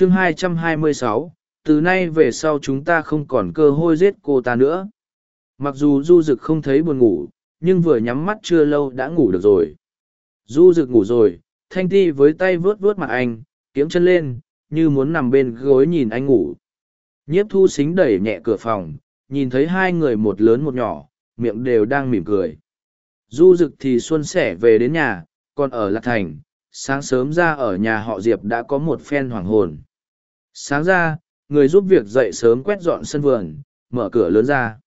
chương 226, từ nay về sau chúng ta không còn cơ hội giết cô ta nữa. Mặc dù du dực không thấy buồn ngủ, nhưng vừa nhắm mắt chưa lâu đã ngủ được rồi. Du dực ngủ rồi, thanh ti với tay vướt vướt mặt anh, kiếng chân lên, như muốn nằm bên gối nhìn anh ngủ. Nhiếp thu xính đẩy nhẹ cửa phòng, nhìn thấy hai người một lớn một nhỏ, miệng đều đang mỉm cười. Du dực thì xuân sẻ về đến nhà, còn ở Lạc Thành, sáng sớm ra ở nhà họ Diệp đã có một phen hoàng hồn. Sáng ra, người giúp việc dậy sớm quét dọn sân vườn, mở cửa lớn ra.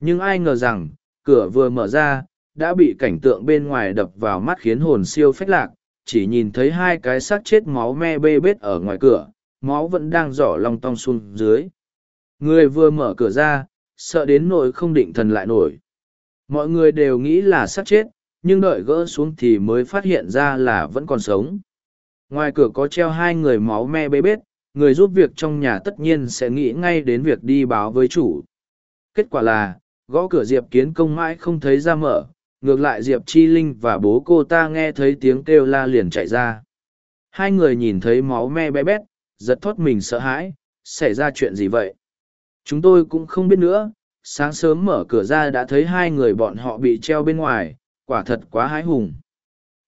Nhưng ai ngờ rằng, cửa vừa mở ra, đã bị cảnh tượng bên ngoài đập vào mắt khiến hồn siêu phách lạc, chỉ nhìn thấy hai cái xác chết máu me bê bết ở ngoài cửa, máu vẫn đang giỏ lòng tong xuống dưới. Người vừa mở cửa ra, sợ đến nỗi không định thần lại nổi. Mọi người đều nghĩ là xác chết, nhưng đợi gỡ xuống thì mới phát hiện ra là vẫn còn sống. Ngoài cửa có treo hai người máu me bê bết, người giúp việc trong nhà tất nhiên sẽ nghĩ ngay đến việc đi báo với chủ. Kết quả là, gõ cửa Diệp Kiến công mãi không thấy ra mở, ngược lại Diệp Chi Linh và bố cô ta nghe thấy tiếng kêu la liền chạy ra. Hai người nhìn thấy máu me bé bét, giật thoát mình sợ hãi, xảy ra chuyện gì vậy? Chúng tôi cũng không biết nữa, sáng sớm mở cửa ra đã thấy hai người bọn họ bị treo bên ngoài, quả thật quá hái hùng.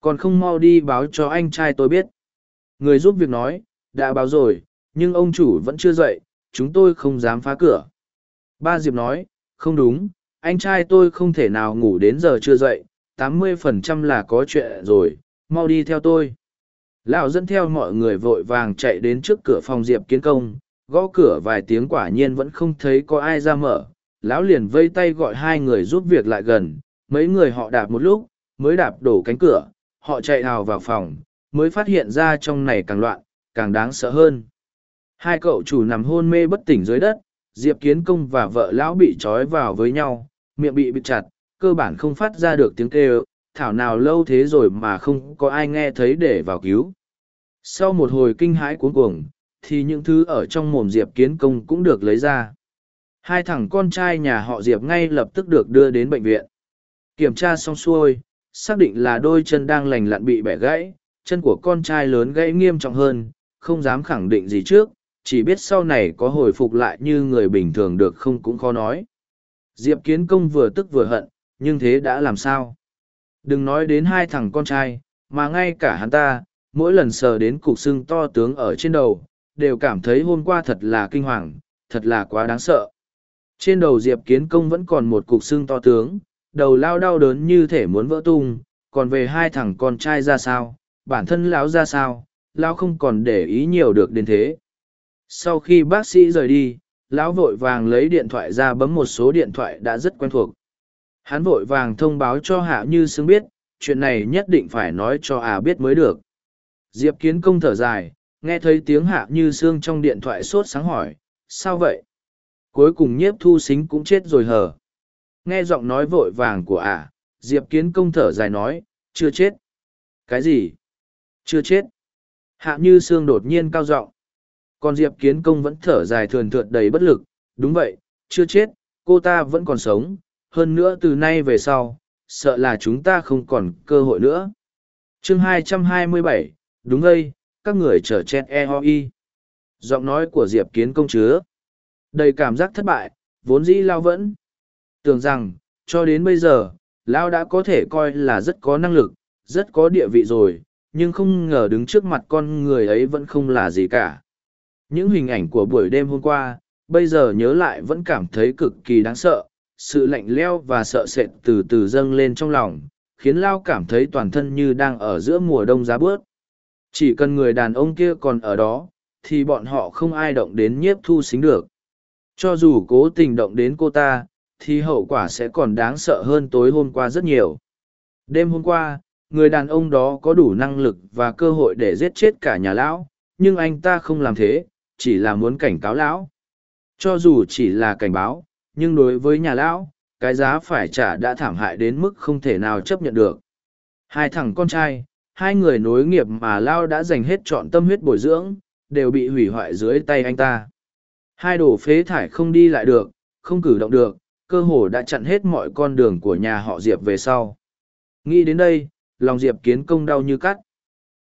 Còn không mau đi báo cho anh trai tôi biết. Người giúp việc nói, đã báo rồi, nhưng ông chủ vẫn chưa dậy, chúng tôi không dám phá cửa. Ba Diệp nói, không đúng, anh trai tôi không thể nào ngủ đến giờ chưa dậy, tám mươi phần trăm là có chuyện rồi, mau đi theo tôi. Lão dẫn theo mọi người vội vàng chạy đến trước cửa phòng Diệp kiến công, gõ cửa vài tiếng quả nhiên vẫn không thấy có ai ra mở. Lão liền vây tay gọi hai người giúp việc lại gần, mấy người họ đạp một lúc, mới đạp đổ cánh cửa, họ chạy hào vào phòng, mới phát hiện ra trong này càng loạn, càng đáng sợ hơn. Hai cậu chủ nằm hôn mê bất tỉnh dưới đất, Diệp Kiến Công và vợ lão bị trói vào với nhau, miệng bị bịt chặt, cơ bản không phát ra được tiếng kêu, thảo nào lâu thế rồi mà không có ai nghe thấy để vào cứu. Sau một hồi kinh hãi cuống cuồng, thì những thứ ở trong mồm Diệp Kiến Công cũng được lấy ra. Hai thằng con trai nhà họ Diệp ngay lập tức được đưa đến bệnh viện. Kiểm tra xong xuôi, xác định là đôi chân đang lành lặn bị bẻ gãy, chân của con trai lớn gãy nghiêm trọng hơn, không dám khẳng định gì trước, chỉ biết sau này có hồi phục lại như người bình thường được không cũng khó nói. Diệp Kiến Công vừa tức vừa hận, nhưng thế đã làm sao? Đừng nói đến hai thằng con trai, mà ngay cả hắn ta, mỗi lần sờ đến cục xương to tướng ở trên đầu, đều cảm thấy hôm qua thật là kinh hoàng, thật là quá đáng sợ. Trên đầu Diệp Kiến Công vẫn còn một cục xương to tướng, đầu lao đau đớn như thể muốn vỡ tung, còn về hai thằng con trai ra sao, bản thân lão ra sao, lão không còn để ý nhiều được đến thế. Sau khi bác sĩ rời đi, lão vội vàng lấy điện thoại ra bấm một số điện thoại đã rất quen thuộc. Hắn vội vàng thông báo cho hạ như sương biết chuyện này nhất định phải nói cho à biết mới được. Diệp kiến công thở dài nghe thấy tiếng hạ như sương trong điện thoại sốt sáng hỏi sao vậy? Cuối cùng nhiếp thu xính cũng chết rồi hờ nghe giọng nói vội vàng của ả à, diệp kiến công thở dài nói chưa chết. Cái gì? Chưa chết. Hạ như sương đột nhiên cao giọng còn diệp kiến công vẫn thở dài thườn thượt đầy bất lực đúng vậy chưa chết cô ta vẫn còn sống hơn nữa từ nay về sau sợ là chúng ta không còn cơ hội nữa. Chương 227, đúng đây các người chở chen e ho y giọng nói của diệp kiến công chứa đầy cảm giác thất bại vốn dĩ lao vẫn tưởng rằng cho đến bây giờ lao đã có thể coi là rất có năng lực rất có địa vị rồi nhưng không ngờ đứng trước mặt con người ấy vẫn không là gì cả những hình ảnh của buổi đêm hôm qua, bây giờ nhớ lại vẫn cảm thấy cực kỳ đáng sợ, sự lạnh leo và sợ sệt từ từ dâng lên trong lòng, khiến Lao cảm thấy toàn thân như đang ở giữa mùa đông giá bớt. Chỉ cần người đàn ông kia còn ở đó, thì bọn họ không ai động đến nhiếp thu xính được. Cho dù cố tình động đến cô ta, thì hậu quả sẽ còn đáng sợ hơn tối hôm qua rất nhiều. Đêm hôm qua, người đàn ông đó có đủ năng lực và cơ hội để giết chết cả nhà lão, nhưng anh ta không làm thế, chỉ là muốn cảnh cáo lão. Cho dù chỉ là cảnh báo, nhưng đối với nhà lão, cái giá phải trả đã thảm hại đến mức không thể nào chấp nhận được. Hai thằng con trai, hai người nối nghiệp mà Lao đã dành hết trọn tâm huyết bồi dưỡng, đều bị hủy hoại dưới tay anh ta. Hai đồ phế thải không đi lại được, không cử động được, cơ hồ đã chặn hết mọi con đường của nhà họ Diệp về sau. Nghĩ đến đây, lòng Diệp kiến công đau như cắt.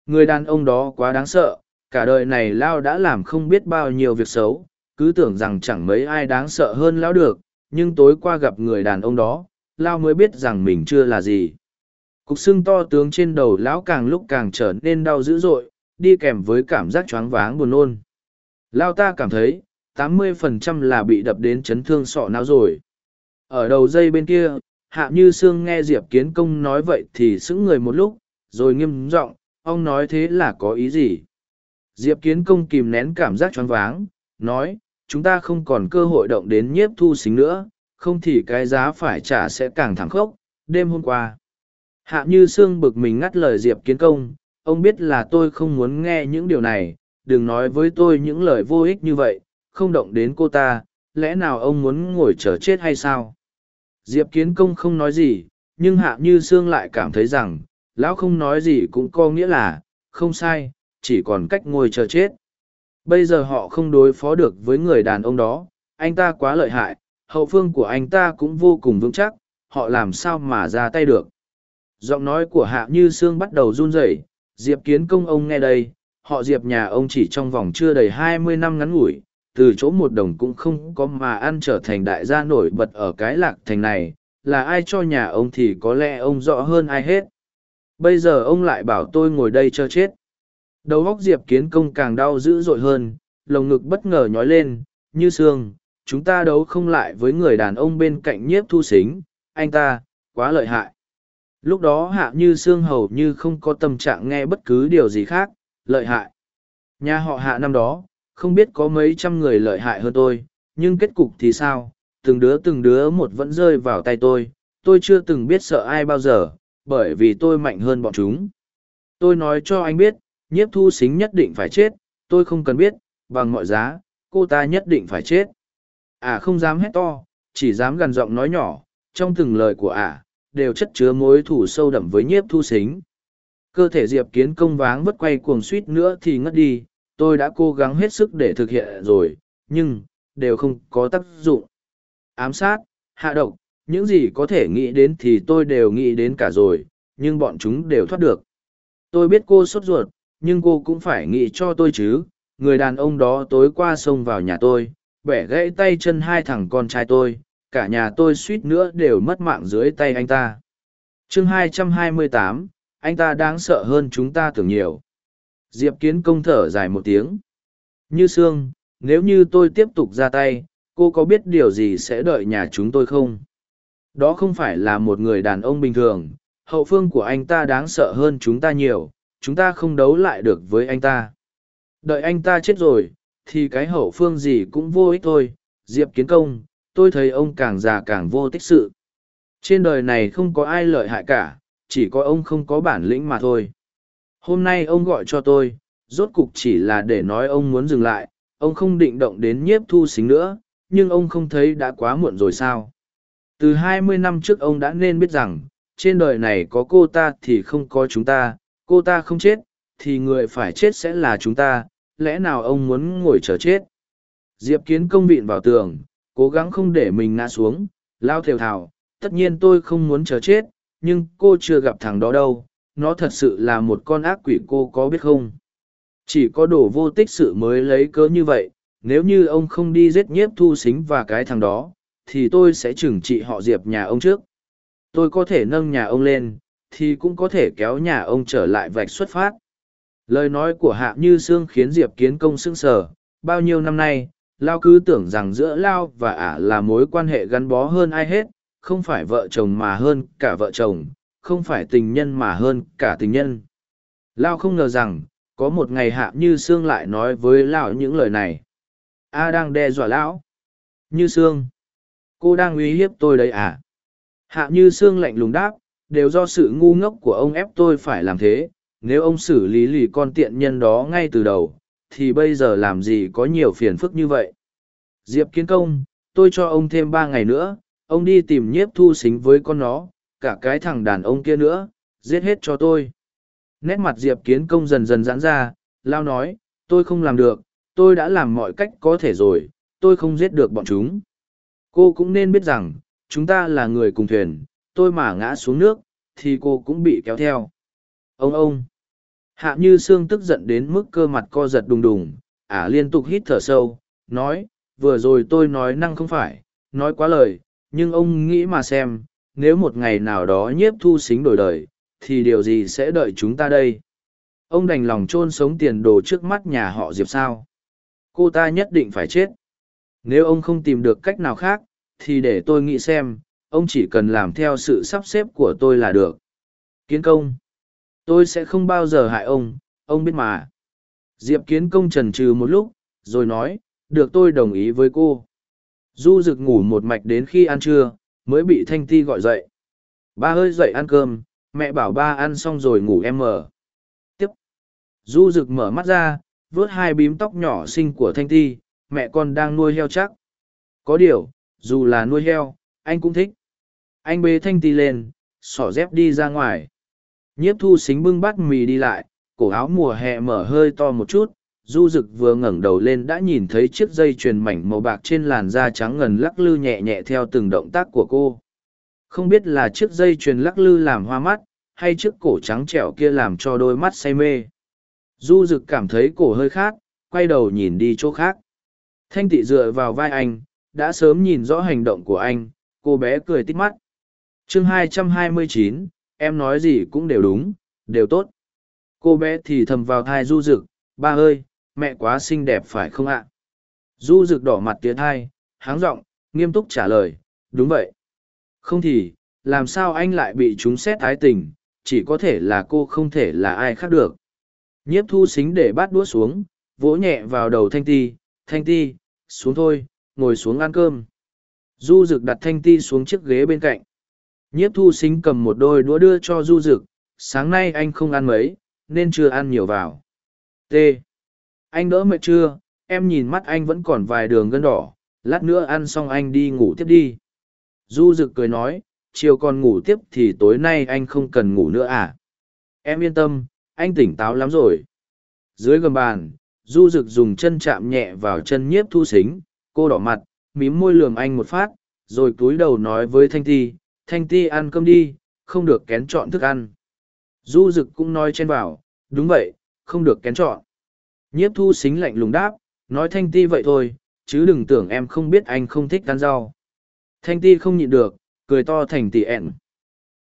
Người đàn ông đó quá đáng sợ, Cả đời này Lao đã làm không biết bao nhiêu việc xấu, cứ tưởng rằng chẳng mấy ai đáng sợ hơn Lão được, nhưng tối qua gặp người đàn ông đó, Lao mới biết rằng mình chưa là gì. Cục xương to tướng trên đầu Lão càng lúc càng trở nên đau dữ dội, đi kèm với cảm giác choáng váng buồn nôn. Lao ta cảm thấy, 80% là bị đập đến chấn thương sọ não rồi. Ở đầu dây bên kia, Hạ Như Sương nghe Diệp Kiến Công nói vậy thì sững người một lúc, rồi nghiêm giọng, ông nói thế là có ý gì? Diệp Kiến Công kìm nén cảm giác choáng váng, nói, chúng ta không còn cơ hội động đến nhiếp thu xính nữa, không thì cái giá phải trả sẽ càng thẳng khốc. Đêm hôm qua, Hạ Như Sương bực mình ngắt lời Diệp Kiến Công, ông biết là tôi không muốn nghe những điều này, đừng nói với tôi những lời vô ích như vậy, không động đến cô ta, lẽ nào ông muốn ngồi chờ chết hay sao? Diệp Kiến Công không nói gì, nhưng Hạ Như Sương lại cảm thấy rằng, lão không nói gì cũng có nghĩa là, không sai, chỉ còn cách ngồi chờ chết. Bây giờ họ không đối phó được với người đàn ông đó, anh ta quá lợi hại, hậu phương của anh ta cũng vô cùng vững chắc, họ làm sao mà ra tay được. Giọng nói của Hạ Như Sương bắt đầu run rẩy, Diệp Kiến Công ông nghe đây, họ Diệp nhà ông chỉ trong vòng chưa đầy hai mươi năm ngắn ngủi, từ chỗ một đồng cũng không có mà ăn trở thành đại gia nổi bật ở cái lạc thành này, là ai cho nhà ông thì có lẽ ông rõ hơn ai hết. Bây giờ ông lại bảo tôi ngồi đây cho chết. Đầu óc Diệp Kiến Công càng đau dữ dội hơn, lồng ngực bất ngờ nhói lên, như xương, chúng ta đấu không lại với người đàn ông bên cạnh nhiếp thu xính, anh ta, quá lợi hại. Lúc đó hạ như xương hầu như không có tâm trạng nghe bất cứ điều gì khác, lợi hại. Nhà họ hạ năm đó, không biết có mấy trăm người lợi hại hơn tôi, nhưng kết cục thì sao, từng đứa từng đứa một vẫn rơi vào tay tôi, tôi chưa từng biết sợ ai bao giờ, bởi vì tôi mạnh hơn bọn chúng. Tôi nói cho anh biết, nhiếp thu xính nhất định phải chết, tôi không cần biết, bằng mọi giá, cô ta nhất định phải chết. Ả à không dám hét to, chỉ dám gần giọng nói nhỏ, trong từng lời của Ả, à, đều chất chứa mối thủ sâu đậm với nhiếp thu xính. Cơ thể Diệp Kiến công váng vất quay cuồng suýt nữa thì ngất đi, tôi đã cố gắng hết sức để thực hiện rồi, nhưng, đều không có tác dụng. Ám sát, hạ độc, những gì có thể nghĩ đến thì tôi đều nghĩ đến cả rồi, nhưng bọn chúng đều thoát được. Tôi biết cô sốt ruột, nhưng cô cũng phải nghĩ cho tôi chứ, người đàn ông đó tối qua xông vào nhà tôi, bẻ gãy tay chân hai thằng con trai tôi, cả nhà tôi suýt nữa đều mất mạng dưới tay anh ta. chương 228, anh ta đáng sợ hơn chúng ta tưởng nhiều. Diệp Kiến công thở dài một tiếng. Như Sương, nếu như tôi tiếp tục ra tay, cô có biết điều gì sẽ đợi nhà chúng tôi không? Đó không phải là một người đàn ông bình thường, hậu phương của anh ta đáng sợ hơn chúng ta nhiều, chúng ta không đấu lại được với anh ta. Đợi anh ta chết rồi, thì cái hậu phương gì cũng vô ích thôi, Diệp Kiến Công, tôi thấy ông càng già càng vô tích sự. Trên đời này không có ai lợi hại cả, chỉ có ông không có bản lĩnh mà thôi. Hôm nay ông gọi cho tôi, rốt cục chỉ là để nói ông muốn dừng lại, ông không định động đến nhiếp thu xính nữa, nhưng ông không thấy đã quá muộn rồi sao. Từ hai mươi năm trước ông đã nên biết rằng, trên đời này có cô ta thì không có chúng ta, cô ta không chết, thì người phải chết sẽ là chúng ta, lẽ nào ông muốn ngồi chờ chết. Diệp kiến công vịn vào tường, cố gắng không để mình ngã xuống, lao thều thào, tất nhiên tôi không muốn chờ chết, nhưng cô chưa gặp thằng đó đâu, nó thật sự là một con ác quỷ cô có biết không? Chỉ có đồ vô tích sự mới lấy cớ như vậy, nếu như ông không đi giết nhiếp thu xính và cái thằng đó, thì tôi sẽ trừng trị họ diệp nhà ông trước. Tôi có thể nâng nhà ông lên, thì cũng có thể kéo nhà ông trở lại vạch xuất phát. Lời nói của Hạ Như Sương khiến Diệp Kiến Công sững sờ, bao nhiêu năm nay, Lao cứ tưởng rằng giữa Lao và ả là mối quan hệ gắn bó hơn ai hết, không phải vợ chồng mà hơn cả vợ chồng, không phải tình nhân mà hơn cả tình nhân. Lao không ngờ rằng, có một ngày Hạ Như Sương lại nói với Lao những lời này. A đang đe dọa Lão. Như Sương. Cô đang uy hiếp tôi đấy à? Hạ Như Sương lạnh lùng đáp, đều do sự ngu ngốc của ông ép tôi phải làm thế. Nếu ông xử lý lì con tiện nhân đó ngay từ đầu, thì bây giờ làm gì có nhiều phiền phức như vậy? Diệp kiến công, tôi cho ông thêm ba ngày nữa, ông đi tìm nhiếp thu xính với con nó, cả cái thằng đàn ông kia nữa, giết hết cho tôi. Nét mặt diệp kiến công dần dần giãn ra, lao nói, tôi không làm được, tôi đã làm mọi cách có thể rồi, tôi không giết được bọn chúng. Cô cũng nên biết rằng, chúng ta là người cùng thuyền tôi mà ngã xuống nước, thì cô cũng bị kéo theo. Ông ông! Hạ như sương tức giận đến mức cơ mặt co giật đùng đùng, ả liên tục hít thở sâu, nói, vừa rồi tôi nói năng không phải, nói quá lời, nhưng ông nghĩ mà xem, nếu một ngày nào đó nhiếp thu xính đổi đời, thì điều gì sẽ đợi chúng ta đây? Ông đành lòng chôn sống tiền đồ trước mắt nhà họ Diệp sao? Cô ta nhất định phải chết. Nếu ông không tìm được cách nào khác, thì để tôi nghĩ xem, ông chỉ cần làm theo sự sắp xếp của tôi là được. Kiến công. Tôi sẽ không bao giờ hại ông, ông biết mà. Diệp kiến công trần trừ một lúc, rồi nói, được tôi đồng ý với cô. Du rực ngủ một mạch đến khi ăn trưa, mới bị Thanh Ti gọi dậy. Ba hơi dậy ăn cơm, mẹ bảo ba ăn xong rồi ngủ em mở. Tiếp. Du rực mở mắt ra, vớt hai bím tóc nhỏ xinh của Thanh Ti, mẹ con đang nuôi heo chắc. Có điều, dù là nuôi heo, anh cũng thích. Anh bế Thanh Ti lên, xỏ dép đi ra ngoài. Nhiếp thu xính bưng bát mì đi lại, cổ áo mùa hè mở hơi to một chút, du rực vừa ngẩng đầu lên đã nhìn thấy chiếc dây chuyền mảnh màu bạc trên làn da trắng ngần lắc lư nhẹ nhẹ theo từng động tác của cô. Không biết là chiếc dây chuyền lắc lư làm hoa mắt hay chiếc cổ trắng trẻo kia làm cho đôi mắt say mê. Du rực cảm thấy cổ hơi khác quay đầu nhìn đi chỗ khác. Thanh tị dựa vào vai anh đã sớm nhìn rõ hành động của anh cô bé cười tít mắt chương 229, em nói gì cũng đều đúng đều tốt. Cô bé thì thầm vào thai du rực ba ơi mẹ quá xinh đẹp phải không ạ? Du rực đỏ mặt tiến thai, háng giọng nghiêm túc trả lời đúng vậy. Không thì làm sao anh lại bị chúng xét thái tình chỉ có thể là cô không thể là ai khác được. Nhiếp thu xính để bát đũa xuống vỗ nhẹ vào đầu thanh ti thanh ti xuống thôi ngồi xuống ăn cơm. Du rực đặt thanh ti xuống chiếc ghế bên cạnh nhiếp thu xính cầm một đôi đũa đưa cho du rực sáng nay anh không ăn mấy, nên chưa ăn nhiều vào. T, anh đỡ mệt chưa? Em nhìn mắt anh vẫn còn vài đường gân đỏ, lát nữa ăn xong anh đi ngủ tiếp đi. Du rực cười nói, chiều còn ngủ tiếp thì tối nay anh không cần ngủ nữa à? Em yên tâm, anh tỉnh táo lắm rồi. Dưới gầm bàn, du rực dùng chân chạm nhẹ vào chân nhiếp thu xính cô đỏ mặt, mím môi lườm anh một phát, rồi cúi đầu nói với thanh thi thanh ti ăn cơm đi không được kén chọn thức ăn du rực cũng nói chen vào đúng vậy không được kén chọn Nhiếp thu xính lạnh lùng đáp, nói thanh ti vậy thôi, chứ đừng tưởng em không biết anh không thích ăn rau. Thanh ti không nhịn được, cười to thành tỉ ẹn.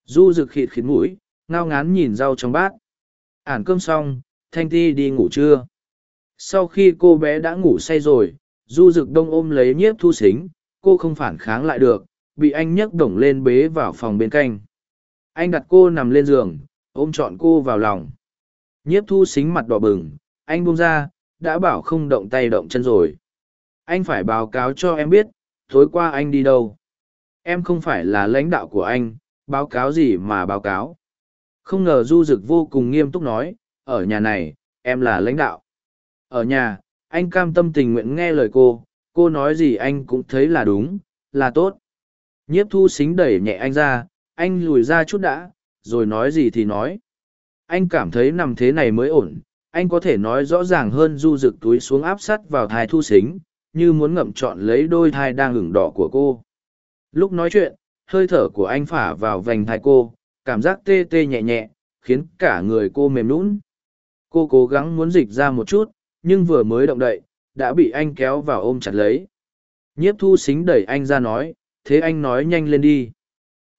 Du rực khịt khịt mũi, ngao ngán nhìn rau trong bát. Ản cơm xong, thanh ti đi ngủ trưa. Sau khi cô bé đã ngủ say rồi, du rực đông ôm lấy nhiếp thu xính, cô không phản kháng lại được, bị anh nhấc đổng lên bế vào phòng bên cạnh. Anh đặt cô nằm lên giường, ôm trọn cô vào lòng. Nhiếp thu xính mặt đỏ bừng, anh buông ra đã bảo không động tay động chân rồi. Anh phải báo cáo cho em biết tối qua anh đi đâu. Em không phải là lãnh đạo của anh báo cáo gì mà báo cáo. Không ngờ du Dực vô cùng nghiêm túc nói ở nhà này em là lãnh đạo. Ở nhà anh cam tâm tình nguyện nghe lời cô cô nói gì anh cũng thấy là đúng là tốt nhiếp thu xính đẩy nhẹ anh ra, anh lùi ra chút đã, rồi nói gì thì nói. Anh cảm thấy nằm thế này mới ổn, anh có thể nói rõ ràng hơn du rực túi xuống áp sắt vào thai thu xính, như muốn ngậm trọn lấy đôi thai đang ửng đỏ của cô. Lúc nói chuyện, hơi thở của anh phả vào vành thai cô, cảm giác tê tê nhẹ nhẹ, khiến cả người cô mềm lún cô cố gắng muốn dịch ra một chút, nhưng vừa mới động đậy, đã bị anh kéo vào ôm chặt lấy. Nhiếp thu xính đẩy anh ra nói thế anh nói nhanh lên đi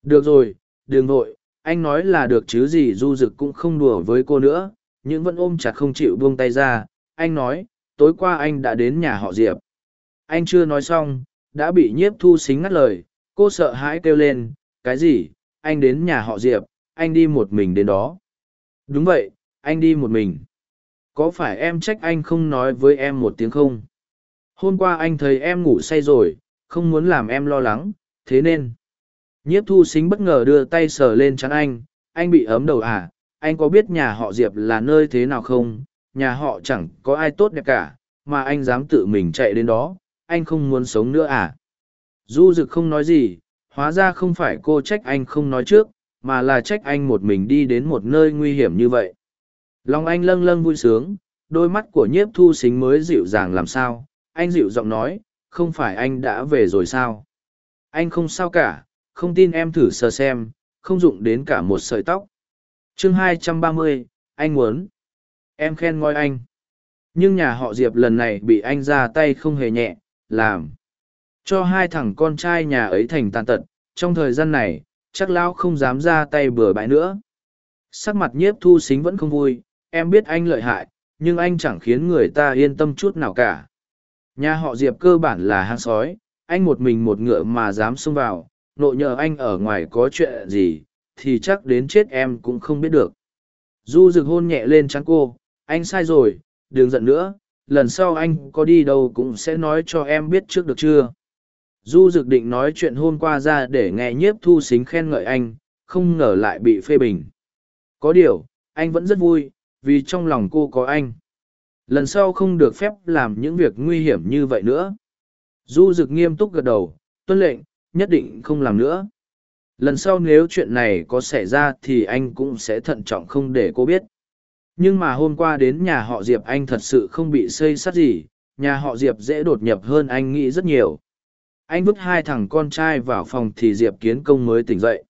được rồi đừng vội anh nói là được chứ gì du rực cũng không đùa với cô nữa nhưng vẫn ôm chặt không chịu buông tay ra. Anh nói, tối qua anh đã đến nhà họ Diệp. Anh chưa nói xong, đã bị nhiếp thu xính ngắt lời, cô sợ hãi kêu lên, cái gì, anh đến nhà họ Diệp, anh đi một mình đến đó. Đúng vậy, anh đi một mình. Có phải em trách anh không nói với em một tiếng không? Hôm qua anh thấy em ngủ say rồi, không muốn làm em lo lắng, thế nên. Nhiếp thu xính bất ngờ đưa tay sờ lên chắn anh, anh bị ấm đầu à, anh có biết nhà họ Diệp là nơi thế nào không? Nhà họ chẳng có ai tốt đẹp cả, mà anh dám tự mình chạy đến đó, anh không muốn sống nữa à? Du Dực không nói gì, hóa ra không phải cô trách anh không nói trước, mà là trách anh một mình đi đến một nơi nguy hiểm như vậy. Lòng anh lâng lâng vui sướng, đôi mắt của nhiếp thu xính mới dịu dàng làm sao, anh dịu giọng nói, không phải anh đã về rồi sao? Anh không sao cả, không tin em thử sờ xem, không dụng đến cả một sợi tóc chương 230, anh muốn Em khen ngoi anh. Nhưng nhà họ Diệp lần này bị anh ra tay không hề nhẹ, làm. Cho hai thằng con trai nhà ấy thành tàn tật, trong thời gian này, chắc lão không dám ra tay bừa bãi nữa. Sắc mặt nhiếp thu xính vẫn không vui, em biết anh lợi hại, nhưng anh chẳng khiến người ta yên tâm chút nào cả. Nhà họ Diệp cơ bản là hang sói, anh một mình một ngựa mà dám xông vào, nội nhờ anh ở ngoài có chuyện gì, thì chắc đến chết em cũng không biết được. Du rực hôn nhẹ lên trắng cô, anh sai rồi, đừng giận nữa, lần sau anh có đi đâu cũng sẽ nói cho em biết trước được chưa. Du dực định nói chuyện hôm qua ra để nghe nhiếp thu xính khen ngợi anh, không ngờ lại bị phê bình. Có điều, anh vẫn rất vui, vì trong lòng cô có anh. Lần sau không được phép làm những việc nguy hiểm như vậy nữa. Du Dực nghiêm túc gật đầu, tuân lệnh, nhất định không làm nữa. Lần sau nếu chuyện này có xảy ra thì anh cũng sẽ thận trọng không để cô biết. Nhưng mà hôm qua đến nhà họ Diệp anh thật sự không bị xây sát gì, nhà họ Diệp dễ đột nhập hơn anh nghĩ rất nhiều. Anh vứt hai thằng con trai vào phòng thì Diệp kiến công mới tỉnh dậy.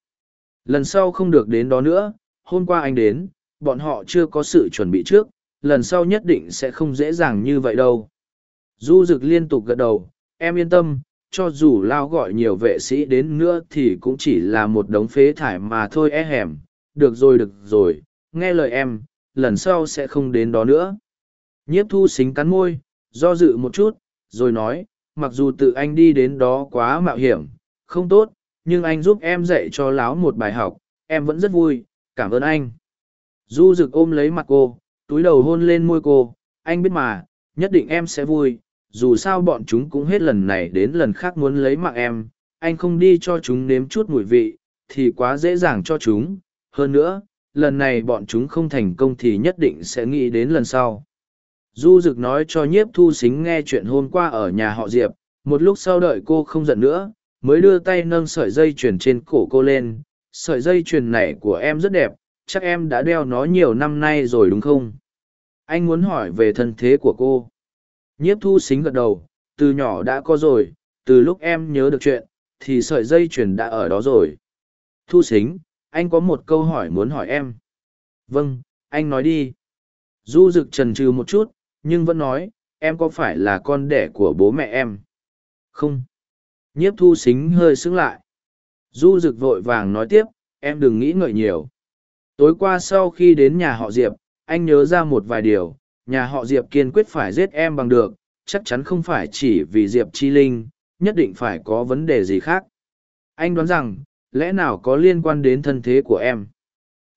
Lần sau không được đến đó nữa, hôm qua anh đến, bọn họ chưa có sự chuẩn bị trước, lần sau nhất định sẽ không dễ dàng như vậy đâu. Du Dực liên tục gật đầu, em yên tâm, cho dù lao gọi nhiều vệ sĩ đến nữa thì cũng chỉ là một đống phế thải mà thôi e hẻm. Được rồi được rồi, nghe lời em, lần sau sẽ không đến đó nữa. Nhiếp thu xính cắn môi, do dự một chút, rồi nói, mặc dù tự anh đi đến đó quá mạo hiểm, không tốt, nhưng anh giúp em dạy cho láo một bài học, em vẫn rất vui, cảm ơn anh. Du rực ôm lấy mặt cô, túi đầu hôn lên môi cô, anh biết mà, nhất định em sẽ vui, dù sao bọn chúng cũng hết lần này đến lần khác muốn lấy mạng em, anh không đi cho chúng nếm chút mùi vị, thì quá dễ dàng cho chúng. Hơn nữa, lần này bọn chúng không thành công thì nhất định sẽ nghĩ đến lần sau. Du Dực nói cho nhiếp thu xính nghe chuyện hôm qua ở nhà họ Diệp, một lúc sau đợi cô không giận nữa, mới đưa tay nâng sợi dây chuyền trên cổ cô lên. Sợi dây chuyền này của em rất đẹp, chắc em đã đeo nó nhiều năm nay rồi đúng không? Anh muốn hỏi về thân thế của cô. Nhiếp thu xính gật đầu, từ nhỏ đã có rồi, từ lúc em nhớ được chuyện, thì sợi dây chuyền đã ở đó rồi. Thu xính, anh có một câu hỏi muốn hỏi em. Vâng, anh nói đi. Du rực trần trừ một chút, nhưng vẫn nói, em có phải là con đẻ của bố mẹ em? Không. Nhiếp thu xính hơi sững lại. Du rực vội vàng nói tiếp, em đừng nghĩ ngợi nhiều. Tối qua sau khi đến nhà họ Diệp, anh nhớ ra một vài điều, nhà họ Diệp kiên quyết phải giết em bằng được, chắc chắn không phải chỉ vì Diệp Chi Linh, nhất định phải có vấn đề gì khác. Anh đoán rằng, lẽ nào có liên quan đến thân thế của em?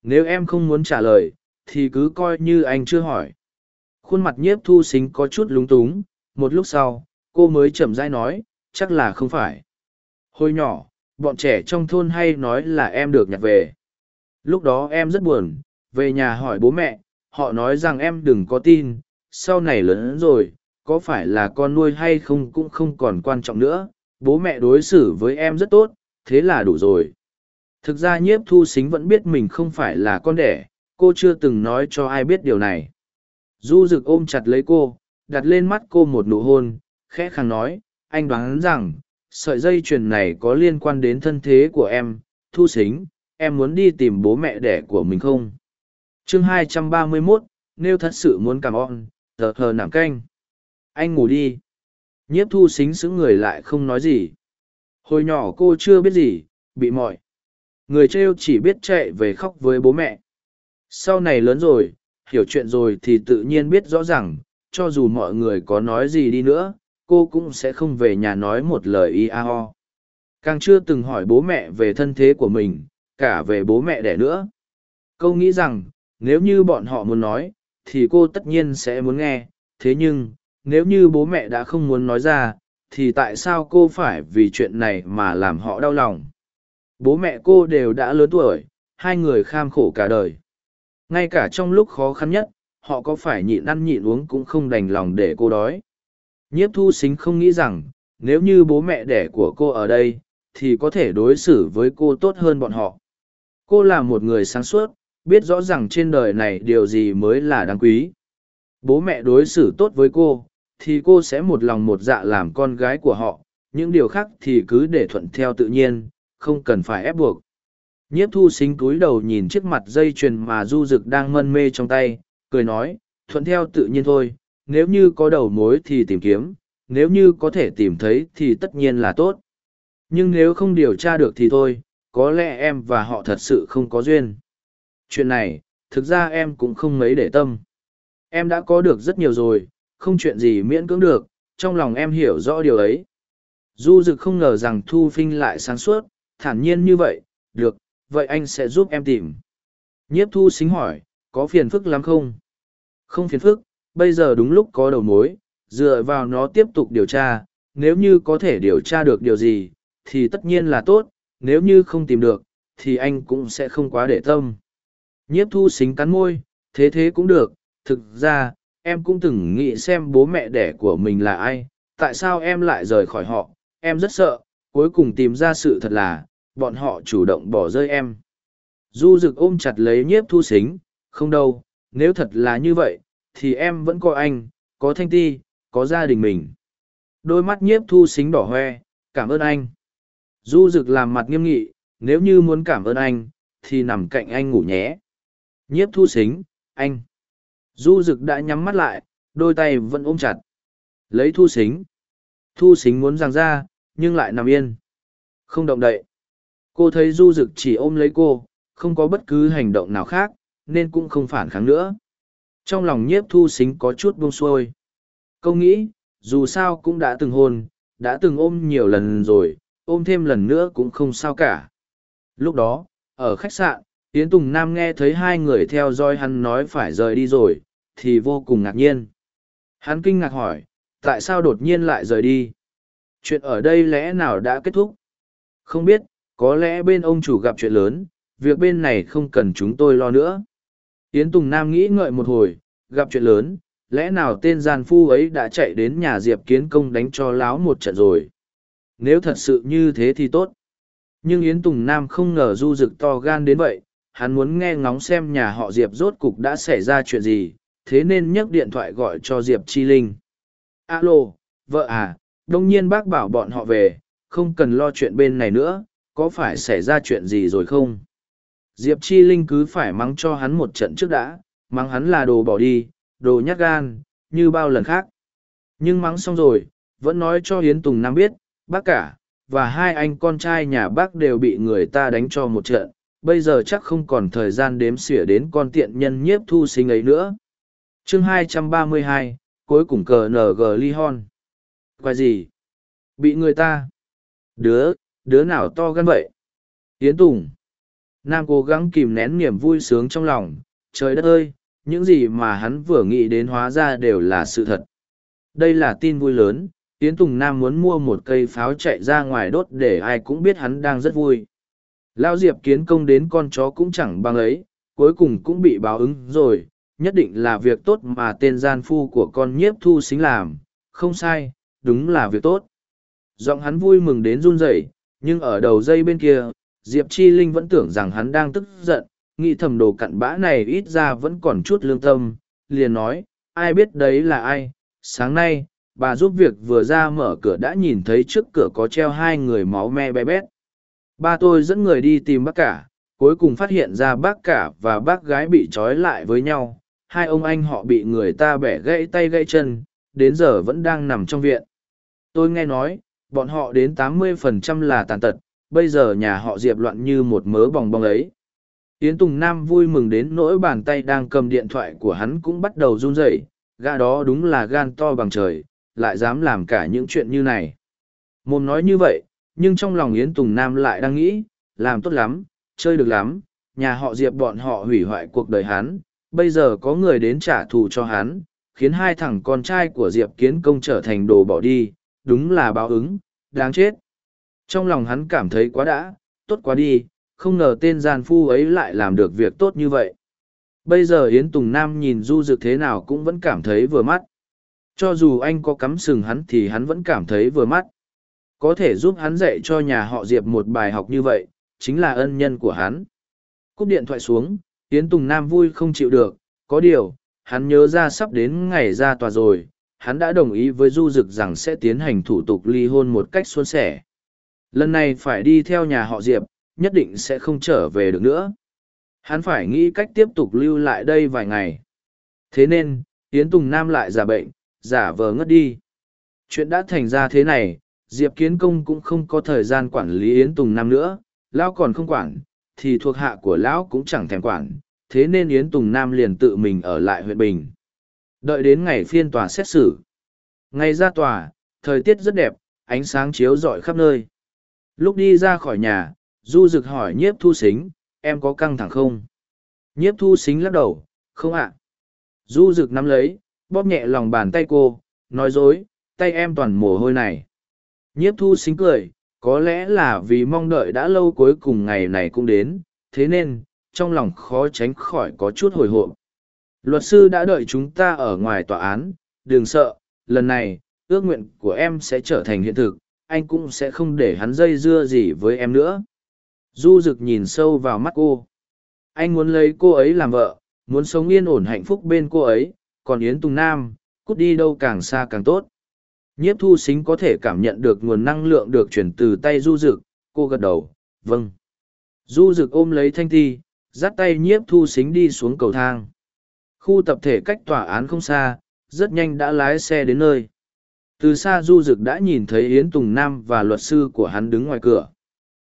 Nếu em không muốn trả lời, thì cứ coi như anh chưa hỏi. Khuôn mặt nhiếp thu xính có chút lúng túng, một lúc sau, cô mới chậm rãi nói, chắc là không phải. Hồi nhỏ, bọn trẻ trong thôn hay nói là em được nhặt về. Lúc đó em rất buồn, về nhà hỏi bố mẹ, họ nói rằng em đừng có tin, sau này lớn rồi, có phải là con nuôi hay không cũng không còn quan trọng nữa, bố mẹ đối xử với em rất tốt, thế là đủ rồi. Thực ra nhiếp thu xính vẫn biết mình không phải là con đẻ, cô chưa từng nói cho ai biết điều này. Du rực ôm chặt lấy cô, đặt lên mắt cô một nụ hôn, khẽ khàng nói, anh đoán rằng, sợi dây chuyền này có liên quan đến thân thế của em, thu xính, em muốn đi tìm bố mẹ đẻ của mình không? Chương 231, nếu thật sự muốn cảm ơn, tờ hờ nảm canh. Anh ngủ đi. Nhiếp thu xính xứng người lại không nói gì. Hồi nhỏ cô chưa biết gì, bị mỏi. Người trêu chỉ biết chạy về khóc với bố mẹ. Sau này lớn rồi, hiểu chuyện rồi thì tự nhiên biết rõ ràng, cho dù mọi người có nói gì đi nữa, cô cũng sẽ không về nhà nói một lời y a ho. Càng chưa từng hỏi bố mẹ về thân thế của mình, cả về bố mẹ đẻ nữa. Câu nghĩ rằng, nếu như bọn họ muốn nói, thì cô tất nhiên sẽ muốn nghe, thế nhưng, nếu như bố mẹ đã không muốn nói ra, thì tại sao cô phải vì chuyện này mà làm họ đau lòng? Bố mẹ cô đều đã lớn tuổi, hai người kham khổ cả đời. Ngay cả trong lúc khó khăn nhất, họ có phải nhịn ăn nhịn uống cũng không đành lòng để cô đói. Nhiếp thu xính không nghĩ rằng, nếu như bố mẹ đẻ của cô ở đây, thì có thể đối xử với cô tốt hơn bọn họ. Cô là một người sáng suốt, biết rõ rằng trên đời này điều gì mới là đáng quý. Bố mẹ đối xử tốt với cô, thì cô sẽ một lòng một dạ làm con gái của họ, những điều khác thì cứ để thuận theo tự nhiên, không cần phải ép buộc. Nhiếp thu xính túi đầu nhìn chiếc mặt dây chuyền mà du dực đang mân mê trong tay, cười nói, thuận theo tự nhiên thôi, nếu như có đầu mối thì tìm kiếm, nếu như có thể tìm thấy thì tất nhiên là tốt. Nhưng nếu không điều tra được thì thôi, có lẽ em và họ thật sự không có duyên. Chuyện này, thực ra em cũng không mấy để tâm. Em đã có được rất nhiều rồi, không chuyện gì miễn cưỡng được, trong lòng em hiểu rõ điều ấy. Du Dực không ngờ rằng Thu Phinh lại sáng suốt, thản nhiên như vậy, được, vậy anh sẽ giúp em tìm. Nhiếp Thu xính hỏi, có phiền phức lắm không? Không phiền phức, bây giờ đúng lúc có đầu mối, dựa vào nó tiếp tục điều tra, nếu như có thể điều tra được điều gì, thì tất nhiên là tốt, nếu như không tìm được, thì anh cũng sẽ không quá để tâm. Nhiếp thu xính cắn môi, thế thế cũng được, thực ra, em cũng từng nghĩ xem bố mẹ đẻ của mình là ai, tại sao em lại rời khỏi họ, em rất sợ, cuối cùng tìm ra sự thật là, bọn họ chủ động bỏ rơi em. Du rực ôm chặt lấy nhiếp thu xính, không đâu, nếu thật là như vậy, thì em vẫn có anh, có thanh ti, có gia đình mình. Đôi mắt nhiếp thu xính đỏ hoe, cảm ơn anh. Du rực làm mặt nghiêm nghị, nếu như muốn cảm ơn anh, thì nằm cạnh anh ngủ nhé. Nhiếp thu xính, anh. Du rực đã nhắm mắt lại, đôi tay vẫn ôm chặt. Lấy thu xính. Thu xính muốn giằng ra, nhưng lại nằm yên. Không động đậy. Cô thấy du rực chỉ ôm lấy cô, không có bất cứ hành động nào khác, nên cũng không phản kháng nữa. Trong lòng nhiếp thu xính có chút buông xuôi. Câu nghĩ, dù sao cũng đã từng hôn, đã từng ôm nhiều lần rồi, ôm thêm lần nữa cũng không sao cả. Lúc đó, ở khách sạn, Yến Tùng Nam nghe thấy hai người theo dõi hắn nói phải rời đi rồi, thì vô cùng ngạc nhiên. Hắn kinh ngạc hỏi, tại sao đột nhiên lại rời đi? Chuyện ở đây lẽ nào đã kết thúc? Không biết, có lẽ bên ông chủ gặp chuyện lớn, việc bên này không cần chúng tôi lo nữa. Yến Tùng Nam nghĩ ngợi một hồi, gặp chuyện lớn, lẽ nào tên gian phu ấy đã chạy đến nhà Diệp Kiến Công đánh cho láo một trận rồi? Nếu thật sự như thế thì tốt. Nhưng Yến Tùng Nam không ngờ du rực to gan đến vậy, hắn muốn nghe ngóng xem nhà họ Diệp rốt cục đã xảy ra chuyện gì, thế nên nhấc điện thoại gọi cho Diệp Chi Linh. Alo, vợ à, đông nhiên bác bảo bọn họ về, không cần lo chuyện bên này nữa, có phải xảy ra chuyện gì rồi không? Diệp Chi Linh cứ phải mắng cho hắn một trận trước đã, mắng hắn là đồ bỏ đi, đồ nhát gan, như bao lần khác. Nhưng mắng xong rồi, vẫn nói cho Hiến Tùng Nam biết, bác cả, và hai anh con trai nhà bác đều bị người ta đánh cho một trận, bây giờ chắc không còn thời gian đếm xỉa đến con tiện nhân nhiếp thu sinh ấy nữa. chương 232, cuối cùng cờ NG ly hon. Quay gì? Bị người ta? Đứa, đứa nào to gan vậy? Yến Tùng. Nam cố gắng kìm nén niềm vui sướng trong lòng, trời đất ơi, những gì mà hắn vừa nghĩ đến hóa ra đều là sự thật. Đây là tin vui lớn, Yến Tùng Nam muốn mua một cây pháo chạy ra ngoài đốt để ai cũng biết hắn đang rất vui. Lao Diệp kiến công đến con chó cũng chẳng bằng ấy, cuối cùng cũng bị báo ứng rồi, nhất định là việc tốt mà tên gian phu của con nhiếp thu xính làm, không sai, đúng là việc tốt. Giọng hắn vui mừng đến run rẩy, nhưng ở đầu dây bên kia, Diệp Chi Linh vẫn tưởng rằng hắn đang tức giận, nghĩ thầm đồ cặn bã này ít ra vẫn còn chút lương tâm, liền nói, ai biết đấy là ai, sáng nay, bà giúp việc vừa ra mở cửa đã nhìn thấy trước cửa có treo hai người máu me bé bét. Ba tôi dẫn người đi tìm bác cả, cuối cùng phát hiện ra bác cả và bác gái bị trói lại với nhau, hai ông anh họ bị người ta bẻ gãy tay gãy chân, đến giờ vẫn đang nằm trong viện. Tôi nghe nói, bọn họ đến tám mươi phần trăm là tàn tật, bây giờ nhà họ Diệp loạn như một mớ bòng bong ấy. Yến Tùng Nam vui mừng đến nỗi bàn tay đang cầm điện thoại của hắn cũng bắt đầu run rẩy, gã đó đúng là gan to bằng trời, lại dám làm cả những chuyện như này. Mồm nói như vậy, nhưng trong lòng Yến Tùng Nam lại đang nghĩ, làm tốt lắm, chơi được lắm, nhà họ Diệp bọn họ hủy hoại cuộc đời hắn, bây giờ có người đến trả thù cho hắn, khiến hai thằng con trai của Diệp Kiến Công trở thành đồ bỏ đi, đúng là báo ứng, đáng chết. Trong lòng hắn cảm thấy quá đã, tốt quá đi, không ngờ tên gian phu ấy lại làm được việc tốt như vậy. Bây giờ Yến Tùng Nam nhìn du dực thế nào cũng vẫn cảm thấy vừa mắt. Cho dù anh có cắm sừng hắn thì hắn vẫn cảm thấy vừa mắt. Có thể giúp hắn dạy cho nhà họ Diệp một bài học như vậy, chính là ân nhân của hắn. Cúp điện thoại xuống, Yến Tùng Nam vui không chịu được, có điều, hắn nhớ ra sắp đến ngày ra tòa rồi, hắn đã đồng ý với Du Dực rằng sẽ tiến hành thủ tục ly hôn một cách suôn sẻ. Lần này phải đi theo nhà họ Diệp, nhất định sẽ không trở về được nữa. Hắn phải nghĩ cách tiếp tục lưu lại đây vài ngày. Thế nên, Yến Tùng Nam lại giả bệnh, giả vờ ngất đi. Chuyện đã thành ra thế này, Diệp Kiến Công cũng không có thời gian quản lý Yến Tùng Nam nữa, Lão còn không quản, thì thuộc hạ của Lão cũng chẳng thèm quản, thế nên Yến Tùng Nam liền tự mình ở lại huyện Bình. Đợi đến ngày phiên tòa xét xử. Ngày ra tòa, thời tiết rất đẹp, ánh sáng chiếu rọi khắp nơi. Lúc đi ra khỏi nhà, Du Dực hỏi nhiếp thu xính, em có căng thẳng không? Nhiếp thu xính lắc đầu, không ạ. Du Dực nắm lấy, bóp nhẹ lòng bàn tay cô, nói dối, tay em toàn mồ hôi này. Nhiếp thu xính cười, có lẽ là vì mong đợi đã lâu cuối cùng ngày này cũng đến, thế nên, trong lòng khó tránh khỏi có chút hồi hộp. Luật sư đã đợi chúng ta ở ngoài tòa án, đừng sợ, lần này, ước nguyện của em sẽ trở thành hiện thực, anh cũng sẽ không để hắn dây dưa gì với em nữa. Du rực nhìn sâu vào mắt cô. Anh muốn lấy cô ấy làm vợ, muốn sống yên ổn hạnh phúc bên cô ấy, còn Yến Tùng Nam, cút đi đâu càng xa càng tốt. Nhiếp thu xính có thể cảm nhận được nguồn năng lượng được chuyển từ tay du rực, cô gật đầu, vâng. Du rực ôm lấy thanh thi, dắt tay nhiếp thu xính đi xuống cầu thang. Khu tập thể cách tòa án không xa, rất nhanh đã lái xe đến nơi. Từ xa du rực đã nhìn thấy Yến Tùng Nam và luật sư của hắn đứng ngoài cửa.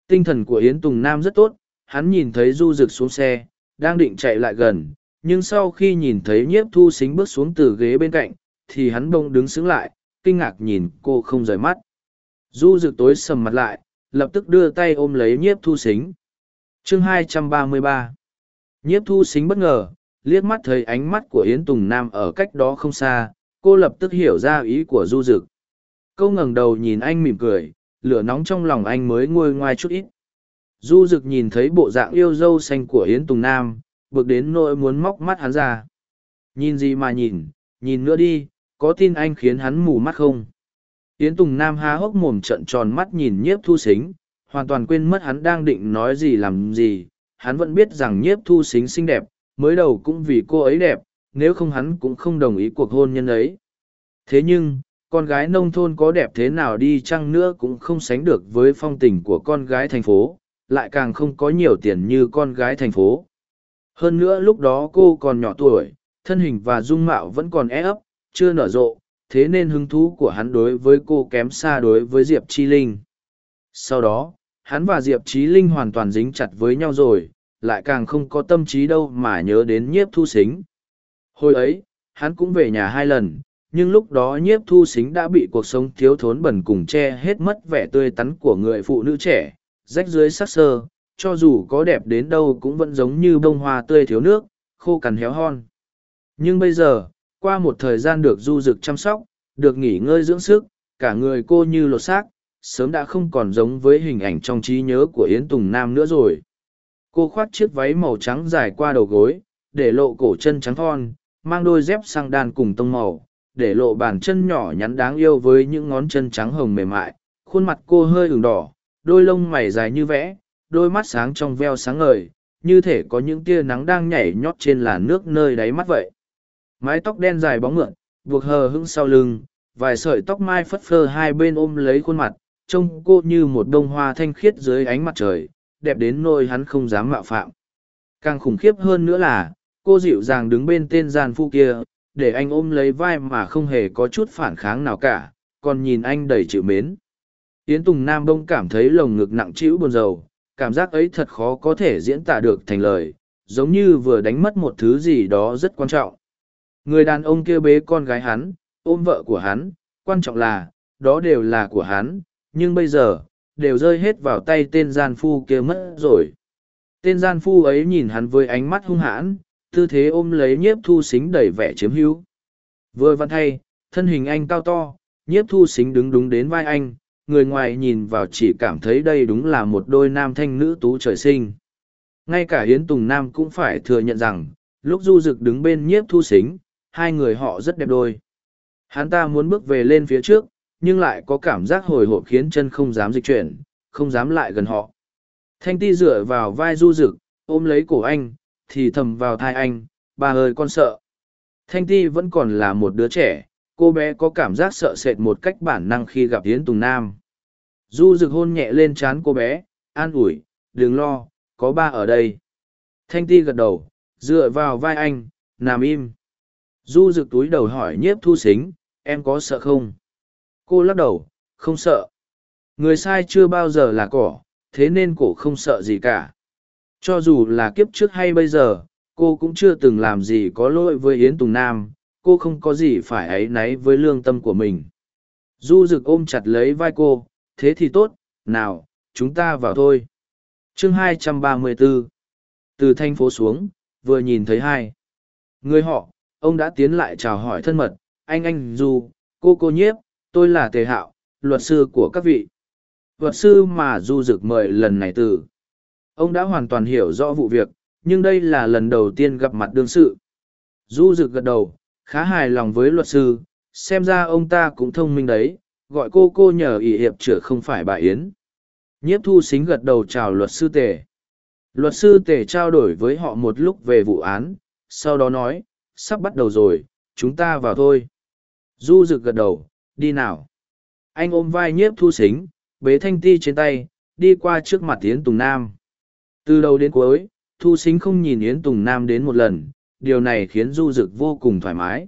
Tinh thần của Yến Tùng Nam rất tốt, hắn nhìn thấy du rực xuống xe, đang định chạy lại gần, nhưng sau khi nhìn thấy nhiếp thu xính bước xuống từ ghế bên cạnh, thì hắn bông đứng xứng lại, kinh ngạc nhìn cô không rời mắt. Du rực tối sầm mặt lại, lập tức đưa tay ôm lấy nhiếp thu xính. chương 233 Nhiếp thu xính bất ngờ, liếc mắt thấy ánh mắt của Yến Tùng Nam ở cách đó không xa, cô lập tức hiểu ra ý của du dực câu ngẩng đầu nhìn anh mỉm cười lửa nóng trong lòng anh mới nguôi ngoai chút ít du dực nhìn thấy bộ dạng yêu dâu xanh của yến tùng nam bực đến nỗi muốn móc mắt hắn ra nhìn gì mà nhìn nhìn nữa đi có tin anh khiến hắn mù mắt không yến tùng nam há hốc mồm trận tròn mắt nhìn nhiếp thu xính hoàn toàn quên mất hắn đang định nói gì làm gì hắn vẫn biết rằng nhiếp thu xính xinh đẹp mới đầu cũng vì cô ấy đẹp nếu không hắn cũng không đồng ý cuộc hôn nhân ấy. Thế nhưng, con gái nông thôn có đẹp thế nào đi chăng nữa cũng không sánh được với phong tình của con gái thành phố, lại càng không có nhiều tiền như con gái thành phố. Hơn nữa lúc đó cô còn nhỏ tuổi, thân hình và dung mạo vẫn còn e ấp, chưa nở rộ, thế nên hứng thú của hắn đối với cô kém xa đối với Diệp Chi Linh. Sau đó, hắn và Diệp Chi Linh hoàn toàn dính chặt với nhau rồi, lại càng không có tâm trí đâu mà nhớ đến nhiếp thu xính. Hồi ấy, hắn cũng về nhà hai lần, nhưng lúc đó nhiếp thu xính đã bị cuộc sống thiếu thốn bẩn cùng che hết mất vẻ tươi tắn của người phụ nữ trẻ, rách dưới sắc sơ, cho dù có đẹp đến đâu cũng vẫn giống như bông hoa tươi thiếu nước, khô cằn héo hon. Nhưng bây giờ, qua một thời gian được du rực chăm sóc, được nghỉ ngơi dưỡng sức, cả người cô như lột xác, sớm đã không còn giống với hình ảnh trong trí nhớ của Yến Tùng Nam nữa rồi. Cô khoác chiếc váy màu trắng dài qua đầu gối, để lộ cổ chân trắng thon, mang đôi dép sang đan cùng tông màu, để lộ bàn chân nhỏ nhắn đáng yêu với những ngón chân trắng hồng mềm mại, khuôn mặt cô hơi ửng đỏ, đôi lông mày dài như vẽ, đôi mắt sáng trong veo sáng ngời, như thể có những tia nắng đang nhảy nhót trên làn nước nơi đáy mắt vậy. Mái tóc đen dài bóng mượn, buộc hờ hững sau lưng, vài sợi tóc mai phất phơ hai bên ôm lấy khuôn mặt, trông cô như một bông hoa thanh khiết dưới ánh mặt trời, đẹp đến nỗi hắn không dám mạo phạm. Càng khủng khiếp hơn nữa là, cô dịu dàng đứng bên tên gian phu kia để anh ôm lấy vai mà không hề có chút phản kháng nào cả còn nhìn anh đầy chịu mến yến tùng nam bông cảm thấy lồng ngực nặng trĩu buồn rầu cảm giác ấy thật khó có thể diễn tả được thành lời giống như vừa đánh mất một thứ gì đó rất quan trọng người đàn ông kia bế con gái hắn, ôm vợ của hắn, quan trọng là, đó đều là của hắn, nhưng bây giờ, đều rơi hết vào tay tên gian phu kia mất rồi. Tên gian phu ấy nhìn hắn với ánh mắt hung hãn, tư thế ôm lấy nhiếp thu xính đầy vẻ chiếm hữu. Vừa văn thay, thân hình anh cao to, nhiếp thu xính đứng đúng đến vai anh, người ngoài nhìn vào chỉ cảm thấy đây đúng là một đôi nam thanh nữ tú trời sinh. Ngay cả hiến tùng nam cũng phải thừa nhận rằng, lúc du dực đứng bên nhiếp thu xính hai người họ rất đẹp đôi hắn ta muốn bước về lên phía trước nhưng lại có cảm giác hồi hộp khiến chân không dám dịch chuyển không dám lại gần họ thanh ti dựa vào vai du rực ôm lấy cổ anh thì thầm vào thai anh, bà ơi con sợ. Thanh Ti vẫn còn là một đứa trẻ, cô bé có cảm giác sợ sệt một cách bản năng khi gặp Yến Tùng Nam. Du rực hôn nhẹ lên trán cô bé, an ủi, đừng lo, có ba ở đây. Thanh Ti gật đầu, dựa vào vai anh, nằm im. Du rực túi đầu hỏi nhiếp thu xính, em có sợ không? Cô lắc đầu, không sợ. Người sai chưa bao giờ là cỏ, thế nên cổ không sợ gì cả. Cho dù là kiếp trước hay bây giờ, cô cũng chưa từng làm gì có lỗi với Yến Tùng Nam, cô không có gì phải áy náy với lương tâm của mình. Du rực ôm chặt lấy vai cô, thế thì tốt, nào, chúng ta vào thôi. chương 234 Từ thành phố xuống, vừa nhìn thấy hai. Người họ, ông đã tiến lại chào hỏi thân mật, anh anh Du, cô cô nhiếp, tôi là Tề Hạo, luật sư của các vị. Luật sư mà Du Dực mời lần này từ. Ông đã hoàn toàn hiểu rõ vụ việc, nhưng đây là lần đầu tiên gặp mặt đương sự. Du Dực gật đầu, khá hài lòng với luật sư, xem ra ông ta cũng thông minh đấy, gọi cô cô nhờ ỷ hiệp chữa không phải bà Yến. Nhiếp thu xính gật đầu chào luật sư tề. Luật sư tề trao đổi với họ một lúc về vụ án, sau đó nói, sắp bắt đầu rồi, chúng ta vào thôi. Du rực gật đầu, đi nào. Anh ôm vai nhiếp thu xính, bế thanh ti trên tay, đi qua trước mặt Yến Tùng Nam. Từ đầu đến cuối, thu xính không nhìn Yến Tùng Nam đến một lần, điều này khiến du rực vô cùng thoải mái.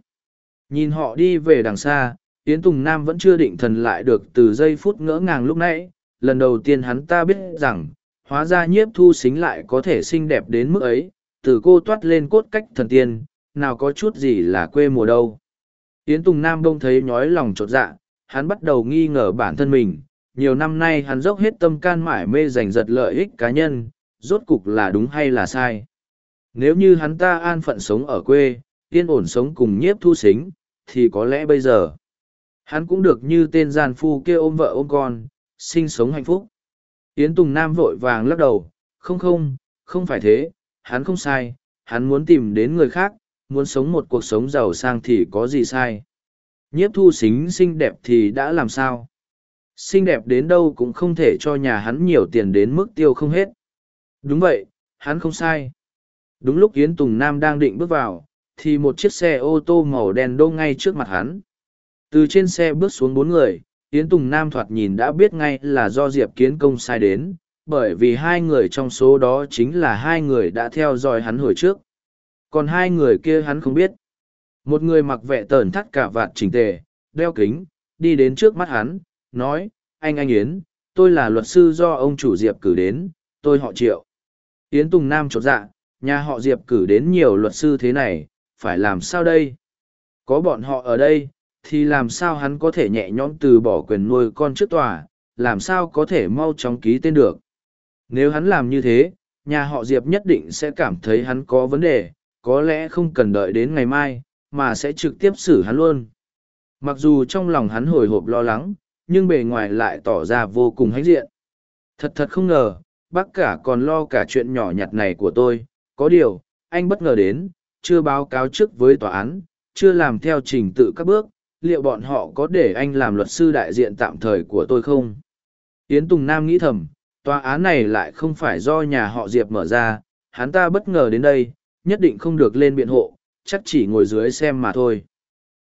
Nhìn họ đi về đằng xa, Yến Tùng Nam vẫn chưa định thần lại được từ giây phút ngỡ ngàng lúc nãy, lần đầu tiên hắn ta biết rằng, hóa ra nhiếp thu xính lại có thể xinh đẹp đến mức ấy, từ cô toát lên cốt cách thần tiên, nào có chút gì là quê mùa đâu. Yến Tùng Nam Đông thấy nhói lòng trột dạ, hắn bắt đầu nghi ngờ bản thân mình, nhiều năm nay hắn dốc hết tâm can mải mê giành giật lợi ích cá nhân, rốt cục là đúng hay là sai. Nếu như hắn ta an phận sống ở quê, yên ổn sống cùng nhiếp thu xính, thì có lẽ bây giờ, hắn cũng được như tên gian phu kia ôm vợ ôm con, sinh sống hạnh phúc. Yến Tùng Nam vội vàng lắc đầu, không không, không phải thế, hắn không sai, hắn muốn tìm đến người khác, muốn sống một cuộc sống giàu sang thì có gì sai. Nhiếp thu xính xinh đẹp thì đã làm sao? Xinh đẹp đến đâu cũng không thể cho nhà hắn nhiều tiền đến mức tiêu không hết. Đúng vậy, hắn không sai. Đúng lúc Yến Tùng Nam đang định bước vào, thì một chiếc xe ô tô màu đen đô ngay trước mặt hắn. Từ trên xe bước xuống bốn người, Yến Tùng Nam thoạt nhìn đã biết ngay là do Diệp Kiến Công sai đến, bởi vì hai người trong số đó chính là hai người đã theo dõi hắn hồi trước. Còn hai người kia hắn không biết. Một người mặc vẻ tờn thắt cả vạt chỉnh tề, đeo kính, đi đến trước mắt hắn, nói, anh anh Yến, tôi là luật sư do ông chủ Diệp cử đến, tôi họ Triệu. Yến Tùng Nam chột dạ, nhà họ Diệp cử đến nhiều luật sư thế này, phải làm sao đây? Có bọn họ ở đây, thì làm sao hắn có thể nhẹ nhõm từ bỏ quyền nuôi con trước tòa, làm sao có thể mau chóng ký tên được. Nếu hắn làm như thế, nhà họ Diệp nhất định sẽ cảm thấy hắn có vấn đề, có lẽ không cần đợi đến ngày mai, mà sẽ trực tiếp xử hắn luôn. Mặc dù trong lòng hắn hồi hộp lo lắng, nhưng bề ngoài lại tỏ ra vô cùng hãnh diện. Thật thật không ngờ, bác cả còn lo cả chuyện nhỏ nhặt này của tôi, có điều, anh bất ngờ đến, chưa báo cáo trước với tòa án, chưa làm theo trình tự các bước, liệu bọn họ có để anh làm luật sư đại diện tạm thời của tôi không? Yến Tùng Nam nghĩ thầm, tòa án này lại không phải do nhà họ Diệp mở ra, hắn ta bất ngờ đến đây, nhất định không được lên biện hộ, chắc chỉ ngồi dưới xem mà thôi.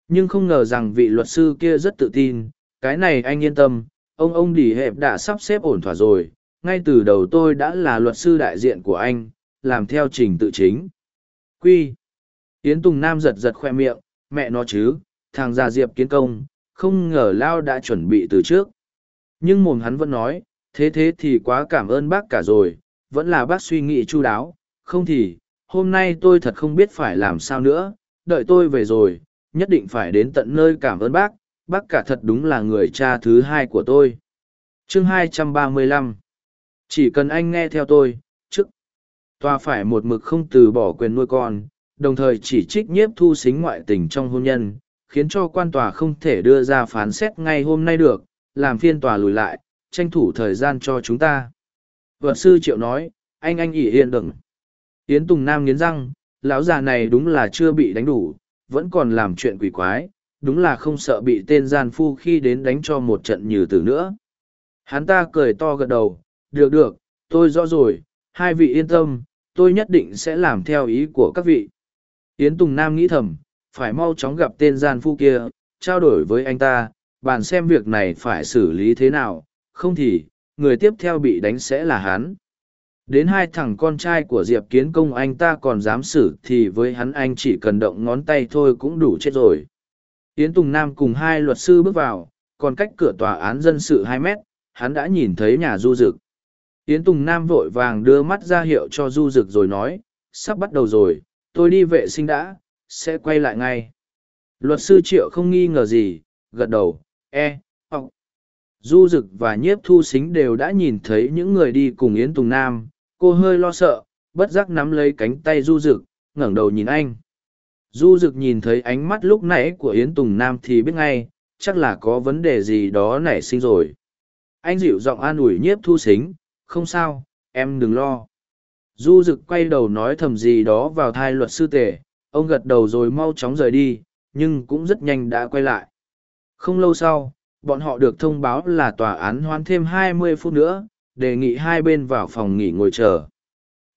Nhưng không ngờ rằng vị luật sư kia rất tự tin, cái này anh yên tâm, ông ông đỉ hẹp đã sắp xếp ổn thỏa rồi, ngay từ đầu tôi đã là luật sư đại diện của anh, làm theo trình tự chính. Quy. Yến Tùng Nam giật giật khoe miệng, mẹ nó chứ, thằng già diệp kiến công, không ngờ Lao đã chuẩn bị từ trước. Nhưng mồm hắn vẫn nói, thế thế thì quá cảm ơn bác cả rồi, vẫn là bác suy nghĩ chu đáo, không thì, hôm nay tôi thật không biết phải làm sao nữa, đợi tôi về rồi, nhất định phải đến tận nơi cảm ơn bác, bác cả thật đúng là người cha thứ hai của tôi. Chương 235 Chỉ cần anh nghe theo tôi, trước, tòa phải một mực không từ bỏ quyền nuôi con, đồng thời chỉ trích nhiếp thu xính ngoại tình trong hôn nhân, khiến cho quan tòa không thể đưa ra phán xét ngay hôm nay được, làm phiên tòa lùi lại, tranh thủ thời gian cho chúng ta. Luật sư Triệu nói, anh anh ỉ yên đừng. Yến Tùng Nam nghiến răng, lão già này đúng là chưa bị đánh đủ, vẫn còn làm chuyện quỷ quái, đúng là không sợ bị tên gian phu khi đến đánh cho một trận như từ nữa. Hắn ta cười to gật đầu, được được, tôi rõ rồi, hai vị yên tâm, tôi nhất định sẽ làm theo ý của các vị. Yến Tùng Nam nghĩ thầm, phải mau chóng gặp tên gian phu kia, trao đổi với anh ta, bàn xem việc này phải xử lý thế nào, không thì, người tiếp theo bị đánh sẽ là hắn. Đến hai thằng con trai của Diệp Kiến Công anh ta còn dám xử thì với hắn anh chỉ cần động ngón tay thôi cũng đủ chết rồi. Yến Tùng Nam cùng hai luật sư bước vào, còn cách cửa tòa án dân sự hai mét, hắn đã nhìn thấy nhà du dực. Yến Tùng Nam vội vàng đưa mắt ra hiệu cho du dực rồi nói, sắp bắt đầu rồi, tôi đi vệ sinh đã, sẽ quay lại ngay. Luật sư Triệu không nghi ngờ gì, gật đầu, e, học. Du Dực và Nhiếp Thu Xính đều đã nhìn thấy những người đi cùng Yến Tùng Nam, cô hơi lo sợ, bất giác nắm lấy cánh tay Du Dực, ngẩng đầu nhìn anh. Du Dực nhìn thấy ánh mắt lúc nãy của Yến Tùng Nam thì biết ngay, chắc là có vấn đề gì đó nảy sinh rồi. Anh dịu giọng an ủi Nhiếp Thu Xính, không sao, em đừng lo. Du Dực quay đầu nói thầm gì đó vào thai luật sư tể, ông gật đầu rồi mau chóng rời đi, nhưng cũng rất nhanh đã quay lại. Không lâu sau, bọn họ được thông báo là tòa án hoãn thêm 20 phút nữa, đề nghị hai bên vào phòng nghỉ ngồi chờ.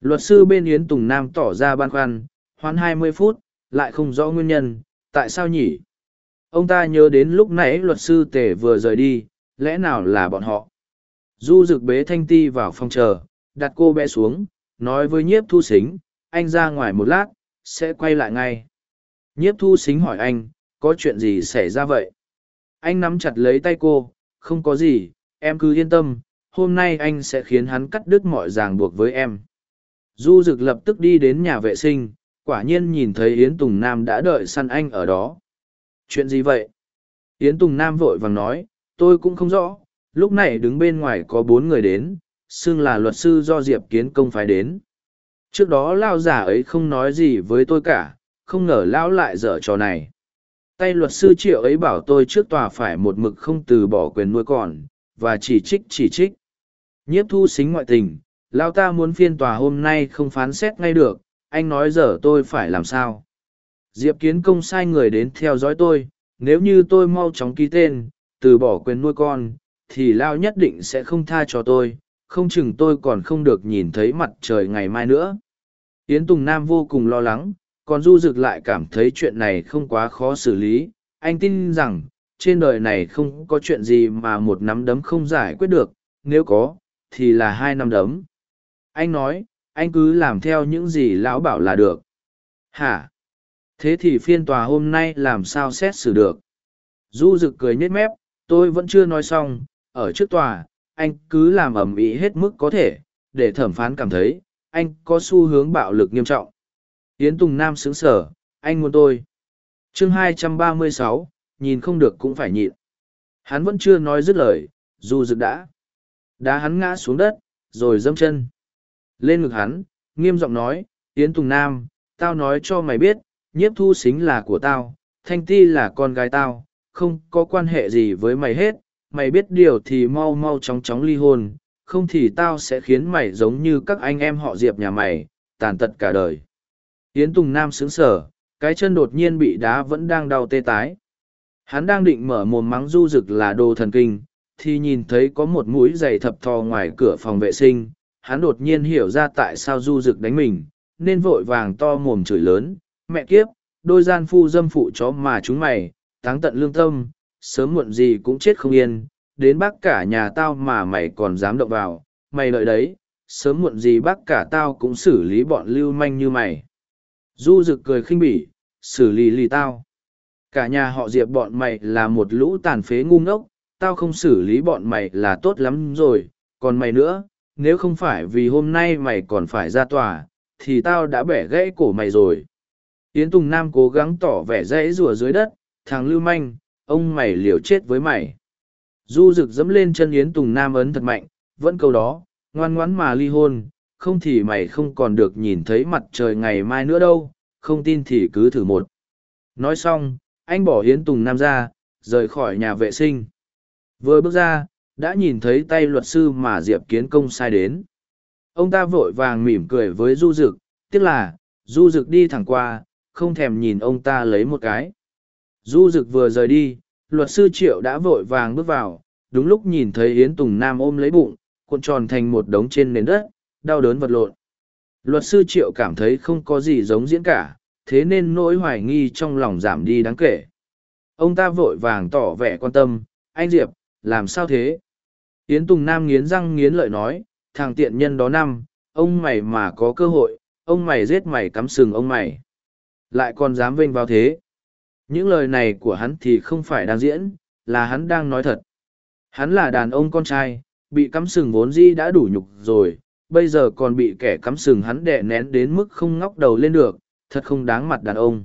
Luật sư bên Yến Tùng Nam tỏ ra băn khoăn, hoãn 20 phút, lại không rõ nguyên nhân, tại sao nhỉ? Ông ta nhớ đến lúc nãy luật sư tể vừa rời đi, lẽ nào là bọn họ? Du rực bế Thanh Ti vào phòng chờ, đặt cô bé xuống, nói với nhiếp thu xính, anh ra ngoài một lát, sẽ quay lại ngay. Nhiếp thu xính hỏi anh, có chuyện gì xảy ra vậy? Anh nắm chặt lấy tay cô, không có gì, em cứ yên tâm, hôm nay anh sẽ khiến hắn cắt đứt mọi ràng buộc với em. Du Dực lập tức đi đến nhà vệ sinh, quả nhiên nhìn thấy Yến Tùng Nam đã đợi săn anh ở đó. Chuyện gì vậy? Yến Tùng Nam vội vàng nói, tôi cũng không rõ, lúc này đứng bên ngoài có bốn người đến, xưng là luật sư do Diệp Kiến Công phái đến. Trước đó Lao giả ấy không nói gì với tôi cả, không ngờ Lão lại dở trò này. Tay luật sư triệu ấy bảo tôi trước tòa phải một mực không từ bỏ quyền nuôi còn, và chỉ trích chỉ trích. Nhiếp thu xính ngoại tình, Lao ta muốn phiên tòa hôm nay không phán xét ngay được, anh nói giờ tôi phải làm sao. Diệp Kiến Công sai người đến theo dõi tôi, nếu như tôi mau chóng ký tên, từ bỏ quyền nuôi con, thì Lao nhất định sẽ không tha cho tôi, không chừng tôi còn không được nhìn thấy mặt trời ngày mai nữa. Yến Tùng Nam vô cùng lo lắng, còn Du Dực lại cảm thấy chuyện này không quá khó xử lý. Anh tin rằng, trên đời này không có chuyện gì mà một nắm đấm không giải quyết được, nếu có, thì là hai nắm đấm. Anh nói, anh cứ làm theo những gì lão bảo là được. Hả? Thế thì phiên tòa hôm nay làm sao xét xử được? Du Dực cười nhếch mép, tôi vẫn chưa nói xong, ở trước tòa, anh cứ làm ầm ĩ hết mức có thể, để thẩm phán cảm thấy, anh có xu hướng bạo lực nghiêm trọng. Yến Tùng Nam sướng sở, anh muốn tôi. chương 236, nhìn không được cũng phải nhịn. Hắn vẫn chưa nói dứt lời, dù dực đã. Đá hắn ngã xuống đất, rồi dâm chân. Lên ngực hắn, nghiêm giọng nói, Yến Tùng Nam, tao nói cho mày biết, nhiếp thu xính là của tao, thanh ti là con gái tao, không có quan hệ gì với mày hết, mày biết điều thì mau mau chóng chóng ly hôn, không thì tao sẽ khiến mày giống như các anh em họ diệp nhà mày, tàn tật cả đời. Yến Tùng Nam sững sở, cái chân đột nhiên bị đá vẫn đang đau tê tái. Hắn đang định mở mồm mắng du rực là đồ thần kinh, thì nhìn thấy có một mũi giày thập thò ngoài cửa phòng vệ sinh. Hắn đột nhiên hiểu ra tại sao du rực đánh mình, nên vội vàng to mồm chửi lớn. Mẹ kiếp, đôi gian phu dâm phụ chó mà chúng mày, táng tận lương tâm, sớm muộn gì cũng chết không yên, đến bác cả nhà tao mà mày còn dám động vào, mày lợi đấy, sớm muộn gì bác cả tao cũng xử lý bọn lưu manh như mày. Du rực cười khinh bỉ, xử lý lì tao. Cả nhà họ diệp bọn mày là một lũ tàn phế ngu ngốc, tao không xử lý bọn mày là tốt lắm rồi, còn mày nữa, nếu không phải vì hôm nay mày còn phải ra tòa, thì tao đã bẻ gãy cổ mày rồi. Yến Tùng Nam cố gắng tỏ vẻ dãy rùa dưới đất, thằng lưu manh, ông mày liều chết với mày. Du rực dẫm lên chân Yến Tùng Nam ấn thật mạnh, vẫn câu đó, ngoan ngoãn mà ly hôn, không thì mày không còn được nhìn thấy mặt trời ngày mai nữa đâu, không tin thì cứ thử một. Nói xong, anh bỏ Hiến Tùng Nam ra, rời khỏi nhà vệ sinh. Vừa bước ra, đã nhìn thấy tay luật sư mà Diệp Kiến Công sai đến. Ông ta vội vàng mỉm cười với Du Dực, tiếc là, Du Dực đi thẳng qua, không thèm nhìn ông ta lấy một cái. Du Dực vừa rời đi, luật sư Triệu đã vội vàng bước vào, đúng lúc nhìn thấy Yến Tùng Nam ôm lấy bụng, cuộn tròn thành một đống trên nền đất, đau đớn vật lộn. Luật sư Triệu cảm thấy không có gì giống diễn cả, thế nên nỗi hoài nghi trong lòng giảm đi đáng kể. Ông ta vội vàng tỏ vẻ quan tâm, anh Diệp, làm sao thế? Yến Tùng Nam nghiến răng nghiến lợi nói, thằng tiện nhân đó năm, ông mày mà có cơ hội, ông mày giết mày cắm sừng ông mày. Lại còn dám vênh vào thế. Những lời này của hắn thì không phải đang diễn, là hắn đang nói thật. Hắn là đàn ông con trai, bị cắm sừng vốn di đã đủ nhục rồi, bây giờ còn bị kẻ cắm sừng hắn đè nén đến mức không ngóc đầu lên được, thật không đáng mặt đàn ông.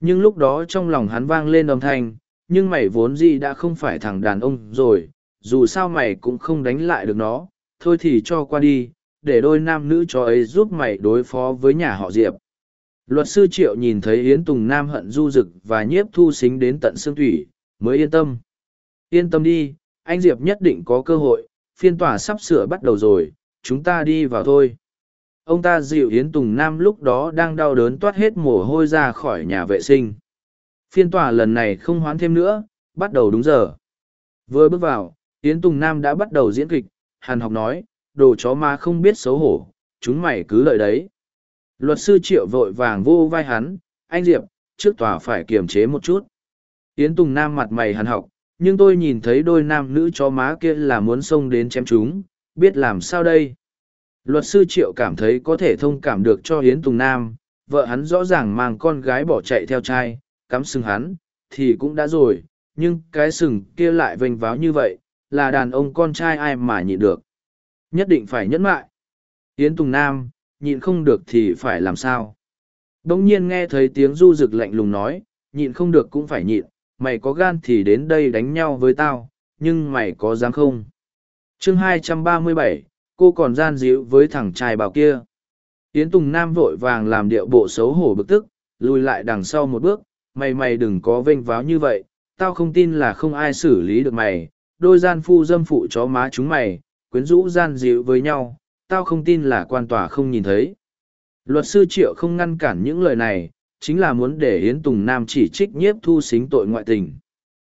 Nhưng lúc đó trong lòng hắn vang lên âm thanh, nhưng mày vốn gì đã không phải thằng đàn ông rồi, dù sao mày cũng không đánh lại được nó, thôi thì cho qua đi, để đôi nam nữ cho ấy giúp mày đối phó với nhà họ Diệp. Luật sư Triệu nhìn thấy Yến Tùng Nam hận du dực và nhiếp thu xính đến tận xương thủy, mới yên tâm. Yên tâm đi, anh Diệp nhất định có cơ hội, phiên tòa sắp sửa bắt đầu rồi, chúng ta đi vào thôi. Ông ta dịu Yến Tùng Nam lúc đó đang đau đớn toát hết mồ hôi ra khỏi nhà vệ sinh. Phiên tòa lần này không hoán thêm nữa, bắt đầu đúng giờ. Vừa bước vào, Yến Tùng Nam đã bắt đầu diễn kịch, Hàn học nói, đồ chó ma không biết xấu hổ, chúng mày cứ lợi đấy. Luật sư Triệu vội vàng vô vai hắn, anh Diệp, trước tòa phải kiềm chế một chút. Yến Tùng Nam mặt mày hàn học, nhưng tôi nhìn thấy đôi nam nữ chó má kia là muốn xông đến chém chúng, biết làm sao đây. Luật sư Triệu cảm thấy có thể thông cảm được cho Yến Tùng Nam, vợ hắn rõ ràng mang con gái bỏ chạy theo trai, cắm sừng hắn, thì cũng đã rồi, nhưng cái sừng kia lại vênh váo như vậy, là đàn ông con trai ai mà nhịn được. Nhất định phải nhẫn mại. Yến Tùng Nam, nhịn không được thì phải làm sao? Đông nhiên nghe thấy tiếng du rực lạnh lùng nói, nhịn không được cũng phải nhịn, mày có gan thì đến đây đánh nhau với tao, nhưng mày có dám không? chương 237, cô còn gian díu với thằng trai bảo kia. Yến Tùng Nam vội vàng làm điệu bộ xấu hổ bực tức, lùi lại đằng sau một bước, mày mày đừng có vênh váo như vậy, tao không tin là không ai xử lý được mày, đôi gian phu dâm phụ chó má chúng mày, quyến rũ gian díu với nhau, tao không tin là quan tòa không nhìn thấy. Luật sư Triệu không ngăn cản những lời này, chính là muốn để Yến Tùng Nam chỉ trích nhiếp thu xính tội ngoại tình.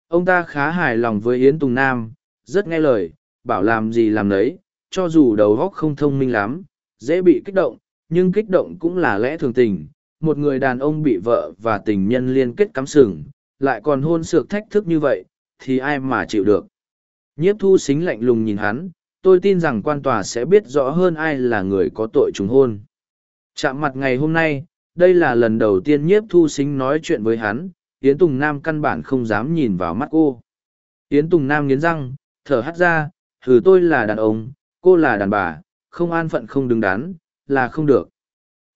Ông ta khá hài lòng với Yến Tùng Nam, rất nghe lời, bảo làm gì làm đấy, cho dù đầu óc không thông minh lắm, dễ bị kích động, nhưng kích động cũng là lẽ thường tình. Một người đàn ông bị vợ và tình nhân liên kết cắm sừng, lại còn hôn sược thách thức như vậy, thì ai mà chịu được. Nhiếp thu xính lạnh lùng nhìn hắn, tôi tin rằng quan tòa sẽ biết rõ hơn ai là người có tội trùng hôn. Chạm mặt ngày hôm nay, đây là lần đầu tiên nhiếp thu xính nói chuyện với hắn, Yến Tùng Nam căn bản không dám nhìn vào mắt cô. Yến Tùng Nam nghiến răng, thở hắt ra, thử tôi là đàn ông, cô là đàn bà, không an phận không đứng đắn, là không được.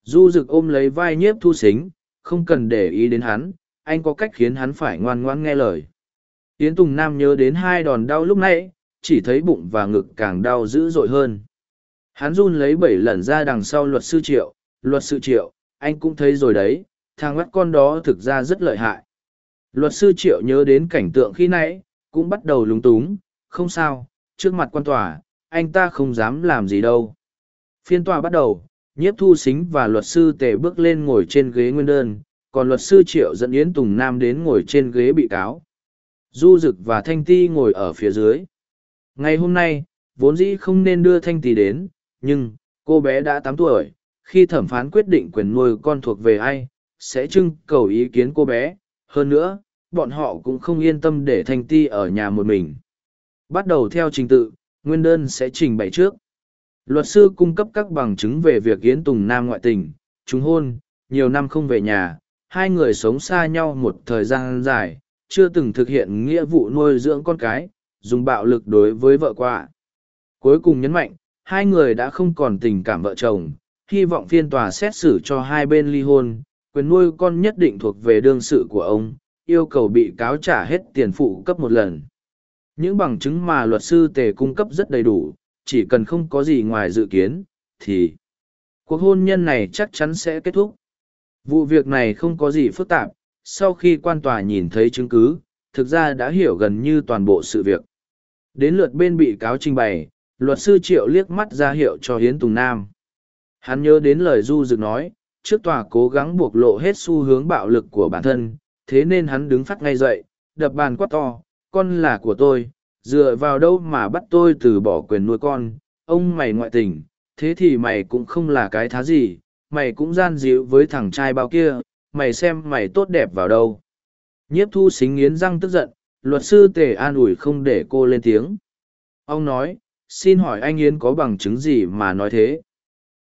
Du rực ôm lấy vai nhiếp thu xính, không cần để ý đến hắn, anh có cách khiến hắn phải ngoan ngoãn nghe lời. Yến Tùng Nam nhớ đến hai đòn đau lúc nãy, chỉ thấy bụng và ngực càng đau dữ dội hơn. Hắn run lấy bảy lần ra đằng sau luật sư triệu, luật sư triệu, anh cũng thấy rồi đấy, thằng mắt con đó thực ra rất lợi hại. Luật sư triệu nhớ đến cảnh tượng khi nãy, cũng bắt đầu lúng túng, không sao, trước mặt quan tòa, anh ta không dám làm gì đâu. Phiên tòa bắt đầu, nhiếp thu xính và luật sư tề bước lên ngồi trên ghế nguyên đơn, còn luật sư triệu dẫn Yến Tùng Nam đến ngồi trên ghế bị cáo. Du Dực và Thanh Ti ngồi ở phía dưới. Ngày hôm nay, vốn dĩ không nên đưa Thanh Ti đến, nhưng, cô bé đã tám tuổi, khi thẩm phán quyết định quyền nuôi con thuộc về ai, sẽ trưng cầu ý kiến cô bé. Hơn nữa, bọn họ cũng không yên tâm để Thanh Ti ở nhà một mình. Bắt đầu theo trình tự, nguyên đơn sẽ trình bày trước. Luật sư cung cấp các bằng chứng về việc Yến Tùng Nam ngoại tình, trùng hôn, nhiều năm không về nhà, hai người sống xa nhau một thời gian dài, chưa từng thực hiện nghĩa vụ nuôi dưỡng con cái, dùng bạo lực đối với vợ quạ. Cuối cùng nhấn mạnh, hai người đã không còn tình cảm vợ chồng, hy vọng phiên tòa xét xử cho hai bên ly hôn, quyền nuôi con nhất định thuộc về đương sự của ông, yêu cầu bị cáo trả hết tiền phụ cấp một lần. Những bằng chứng mà luật sư tề cung cấp rất đầy đủ, chỉ cần không có gì ngoài dự kiến, thì cuộc hôn nhân này chắc chắn sẽ kết thúc. Vụ việc này không có gì phức tạp, sau khi quan tòa nhìn thấy chứng cứ, thực ra đã hiểu gần như toàn bộ sự việc. Đến lượt bên bị cáo trình bày, luật sư triệu liếc mắt ra hiệu cho Hiến Tùng Nam. Hắn nhớ đến lời Du Dực nói, trước tòa cố gắng buộc lộ hết xu hướng bạo lực của bản thân, thế nên hắn đứng phát ngay dậy, đập bàn quát to, con là của tôi, dựa vào đâu mà bắt tôi từ bỏ quyền nuôi con, ông mày ngoại tình, thế thì mày cũng không là cái thá gì, mày cũng gian dịu với thằng trai bao kia, mày xem mày tốt đẹp vào đâu. Nhiếp thu xính nghiến răng tức giận, luật sư tề an ủi không để cô lên tiếng. Ông nói, xin hỏi anh Yến có bằng chứng gì mà nói thế?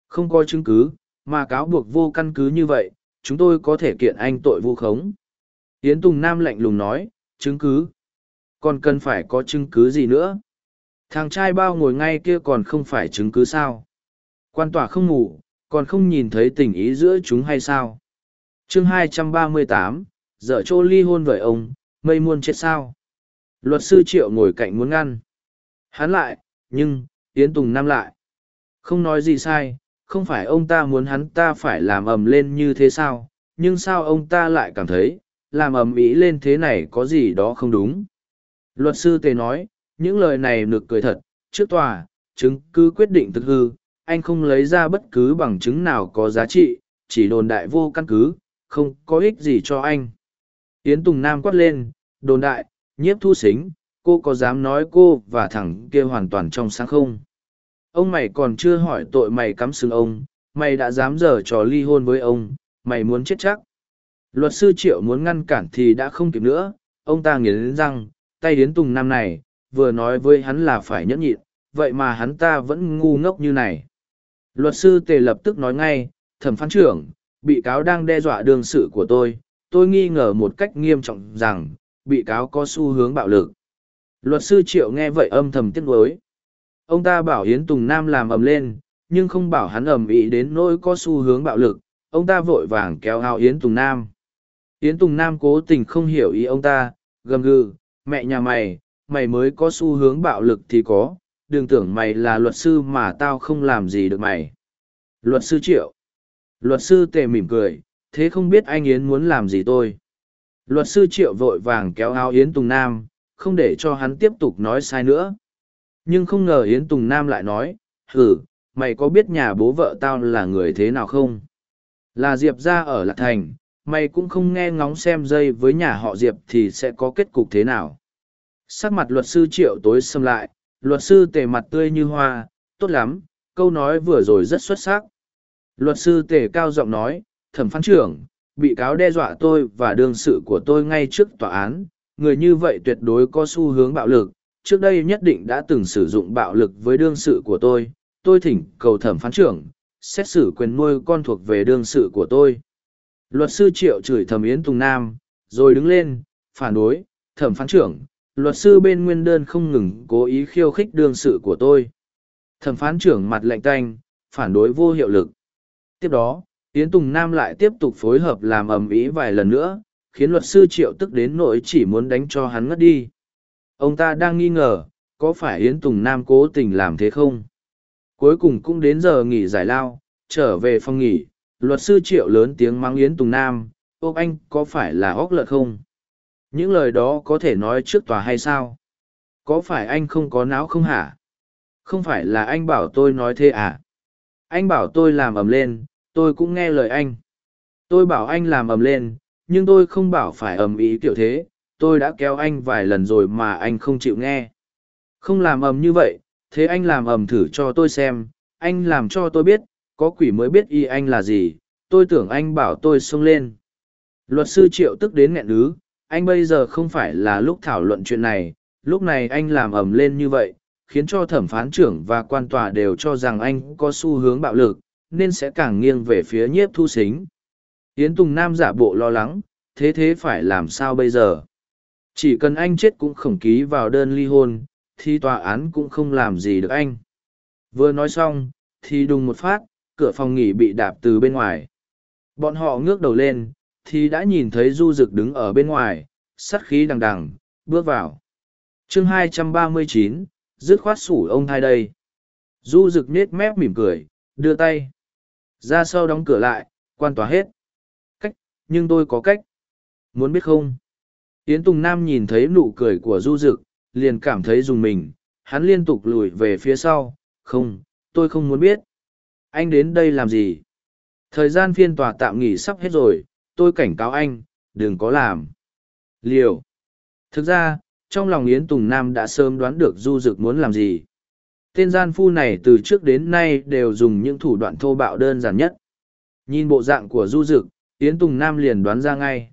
Không có chứng cứ, mà cáo buộc vô căn cứ như vậy, chúng tôi có thể kiện anh tội vu khống. Yến Tùng Nam lạnh lùng nói, chứng cứ. Còn cần phải có chứng cứ gì nữa? Thằng trai bao ngồi ngay kia còn không phải chứng cứ sao? Quan tòa không ngủ, còn không nhìn thấy tình ý giữa chúng hay sao? chương 238, dở chỗ ly hôn với ông, mây muôn chết sao? Luật sư Triệu ngồi cạnh muốn ngăn. Hắn lại, nhưng, Yến Tùng Nam lại. Không nói gì sai, không phải ông ta muốn hắn ta phải làm ầm lên như thế sao, nhưng sao ông ta lại cảm thấy, làm ầm ĩ lên thế này có gì đó không đúng. Luật sư Tề nói, những lời này nực cười thật, trước tòa, chứng cứ quyết định thực hư, anh không lấy ra bất cứ bằng chứng nào có giá trị, chỉ đồn đại vô căn cứ, không có ích gì cho anh. Yến Tùng Nam quát lên, đồn đại, nhiếp thu xính, cô có dám nói cô và thằng kia hoàn toàn trong sáng không? Ông mày còn chưa hỏi tội mày cắm sừng ông, mày đã dám dở trò ly hôn với ông, mày muốn chết chắc. Luật sư Triệu muốn ngăn cản thì đã không kịp nữa, ông ta nghiến răng, tay Yến Tùng Nam này, vừa nói với hắn là phải nhẫn nhịn, vậy mà hắn ta vẫn ngu ngốc như này. Luật sư Tề lập tức nói ngay, thẩm phán trưởng, bị cáo đang đe dọa đương sự của tôi, tôi nghi ngờ một cách nghiêm trọng rằng, bị cáo có xu hướng bạo lực. Luật sư Triệu nghe vậy âm thầm tiếc nuối. Ông ta bảo Yến Tùng Nam làm ầm lên, nhưng không bảo hắn ầm ĩ đến nỗi có xu hướng bạo lực, ông ta vội vàng kéo ao Yến Tùng Nam. Yến Tùng Nam cố tình không hiểu ý ông ta, gầm gừ, mẹ nhà mày, mày mới có xu hướng bạo lực thì có, đừng tưởng mày là luật sư mà tao không làm gì được mày. Luật sư Triệu. Luật sư Tề mỉm cười, thế không biết anh Yến muốn làm gì tôi. Luật sư Triệu vội vàng kéo áo Yến Tùng Nam, không để cho hắn tiếp tục nói sai nữa. Nhưng không ngờ Yến Tùng Nam lại nói, hử, mày có biết nhà bố vợ tao là người thế nào không? Là Diệp ra ở Lạc Thành, mày cũng không nghe ngóng xem dây với nhà họ Diệp thì sẽ có kết cục thế nào. Sắc mặt luật sư Triệu tối xâm lại, luật sư tề mặt tươi như hoa, tốt lắm, câu nói vừa rồi rất xuất sắc. Luật sư tề cao giọng nói, thẩm phán trưởng, bị cáo đe dọa tôi và đương sự của tôi ngay trước tòa án, người như vậy tuyệt đối có xu hướng bạo lực, trước đây nhất định đã từng sử dụng bạo lực với đương sự của tôi, tôi thỉnh cầu thẩm phán trưởng, xét xử quyền nuôi con thuộc về đương sự của tôi. Luật sư Triệu chửi thẩm Yến Tùng Nam, rồi đứng lên, phản đối, thẩm phán trưởng, luật sư bên nguyên đơn không ngừng cố ý khiêu khích đương sự của tôi. Thẩm phán trưởng mặt lạnh tanh, phản đối vô hiệu lực. Tiếp đó, Yến Tùng Nam lại tiếp tục phối hợp làm ầm ĩ vài lần nữa, khiến luật sư Triệu tức đến nỗi chỉ muốn đánh cho hắn ngất đi. Ông ta đang nghi ngờ, có phải Yến Tùng Nam cố tình làm thế không? Cuối cùng cũng đến giờ nghỉ giải lao, trở về phòng nghỉ, luật sư Triệu lớn tiếng mắng Yến Tùng Nam, ôm anh có phải là óc lợn không? Những lời đó có thể nói trước tòa hay sao? Có phải anh không có não không hả? Không phải là anh bảo tôi nói thế à? Anh bảo tôi làm ầm lên, tôi cũng nghe lời anh. Tôi bảo anh làm ầm lên, nhưng tôi không bảo phải ầm ý kiểu thế, tôi đã kéo anh vài lần rồi mà anh không chịu nghe. Không làm ầm như vậy, thế anh làm ầm thử cho tôi xem, anh làm cho tôi biết, có quỷ mới biết y anh là gì, tôi tưởng anh bảo tôi xông lên. Luật sư triệu tức đến nghẹn ứ, anh bây giờ không phải là lúc thảo luận chuyện này, lúc này anh làm ầm lên như vậy, khiến cho thẩm phán trưởng và quan tòa đều cho rằng anh có xu hướng bạo lực, nên sẽ càng nghiêng về phía nhiếp thu xính. Yến Tùng Nam giả bộ lo lắng, thế thế phải làm sao bây giờ? Chỉ cần anh chết cũng khổng ký vào đơn ly hôn, thì tòa án cũng không làm gì được anh. Vừa nói xong, thì đùng một phát, cửa phòng nghỉ bị đạp từ bên ngoài. Bọn họ ngước đầu lên, thì đã nhìn thấy Du Dực đứng ở bên ngoài, sắt khí đằng đằng, bước vào. chương 239, dứt khoát sủ ông hai đây. Du Dực nết mép mỉm cười, đưa tay. Ra sau đóng cửa lại, quan tòa hết. Cách, nhưng tôi có cách. Muốn biết không? Yến Tùng Nam nhìn thấy nụ cười của Du Dực, liền cảm thấy dùng mình, hắn liên tục lùi về phía sau, không, tôi không muốn biết. Anh đến đây làm gì? Thời gian phiên tòa tạm nghỉ sắp hết rồi, tôi cảnh cáo anh, đừng có làm. Liều. Thực ra, trong lòng Yến Tùng Nam đã sớm đoán được Du Dực muốn làm gì. Tên gian phu này từ trước đến nay đều dùng những thủ đoạn thô bạo đơn giản nhất. Nhìn bộ dạng của Du Dực, Yến Tùng Nam liền đoán ra ngay.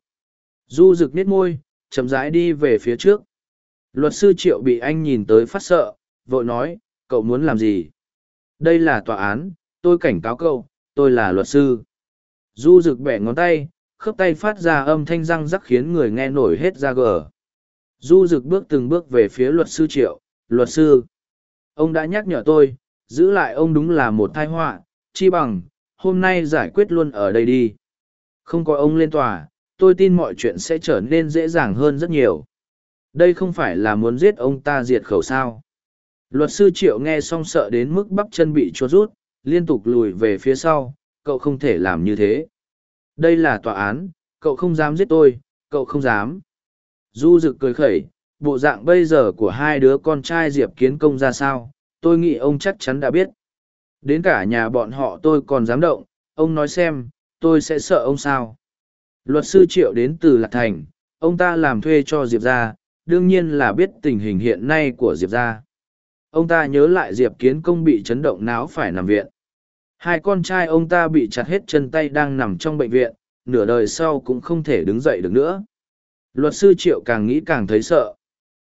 Du Dực nít môi, chậm rãi đi về phía trước. Luật sư Triệu bị anh nhìn tới phát sợ, vội nói, cậu muốn làm gì? Đây là tòa án, tôi cảnh cáo cậu, tôi là luật sư. Du rực bẻ ngón tay, khớp tay phát ra âm thanh răng rắc khiến người nghe nổi hết ra gờ. Du rực bước từng bước về phía luật sư triệu, luật sư, ông đã nhắc nhở tôi, giữ lại ông đúng là một thai họa, chi bằng, hôm nay giải quyết luôn ở đây đi. Không có ông lên tòa, tôi tin mọi chuyện sẽ trở nên dễ dàng hơn rất nhiều. Đây không phải là muốn giết ông ta diệt khẩu sao? Luật sư triệu nghe xong sợ đến mức bắp chân bị chốt rút liên tục lùi về phía sau, cậu không thể làm như thế. Đây là tòa án, cậu không dám giết tôi, cậu không dám. Du rực cười khẩy, bộ dạng bây giờ của hai đứa con trai diệp kiến công ra sao, tôi nghĩ ông chắc chắn đã biết. Đến cả nhà bọn họ tôi còn dám động, ông nói xem, tôi sẽ sợ ông sao. Luật sư triệu đến từ lạc thành, ông ta làm thuê cho diệp ra đương nhiên là biết tình hình hiện nay của diệp ra ông ta nhớ lại diệp kiến công bị chấn động não phải nằm viện. Hai con trai ông ta bị chặt hết chân tay đang nằm trong bệnh viện, nửa đời sau cũng không thể đứng dậy được nữa. Luật sư triệu càng nghĩ càng thấy sợ.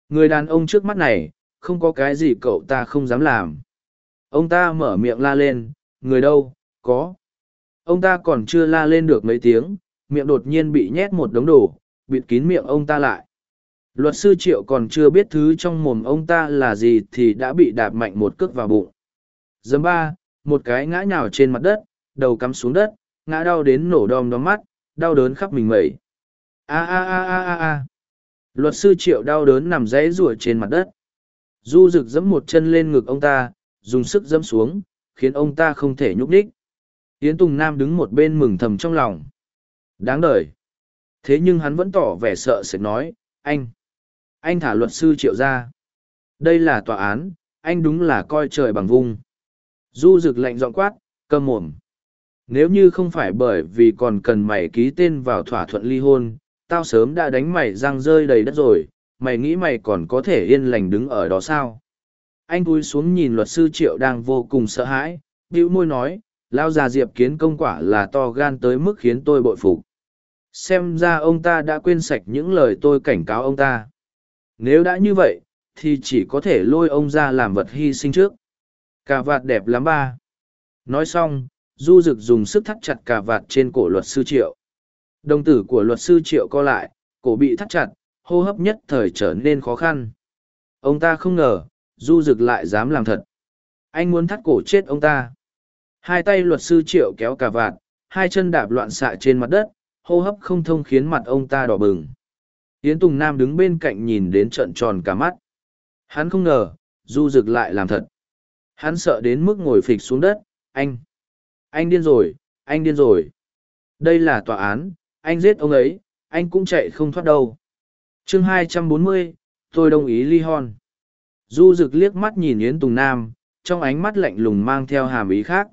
Người đàn ông trước mắt này, không có cái gì cậu ta không dám làm. Ông ta mở miệng la lên, người đâu, có? Ông ta còn chưa la lên được mấy tiếng, miệng đột nhiên bị nhét một đống đồ, bịt kín miệng ông ta lại luật sư triệu còn chưa biết thứ trong mồm ông ta là gì thì đã bị đạp mạnh một cước vào bụng. Dấm ba, một cái ngã nhào trên mặt đất, đầu cắm xuống đất, ngã đau đến nổ đom đóm mắt, đau đớn khắp mình mẩy. A a a a a a. Luật sư triệu đau đớn nằm rẽ rủa trên mặt đất. Du rực dẫm một chân lên ngực ông ta, dùng sức dẫm xuống, khiến ông ta không thể nhúc nhích. Yến tùng nam đứng một bên mừng thầm trong lòng. Đáng đ thế nhưng hắn vẫn tỏ vẻ sợ sệt nói, anh anh thả luật sư triệu ra. Đây là tòa án, anh đúng là coi trời bằng vung. Du rực lạnh dọn quát cơm mồm. Nếu như không phải bởi vì còn cần mày ký tên vào thỏa thuận ly hôn, tao sớm đã đánh mày răng rơi đầy đất rồi, mày nghĩ mày còn có thể yên lành đứng ở đó sao? Anh cúi xuống nhìn luật sư triệu đang vô cùng sợ hãi, bĩu môi nói, lao già diệp kiến công quả là to gan tới mức khiến tôi bội phục. Xem ra ông ta đã quên sạch những lời tôi cảnh cáo ông ta nếu đã như vậy, thì chỉ có thể lôi ông ra làm vật hy sinh trước. Cà vạt đẹp lắm ba. Nói xong, du rực dùng sức thắt chặt cà vạt trên cổ luật sư triệu. Đồng tử của luật sư triệu co lại, cổ bị thắt chặt, hô hấp nhất thời trở nên khó khăn. Ông ta không ngờ, du rực lại dám làm thật. Anh muốn thắt cổ chết ông ta. Hai tay luật sư triệu kéo cà vạt, hai chân đạp loạn xạ trên mặt đất, hô hấp không thông khiến mặt ông ta đỏ bừng yến tùng nam đứng bên cạnh nhìn đến trợn tròn cả mắt. Hắn không ngờ du rực lại làm thật. Hắn sợ đến mức ngồi phịch xuống đất anh anh điên rồi anh điên rồi. Đây là tòa án anh giết ông ấy anh cũng chạy không thoát đâu. Chương 240, tôi đồng ý ly hôn. du rực liếc mắt nhìn yến tùng nam trong ánh mắt lạnh lùng mang theo hàm ý khác.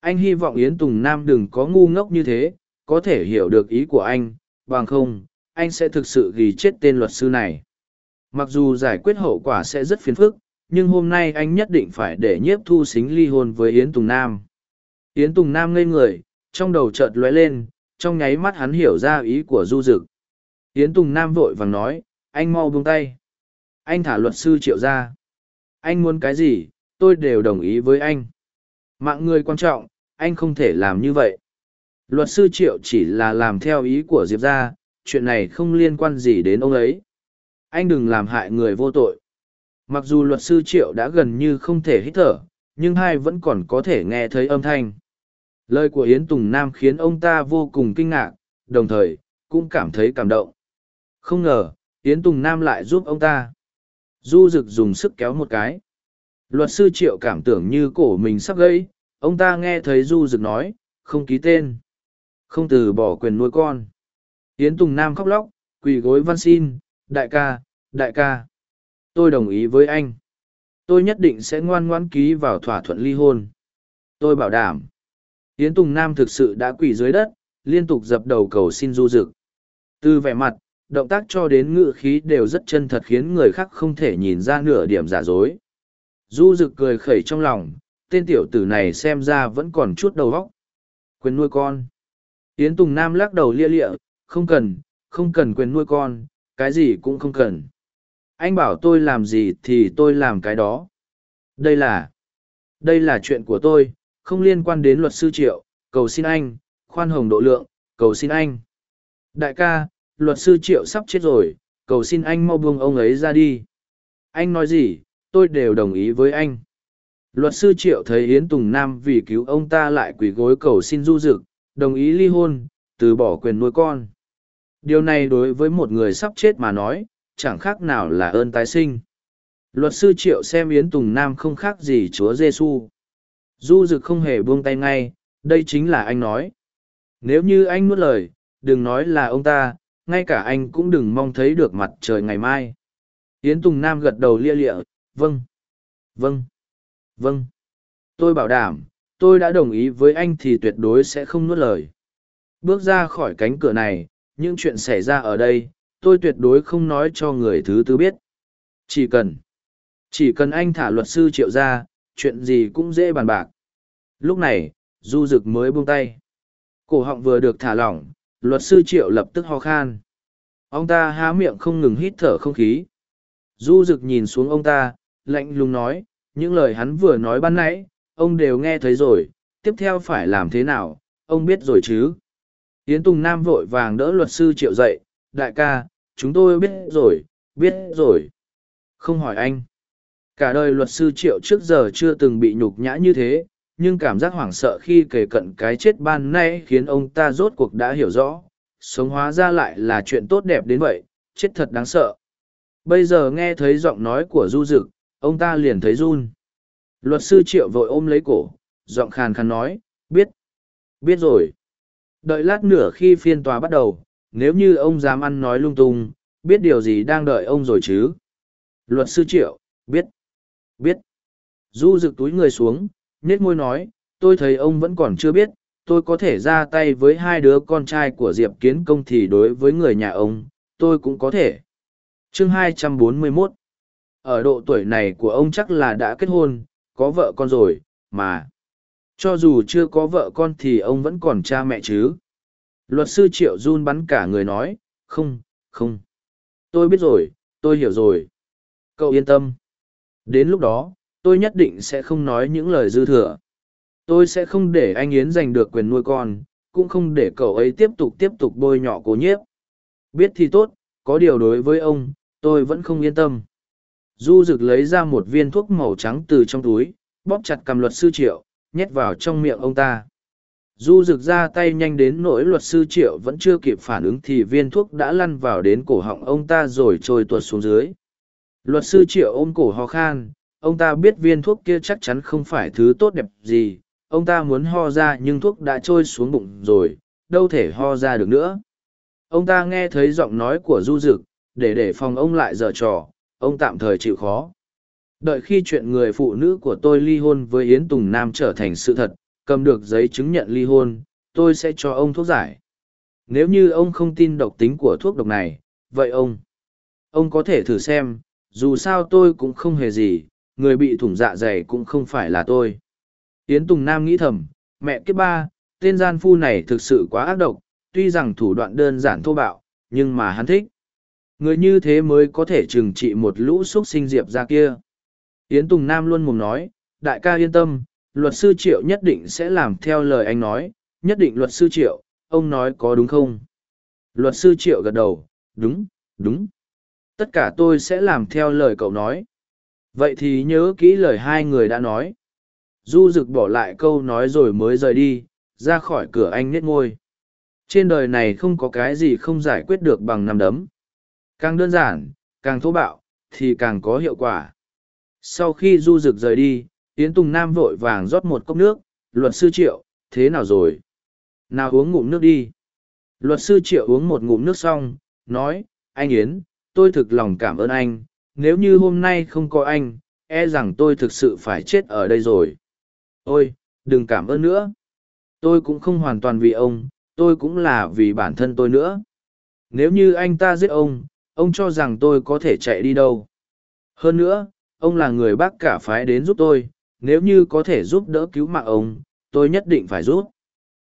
Anh hy vọng yến tùng nam đừng có ngu ngốc như thế có thể hiểu được ý của anh bằng không anh sẽ thực sự ghi chết tên luật sư này. Mặc dù giải quyết hậu quả sẽ rất phiền phức, nhưng hôm nay anh nhất định phải để nhiếp thu xính ly hôn với yến tùng nam. Yến tùng nam ngây người, trong đầu chợt lóe lên, trong nháy mắt hắn hiểu ra ý của du dực. Yến tùng nam vội vàng nói, anh mau buông tay. Anh thả luật sư triệu ra. Anh muốn cái gì, tôi đều đồng ý với anh. Mạng người quan trọng, anh không thể làm như vậy. Luật sư triệu chỉ là làm theo ý của diệp ra chuyện này không liên quan gì đến ông ấy. Anh đừng làm hại người vô tội. Mặc dù luật sư triệu đã gần như không thể hít thở, nhưng hai vẫn còn có thể nghe thấy âm thanh. Lời của yến tùng nam khiến ông ta vô cùng kinh ngạc, đồng thời, cũng cảm thấy cảm động. Không ngờ, yến tùng nam lại giúp ông ta. Du rực dùng sức kéo một cái. Luật sư triệu cảm tưởng như cổ mình sắp gãy, ông ta nghe thấy du rực nói, không ký tên. Không từ bỏ quyền nuôi con yến tùng nam khóc lóc, quỳ gối văn xin, đại ca đại ca, tôi đồng ý với anh. Tôi nhất định sẽ ngoan ngoãn ký vào thỏa thuận ly hôn. Tôi bảo đảm. Yến tùng nam thực sự đã quỳ dưới đất, liên tục dập đầu cầu xin du Dực. từ vẻ mặt, động tác cho đến ngự khí đều rất chân thật khiến người khác không thể nhìn ra nửa điểm giả dối. Du Dực cười khẩy trong lòng, tên tiểu tử này xem ra vẫn còn chút đầu vóc quyền nuôi con. Yến tùng nam lắc đầu lia lịa không cần không cần quyền nuôi con cái gì cũng không cần anh bảo tôi làm gì thì tôi làm cái đó đây là đây là chuyện của tôi không liên quan đến luật sư triệu, cầu xin anh, khoan hồng độ lượng, cầu xin anh. Đại ca, luật sư triệu sắp chết rồi, cầu xin anh mau buông ông ấy ra đi. Anh nói gì, tôi đều đồng ý với anh. Luật sư triệu thấy Yến Tùng Nam vì cứu ông ta lại quỳ gối cầu xin du dực, đồng ý ly hôn, từ bỏ quyền nuôi con. Điều này đối với một người sắp chết mà nói, chẳng khác nào là ơn tái sinh. Luật sư triệu xem Yến Tùng Nam không khác gì Chúa Giêsu. Du dực không hề buông tay ngay, đây chính là anh nói. Nếu như anh nuốt lời, đừng nói là ông ta, ngay cả anh cũng đừng mong thấy được mặt trời ngày mai. Yến Tùng Nam gật đầu lia lịa, vâng, vâng, vâng. Tôi bảo đảm, tôi đã đồng ý với anh thì tuyệt đối sẽ không nuốt lời. Bước ra khỏi cánh cửa này, những chuyện xảy ra ở đây, tôi tuyệt đối không nói cho người thứ tư biết. Chỉ cần, chỉ cần anh thả luật sư triệu ra, chuyện gì cũng dễ bàn bạc. Lúc này, du dực mới buông tay. Cổ họng vừa được thả lỏng, luật sư triệu lập tức ho khan. Ông ta há miệng không ngừng hít thở không khí. Du dực nhìn xuống ông ta, lạnh lùng nói, những lời hắn vừa nói ban nãy, ông đều nghe thấy rồi, tiếp theo phải làm thế nào, ông biết rồi chứ. Yến Tùng Nam vội vàng đỡ luật sư triệu dậy, đại ca, chúng tôi biết rồi, biết rồi. Không hỏi anh. Cả đời luật sư triệu trước giờ chưa từng bị nhục nhã như thế, nhưng cảm giác hoảng sợ khi kể cận cái chết ban nay khiến ông ta rốt cuộc đã hiểu rõ. Sống hóa ra lại là chuyện tốt đẹp đến vậy, chết thật đáng sợ. Bây giờ nghe thấy giọng nói của Du Dực, ông ta liền thấy run. Luật sư triệu vội ôm lấy cổ, giọng khàn khàn nói, biết, biết rồi. Đợi lát nữa khi phiên tòa bắt đầu, nếu như ông dám ăn nói lung tung, biết điều gì đang đợi ông rồi chứ? Luật sư triệu, biết, biết. Du rực túi người xuống, nết môi nói, tôi thấy ông vẫn còn chưa biết, tôi có thể ra tay với hai đứa con trai của Diệp Kiến Công thì đối với người nhà ông, tôi cũng có thể. Chương 241 Ở độ tuổi này của ông chắc là đã kết hôn, có vợ con rồi, mà. Cho dù chưa có vợ con thì ông vẫn còn cha mẹ chứ. Luật sư Triệu run bắn cả người nói, không, không. Tôi biết rồi, tôi hiểu rồi. Cậu yên tâm. Đến lúc đó, tôi nhất định sẽ không nói những lời dư thừa. Tôi sẽ không để anh Yến giành được quyền nuôi con, cũng không để cậu ấy tiếp tục tiếp tục bôi nhọ cố nhiếp. Biết thì tốt, có điều đối với ông, tôi vẫn không yên tâm. Du rực lấy ra một viên thuốc màu trắng từ trong túi, bóp chặt cầm luật sư triệu, nhét vào trong miệng ông ta. Du rực ra tay nhanh đến nỗi luật sư triệu vẫn chưa kịp phản ứng thì viên thuốc đã lăn vào đến cổ họng ông ta rồi trôi tuột xuống dưới. Luật sư triệu ôm cổ ho khan, ông ta biết viên thuốc kia chắc chắn không phải thứ tốt đẹp gì, ông ta muốn ho ra nhưng thuốc đã trôi xuống bụng rồi, đâu thể ho ra được nữa. Ông ta nghe thấy giọng nói của du dực, để để phòng ông lại dở trò, ông tạm thời chịu khó. Đợi khi chuyện người phụ nữ của tôi ly hôn với Yến Tùng Nam trở thành sự thật, cầm được giấy chứng nhận ly hôn, tôi sẽ cho ông thuốc giải. Nếu như ông không tin độc tính của thuốc độc này, vậy ông, ông có thể thử xem, dù sao tôi cũng không hề gì, người bị thủng dạ dày cũng không phải là tôi. Yến Tùng Nam nghĩ thầm, mẹ kiếp ba, tên gian phu này thực sự quá ác độc, tuy rằng thủ đoạn đơn giản thô bạo, nhưng mà hắn thích. Người như thế mới có thể trừng trị một lũ xuất sinh diệp ra kia. Yến Tùng Nam luôn mồm nói, đại ca yên tâm, luật sư Triệu nhất định sẽ làm theo lời anh nói, nhất định luật sư Triệu, ông nói có đúng không? Luật sư Triệu gật đầu, đúng, đúng. Tất cả tôi sẽ làm theo lời cậu nói. Vậy thì nhớ kỹ lời hai người đã nói. Du Dực bỏ lại câu nói rồi mới rời đi, ra khỏi cửa anh nết ngôi. Trên đời này không có cái gì không giải quyết được bằng nằm đấm. Càng đơn giản, càng thô bạo, thì càng có hiệu quả. Sau khi du rực rời đi, Yến Tùng Nam vội vàng rót một cốc nước, luật sư Triệu, thế nào rồi? Nào uống ngụm nước đi. Luật sư Triệu uống một ngụm nước xong, nói, anh Yến, tôi thực lòng cảm ơn anh, nếu như hôm nay không có anh, e rằng tôi thực sự phải chết ở đây rồi. Ôi, đừng cảm ơn nữa. Tôi cũng không hoàn toàn vì ông, tôi cũng là vì bản thân tôi nữa. Nếu như anh ta giết ông, ông cho rằng tôi có thể chạy đi đâu. Hơn nữa, ông là người bác cả phái đến giúp tôi, nếu như có thể giúp đỡ cứu mạng ông, tôi nhất định phải giúp.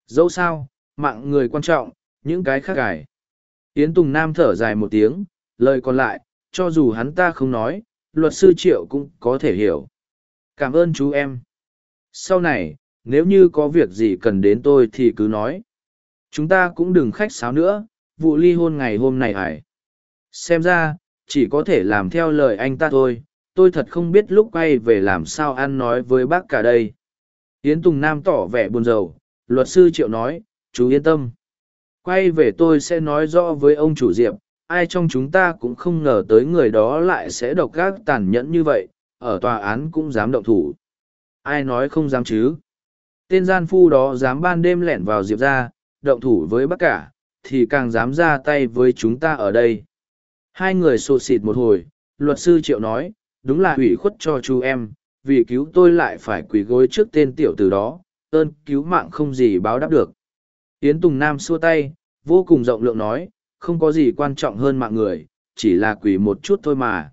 Dẫu sao, mạng người quan trọng, những cái khác gài. Yến Tùng Nam thở dài một tiếng, lời còn lại, cho dù hắn ta không nói, luật sư Triệu cũng có thể hiểu. Cảm ơn chú em. Sau này, nếu như có việc gì cần đến tôi thì cứ nói. Chúng ta cũng đừng khách sáo nữa, vụ ly hôn ngày hôm này hải. Xem ra, chỉ có thể làm theo lời anh ta thôi, tôi thật không biết lúc quay về làm sao ăn nói với bác cả đây. Yến Tùng Nam tỏ vẻ buồn rầu, luật sư Triệu nói, chú yên tâm. Quay về tôi sẽ nói rõ với ông chủ Diệp, ai trong chúng ta cũng không ngờ tới người đó lại sẽ độc gác tàn nhẫn như vậy, ở tòa án cũng dám động thủ. Ai nói không dám chứ? Tên gian phu đó dám ban đêm lẻn vào Diệp ra, động thủ với bác cả, thì càng dám ra tay với chúng ta ở đây. Hai người sụt xịt một hồi, luật sư Triệu nói, đúng là hủy khuất cho chú em, vì cứu tôi lại phải quỳ gối trước tên tiểu tử đó, ơn cứu mạng không gì báo đáp được. Yến Tùng Nam xua tay, vô cùng rộng lượng nói, không có gì quan trọng hơn mạng người, chỉ là quỳ một chút thôi mà.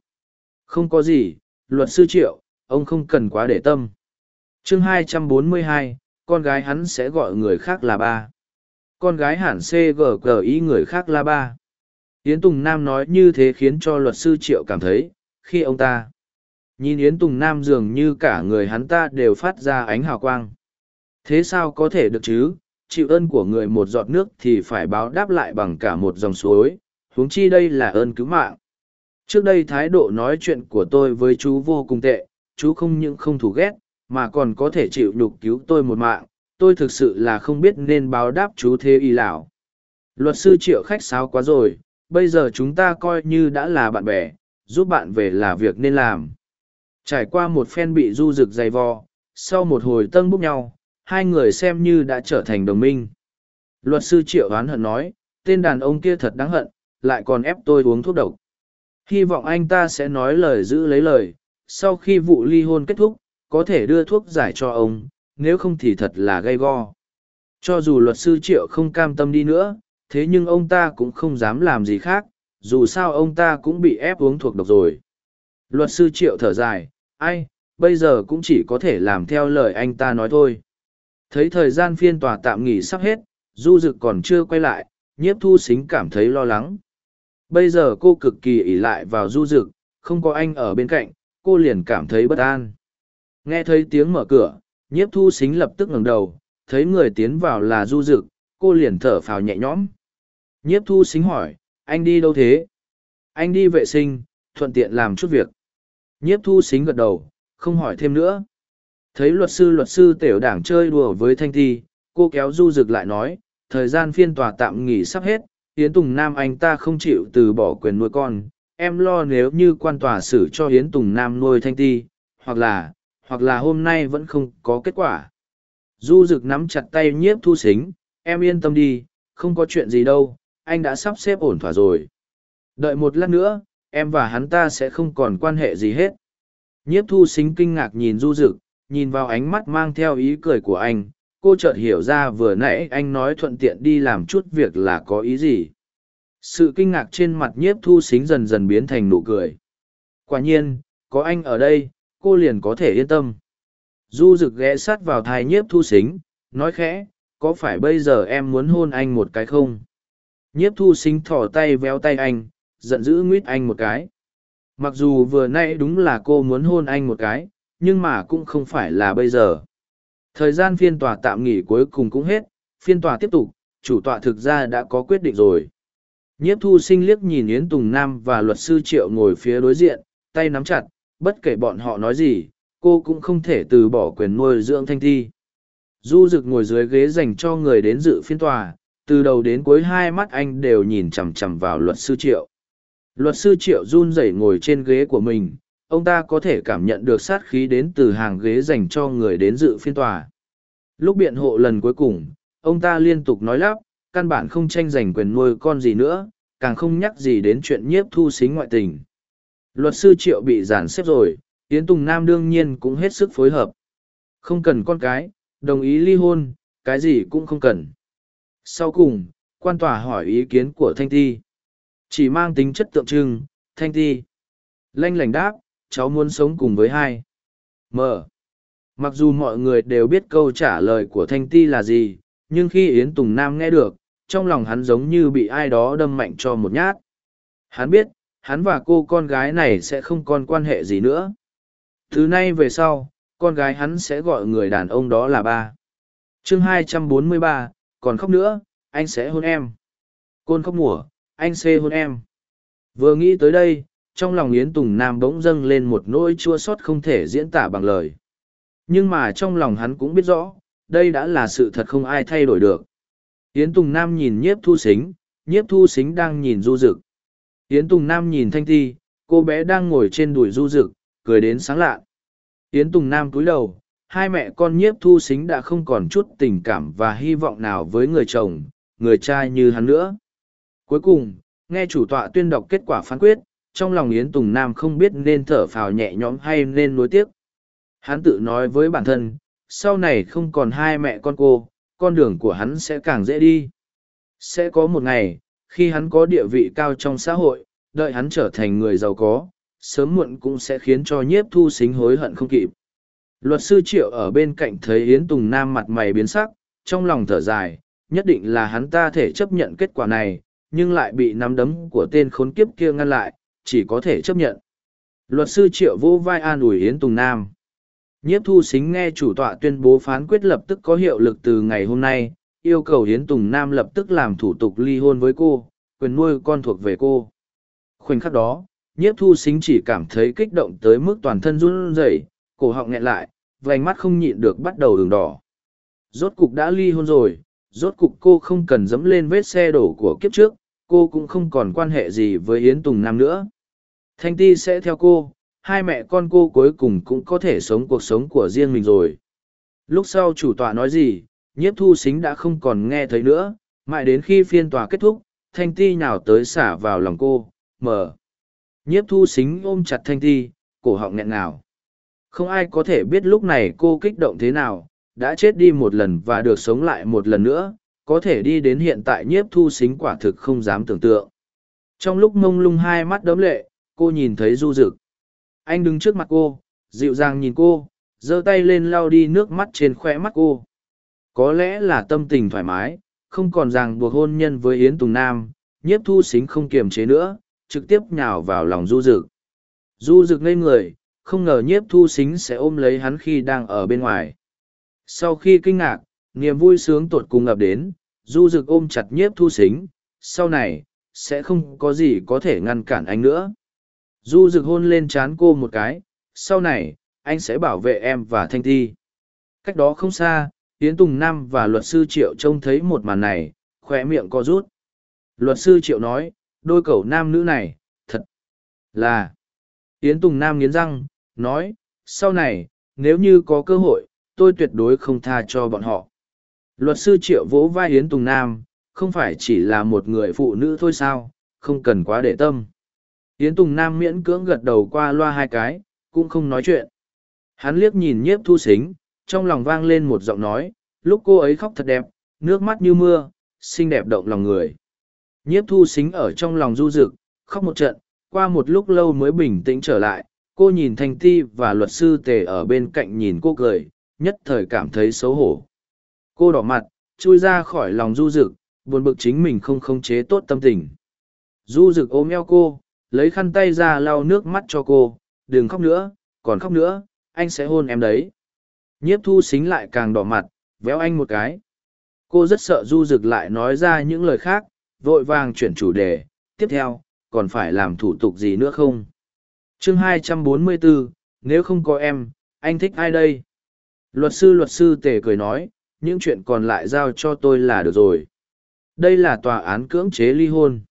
Không có gì, luật sư Triệu, ông không cần quá để tâm. chương 242, con gái hắn sẽ gọi người khác là ba. Con gái hẳn CGG ý người khác là ba. Yến Tùng Nam nói như thế khiến cho luật sư Triệu cảm thấy, khi ông ta nhìn Yến Tùng Nam dường như cả người hắn ta đều phát ra ánh hào quang. Thế sao có thể được chứ, chịu ơn của người một giọt nước thì phải báo đáp lại bằng cả một dòng suối, huống chi đây là ơn cứu mạng. Trước đây thái độ nói chuyện của tôi với chú vô cùng tệ, chú không những không thù ghét, mà còn có thể chịu nhục cứu tôi một mạng, tôi thực sự là không biết nên báo đáp chú thế y lão. Luật sư triệu khách sáo quá rồi, bây giờ chúng ta coi như đã là bạn bè, giúp bạn về là việc nên làm. Trải qua một phen bị du rực dày vò, sau một hồi tân búc nhau, hai người xem như đã trở thành đồng minh. Luật sư triệu oán hận nói, tên đàn ông kia thật đáng hận, lại còn ép tôi uống thuốc độc. Hy vọng anh ta sẽ nói lời giữ lấy lời, sau khi vụ ly hôn kết thúc, có thể đưa thuốc giải cho ông, nếu không thì thật là gay go. Cho dù luật sư triệu không cam tâm đi nữa, thế nhưng ông ta cũng không dám làm gì khác, dù sao ông ta cũng bị ép uống thuốc độc rồi. Luật sư triệu thở dài, ai, bây giờ cũng chỉ có thể làm theo lời anh ta nói thôi. Thấy thời gian phiên tòa tạm nghỉ sắp hết, du dực còn chưa quay lại, nhiếp thu xính cảm thấy lo lắng. Bây giờ cô cực kỳ ỉ lại vào du dực, không có anh ở bên cạnh, cô liền cảm thấy bất an. Nghe thấy tiếng mở cửa, nhiếp thu xính lập tức ngẩng đầu, thấy người tiến vào là du dực, cô liền thở phào nhẹ nhõm. Nhiếp thu xính hỏi, anh đi đâu thế? Anh đi vệ sinh, thuận tiện làm chút việc. Nhiếp thu xính gật đầu, không hỏi thêm nữa. Thấy luật sư luật sư tiểu đảng chơi đùa với Thanh Thi, cô kéo du rực lại nói, thời gian phiên tòa tạm nghỉ sắp hết, Yến Tùng Nam anh ta không chịu từ bỏ quyền nuôi con, em lo nếu như quan tòa xử cho Yến Tùng Nam nuôi Thanh Ti, hoặc là, hoặc là hôm nay vẫn không có kết quả. Du rực nắm chặt tay nhiếp thu xính, em yên tâm đi, không có chuyện gì đâu, anh đã sắp xếp ổn thỏa rồi. Đợi một lát nữa, em và hắn ta sẽ không còn quan hệ gì hết. Nhiếp thu xính kinh ngạc nhìn du rực, nhìn vào ánh mắt mang theo ý cười của anh cô chợt hiểu ra vừa nãy anh nói thuận tiện đi làm chút việc là có ý gì. Sự kinh ngạc trên mặt nhiếp thu xính dần dần biến thành nụ cười. Quả nhiên có anh ở đây cô liền có thể yên tâm. Du rực ghé sát vào thai nhiếp thu xính nói khẽ có phải bây giờ em muốn hôn anh một cái không? Nhiếp thu xính thỏ tay véo tay anh giận dữ nguyết anh một cái mặc dù vừa nãy đúng là cô muốn hôn anh một cái nhưng mà cũng không phải là bây giờ. Thời gian phiên tòa tạm nghỉ cuối cùng cũng hết, phiên tòa tiếp tục, chủ tọa thực ra đã có quyết định rồi. Nhiếp thu sinh liếc nhìn Yến Tùng Nam và luật sư Triệu ngồi phía đối diện, tay nắm chặt, bất kể bọn họ nói gì, cô cũng không thể từ bỏ quyền nuôi dưỡng thanh thi. Du rực ngồi dưới ghế dành cho người đến dự phiên tòa, từ đầu đến cuối hai mắt anh đều nhìn chằm chằm vào luật sư Triệu. Luật sư Triệu run rẩy ngồi trên ghế của mình, ông ta có thể cảm nhận được sát khí đến từ hàng ghế dành cho người đến dự phiên tòa. Lúc biện hộ lần cuối cùng, ông ta liên tục nói lắp, căn bản không tranh giành quyền nuôi con gì nữa, càng không nhắc gì đến chuyện nhiếp thu xính ngoại tình. Luật sư Triệu bị giản xếp rồi, Yến Tùng Nam đương nhiên cũng hết sức phối hợp. Không cần con cái, đồng ý ly hôn, cái gì cũng không cần. Sau cùng, quan tòa hỏi ý kiến của Thanh Ti. Chỉ mang tính chất tượng trưng, Thanh Ti. Lanh lành đáp, cháu muốn sống cùng với hai. Mở. Mặc dù mọi người đều biết câu trả lời của Thanh Ti là gì, nhưng khi Yến Tùng Nam nghe được, trong lòng hắn giống như bị ai đó đâm mạnh cho một nhát. Hắn biết, hắn và cô con gái này sẽ không còn quan hệ gì nữa. Thứ nay về sau, con gái hắn sẽ gọi người đàn ông đó là ba. chương hai trăm bốn mươi ba còn khóc nữa anh sẽ hôn em côn khóc mùa anh sẽ hôn em. Vừa nghĩ tới đây, trong lòng yến tùng nam bỗng dâng lên một nỗi chua sót không thể diễn tả bằng lời. Nhưng mà trong lòng hắn cũng biết rõ, đây đã là sự thật không ai thay đổi được. Yến tùng nam nhìn nhiếp thu xính nhiếp thu xính đang nhìn du rực yến tùng nam nhìn thanh thi cô bé đang ngồi trên đùi du rực cười đến sáng lạ. Yến tùng nam cúi đầu, hai mẹ con nhiếp thu xính đã không còn chút tình cảm và hy vọng nào với người chồng, người trai như hắn nữa cuối cùng, nghe chủ tọa tuyên đọc kết quả phán quyết, trong lòng yến tùng nam không biết nên thở phào nhẹ nhõm hay nên nối tiếc. Hắn tự nói với bản thân, sau này không còn hai mẹ con cô, con đường của hắn sẽ càng dễ đi. Sẽ có một ngày, khi hắn có địa vị cao trong xã hội, đợi hắn trở thành người giàu có, sớm muộn cũng sẽ khiến cho nhiếp thu xính hối hận không kịp. Luật sư triệu ở bên cạnh thấy yến tùng nam mặt mày biến sắc, trong lòng thở dài, nhất định là hắn ta thể chấp nhận kết quả này nhưng lại bị nắm đấm của tên khốn kiếp kia ngăn lại, chỉ có thể chấp nhận. Luật sư triệu vô vai an ủi yến tùng nam. Nhiếp thu xính nghe chủ tọa tuyên bố phán quyết lập tức có hiệu lực từ ngày hôm nay, yêu cầu yến tùng nam lập tức làm thủ tục ly hôn với cô, quyền nuôi con thuộc về cô. Khoảnh khắc đó, nhiếp thu xính chỉ cảm thấy kích động tới mức toàn thân run rẩy, cổ họng nghẹn lại, vành mắt không nhịn được bắt đầu đường đỏ. Rốt cục đã ly hôn rồi, rốt cục cô không cần dẫm lên vết xe đổ của kiếp trước cô cũng không còn quan hệ gì với yến tùng nam nữa. Thanh ti sẽ theo cô, hai mẹ con cô cuối cùng cũng có thể sống cuộc sống của riêng mình rồi. Lúc sau chủ tọa nói gì, nhiếp thu xính đã không còn nghe thấy nữa, mãi đến khi phiên tòa kết thúc, thanh ti nhào tới xả vào lòng cô, mở. Nhiếp thu xính ôm chặt thanh ti, cổ họng nghẹn nào không ai có thể biết lúc này cô kích động thế nào, đã chết đi một lần và được sống lại một lần nữa có thể đi đến hiện tại nhiếp thu xính quả thực không dám tưởng tượng. Trong lúc mông lung hai mắt đấm lệ, cô nhìn thấy du rực anh đứng trước mặt cô, dịu dàng nhìn cô, giơ tay lên lau đi nước mắt trên khoe mắt cô. Có lẽ là tâm tình thoải mái, không còn ràng buộc hôn nhân với yến tùng nam, nhiếp thu xính không kiềm chế nữa, trực tiếp nhào vào lòng du rực du rực ngây người, không ngờ nhiếp thu xính sẽ ôm lấy hắn khi đang ở bên ngoài. Sau khi kinh ngạc, niềm vui sướng tột cùng ập đến du rực ôm chặt nhiếp thu xính sau này, sẽ không có gì có thể ngăn cản anh nữa. Du rực hôn lên trán cô một cái, sau này, anh sẽ bảo vệ em và thanh thi. Cách đó không xa, yến tùng nam và luật sư triệu trông thấy một màn này khoe miệng co rút. Luật sư triệu nói, đôi cầu nam nữ này, thật là yến tùng nam nghiến răng, nói, sau này, nếu như có cơ hội, tôi tuyệt đối không tha cho bọn họ luật sư triệu vỗ vai yến tùng nam, không phải chỉ là một người phụ nữ thôi sao, không cần quá để tâm. Yến tùng nam miễn cưỡng gật đầu qua loa hai cái, cũng không nói chuyện. Hắn liếc nhìn nhiếp thu xính, trong lòng vang lên một giọng nói, lúc cô ấy khóc thật đẹp, nước mắt như mưa, xinh đẹp động lòng người. Nhiếp thu xính ở trong lòng du rực, khóc một trận, qua một lúc lâu mới bình tĩnh trở lại, cô nhìn thanh ti và luật sư tề ở bên cạnh nhìn cô cười, nhất thời cảm thấy xấu hổ cô đỏ mặt chui ra khỏi lòng du rực buồn bực chính mình không khống chế tốt tâm tình. Du rực ôm eo cô lấy khăn tay ra lau nước mắt cho cô đừng khóc nữa còn khóc nữa anh sẽ hôn em đấy. Nhiếp thu xính lại càng đỏ mặt véo anh một cái. Cô rất sợ du rực lại nói ra những lời khác vội vàng chuyển chủ đề tiếp theo còn phải làm thủ tục gì nữa không? Chương 244, nếu không có em anh thích ai đây? Luật sư luật sư tề cười nói những chuyện còn lại giao cho tôi là được rồi. Đây là tòa án cưỡng chế ly hôn.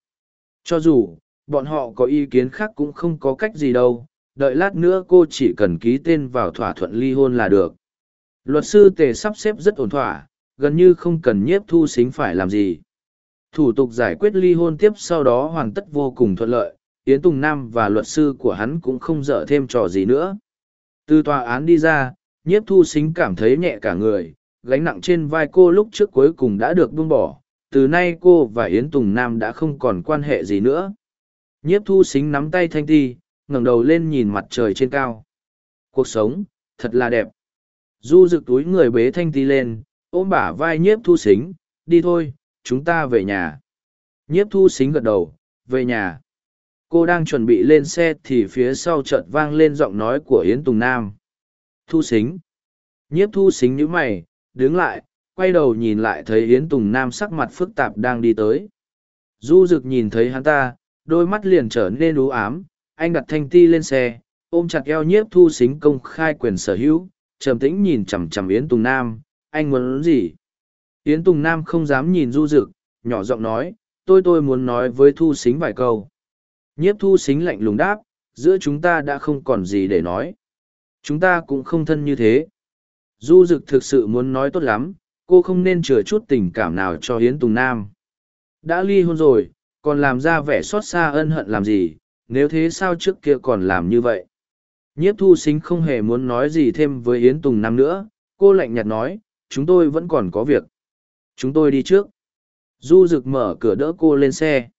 Cho dù, bọn họ có ý kiến khác cũng không có cách gì đâu, đợi lát nữa cô chỉ cần ký tên vào thỏa thuận ly hôn là được. Luật sư tề sắp xếp rất ổn thỏa, gần như không cần nhiếp thu xính phải làm gì. Thủ tục giải quyết ly hôn tiếp sau đó hoàn tất vô cùng thuận lợi, yến tùng nam và luật sư của hắn cũng không dở thêm trò gì nữa. Từ tòa án đi ra, nhiếp thu xính cảm thấy nhẹ cả người gánh nặng trên vai cô lúc trước cuối cùng đã được buông bỏ, từ nay cô và yến tùng nam đã không còn quan hệ gì nữa. Nhiếp thu xính nắm tay thanh ti, ngẩng đầu lên nhìn mặt trời trên cao. Cuộc sống, thật là đẹp. Du rực túi người bế thanh ti lên, ôm bả vai nhiếp thu xính, đi thôi, chúng ta về nhà. Nhiếp thu xính gật đầu, về nhà. Cô đang chuẩn bị lên xe thì phía sau chợt vang lên giọng nói của yến tùng nam. Thu xính. Nhiếp thu xính nhíu mày đứng lại quay đầu nhìn lại thấy Yến Tùng Nam sắc mặt phức tạp đang đi tới. Du Dực nhìn thấy hắn ta, đôi mắt liền trở nên u ám, anh đặt thanh ti lên xe, ôm chặt eo nhiếp thu xính công khai quyền sở hữu, trầm tĩnh nhìn chằm chằm Yến Tùng Nam, anh muốn gì? Yến Tùng Nam không dám nhìn Du Dực, nhỏ giọng nói, tôi tôi muốn nói với thu xính vài câu. Nhiếp thu xính lạnh lùng đáp, giữa chúng ta đã không còn gì để nói. Chúng ta cũng không thân như thế. Du Dực thực sự muốn nói tốt lắm, cô không nên chừa chút tình cảm nào cho Hiến Tùng Nam. Đã ly hôn rồi, còn làm ra vẻ xót xa ân hận làm gì, nếu thế sao trước kia còn làm như vậy? Nhiếp thu xính không hề muốn nói gì thêm với Yến Tùng Nam nữa, cô lạnh nhạt nói, chúng tôi vẫn còn có việc. Chúng tôi đi trước. Du rực mở cửa đỡ cô lên xe.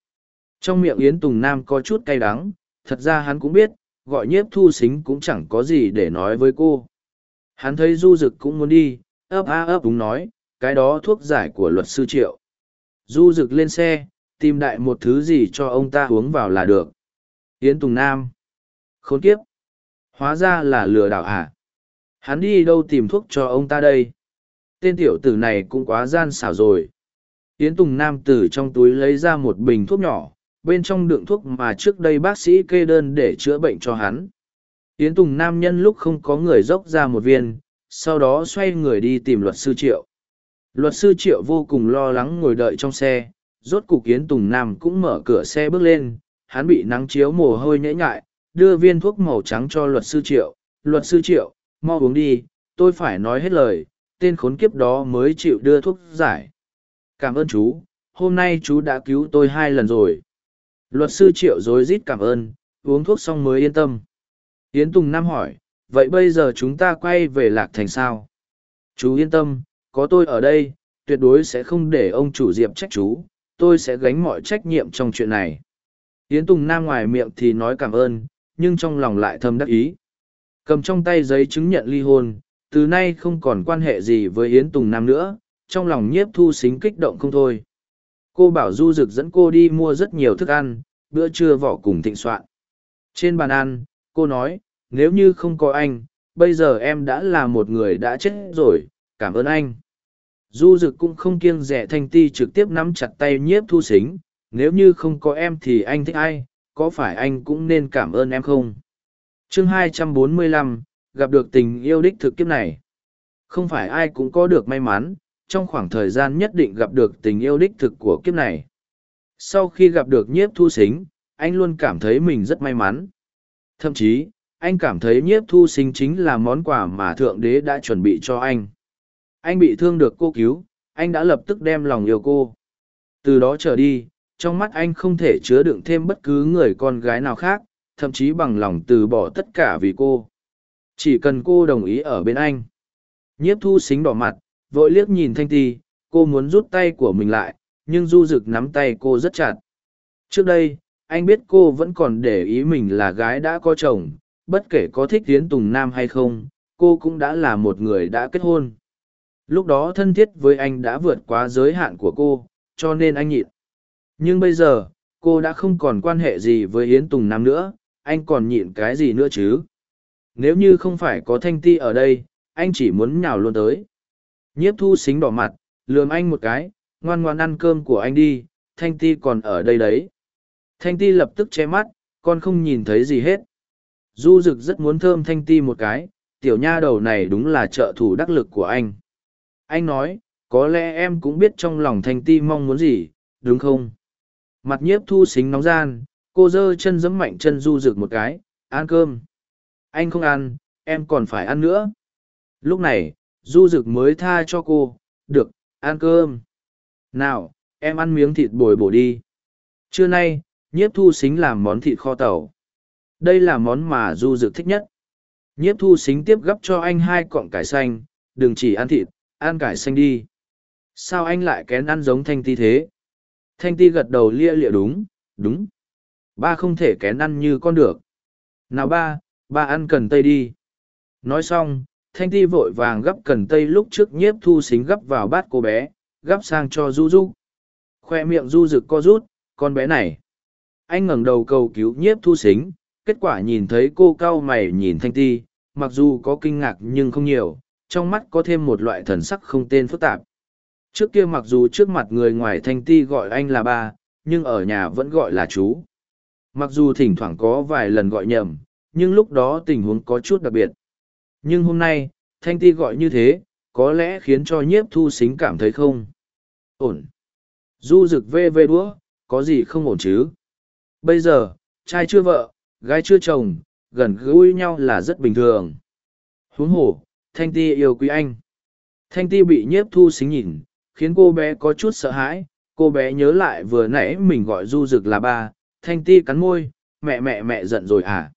Trong miệng Yến Tùng Nam có chút cay đắng, thật ra hắn cũng biết, gọi nhiếp thu xính cũng chẳng có gì để nói với cô. Hắn thấy du Dực cũng muốn đi, ấp a ấp đúng nói, cái đó thuốc giải của luật sư triệu. Du rực lên xe, tìm đại một thứ gì cho ông ta uống vào là được. Yến Tùng Nam. Khốn kiếp. Hóa ra là lừa đảo à? Hắn đi đâu tìm thuốc cho ông ta đây? Tên tiểu tử này cũng quá gian xảo rồi. Yến Tùng Nam từ trong túi lấy ra một bình thuốc nhỏ, bên trong đựng thuốc mà trước đây bác sĩ kê đơn để chữa bệnh cho hắn. Yến Tùng Nam nhân lúc không có người dốc ra một viên, sau đó xoay người đi tìm luật sư Triệu. Luật sư Triệu vô cùng lo lắng ngồi đợi trong xe, rốt cục Yến Tùng Nam cũng mở cửa xe bước lên, hắn bị nắng chiếu mồ hôi nhễ nhại, đưa viên thuốc màu trắng cho luật sư Triệu. Luật sư Triệu, mau uống đi, tôi phải nói hết lời, tên khốn kiếp đó mới chịu đưa thuốc giải. Cảm ơn chú, hôm nay chú đã cứu tôi hai lần rồi. Luật sư Triệu rối rít cảm ơn, uống thuốc xong mới yên tâm. Yến Tùng Nam hỏi, vậy bây giờ chúng ta quay về Lạc Thành sao? Chú yên tâm, có tôi ở đây, tuyệt đối sẽ không để ông chủ Diệp trách chú, tôi sẽ gánh mọi trách nhiệm trong chuyện này. Yến Tùng Nam ngoài miệng thì nói cảm ơn, nhưng trong lòng lại thầm đắc ý. Cầm trong tay giấy chứng nhận ly hôn, từ nay không còn quan hệ gì với Yến Tùng Nam nữa, trong lòng nhiếp thu xính kích động không thôi. Cô bảo Du Dực dẫn cô đi mua rất nhiều thức ăn, bữa trưa vỏ cùng thịnh soạn. Trên bàn ăn, cô nói, nếu như không có anh, bây giờ em đã là một người đã chết rồi, cảm ơn anh. Du Dực cũng không kiêng rẻ thanh ti trực tiếp nắm chặt tay nhiếp thu xính, nếu như không có em thì anh thích ai, có phải anh cũng nên cảm ơn em không? chương 245, gặp được tình yêu đích thực kiếp này. Không phải ai cũng có được may mắn, trong khoảng thời gian nhất định gặp được tình yêu đích thực của kiếp này. Sau khi gặp được nhiếp thu xính, anh luôn cảm thấy mình rất may mắn. Thậm chí, anh cảm thấy nhiếp thu sinh chính là món quà mà Thượng Đế đã chuẩn bị cho anh. Anh bị thương được cô cứu, anh đã lập tức đem lòng yêu cô. Từ đó trở đi, trong mắt anh không thể chứa đựng thêm bất cứ người con gái nào khác, thậm chí bằng lòng từ bỏ tất cả vì cô. Chỉ cần cô đồng ý ở bên anh. Nhiếp thu xính đỏ mặt, vội liếc nhìn thanh ti cô muốn rút tay của mình lại nhưng du dực nắm tay cô rất chặt trước đây anh biết cô vẫn còn để ý mình là gái đã có chồng bất kể có thích tiến tùng nam hay không cô cũng đã là một người đã kết hôn. Lúc đó thân thiết với anh đã vượt quá giới hạn của cô cho nên anh nhịn. Nhưng bây giờ cô đã không còn quan hệ gì với yến tùng nam nữa anh còn nhịn cái gì nữa chứ? Nếu như không phải có thanh ti ở đây anh chỉ muốn nhào luôn tới. Nhiếp thu xính đỏ mặt, lườm anh một cái, ngoan ngoan ăn cơm của anh đi, Thanh Ti còn ở đây đấy. Thanh Ti lập tức che mắt, con không nhìn thấy gì hết. Du Dực rất muốn thơm Thanh Ti một cái, tiểu nha đầu này đúng là trợ thủ đắc lực của anh. Anh nói, có lẽ em cũng biết trong lòng Thanh Ti mong muốn gì, đúng không? Mặt nhiếp thu xính nóng gian, cô giơ chân giẫm mạnh chân Du Dực một cái, ăn cơm. Anh không ăn, em còn phải ăn nữa. Lúc này, du rực mới tha cho cô được ăn cơm nào em ăn miếng thịt bồi bổ đi trưa nay nhiếp thu xính làm món thịt kho tàu. Đây là món mà du dực thích nhất. Nhiếp thu xính tiếp gấp cho anh hai cọng cải xanh. Đừng chỉ ăn thịt, ăn cải xanh đi. Sao anh lại kén ăn giống thanh ti thế? Thanh ti gật đầu lia lịa đúng đúng. Ba không thể kén ăn như con được. Nào ba ba ăn cần tây đi. Nói xong, thanh ti vội vàng gấp cần tây lúc trước nhiếp thu xính gấp vào bát cô bé, gấp sang cho du du khoe miệng du rực co rút, con bé này anh ngẩng đầu cầu cứu nhiếp thu xính kết quả nhìn thấy cô cau mày nhìn thanh ti mặc dù có kinh ngạc nhưng không nhiều trong mắt có thêm một loại thần sắc không tên phức tạp Trước kia mặc dù trước mặt người ngoài thanh ti gọi anh là ba, nhưng ở nhà vẫn gọi là chú. Mặc dù thỉnh thoảng có vài lần gọi nhầm, nhưng lúc đó tình huống có chút đặc biệt. Nhưng hôm nay, thanh ti gọi như thế, có lẽ khiến cho nhiếp thu xính cảm thấy không ổn. Du rực vê vê đũa, có gì không ổn chứ? Bây giờ, trai chưa vợ, gái chưa chồng, gần gũi nhau là rất bình thường. Huống Hổ, Thanh Ti yêu quý anh. Thanh Ti bị nhiếp thu xính nhìn, khiến cô bé có chút sợ hãi. Cô bé nhớ lại vừa nãy mình gọi du Dực là ba, Thanh Ti cắn môi, mẹ mẹ mẹ giận rồi à?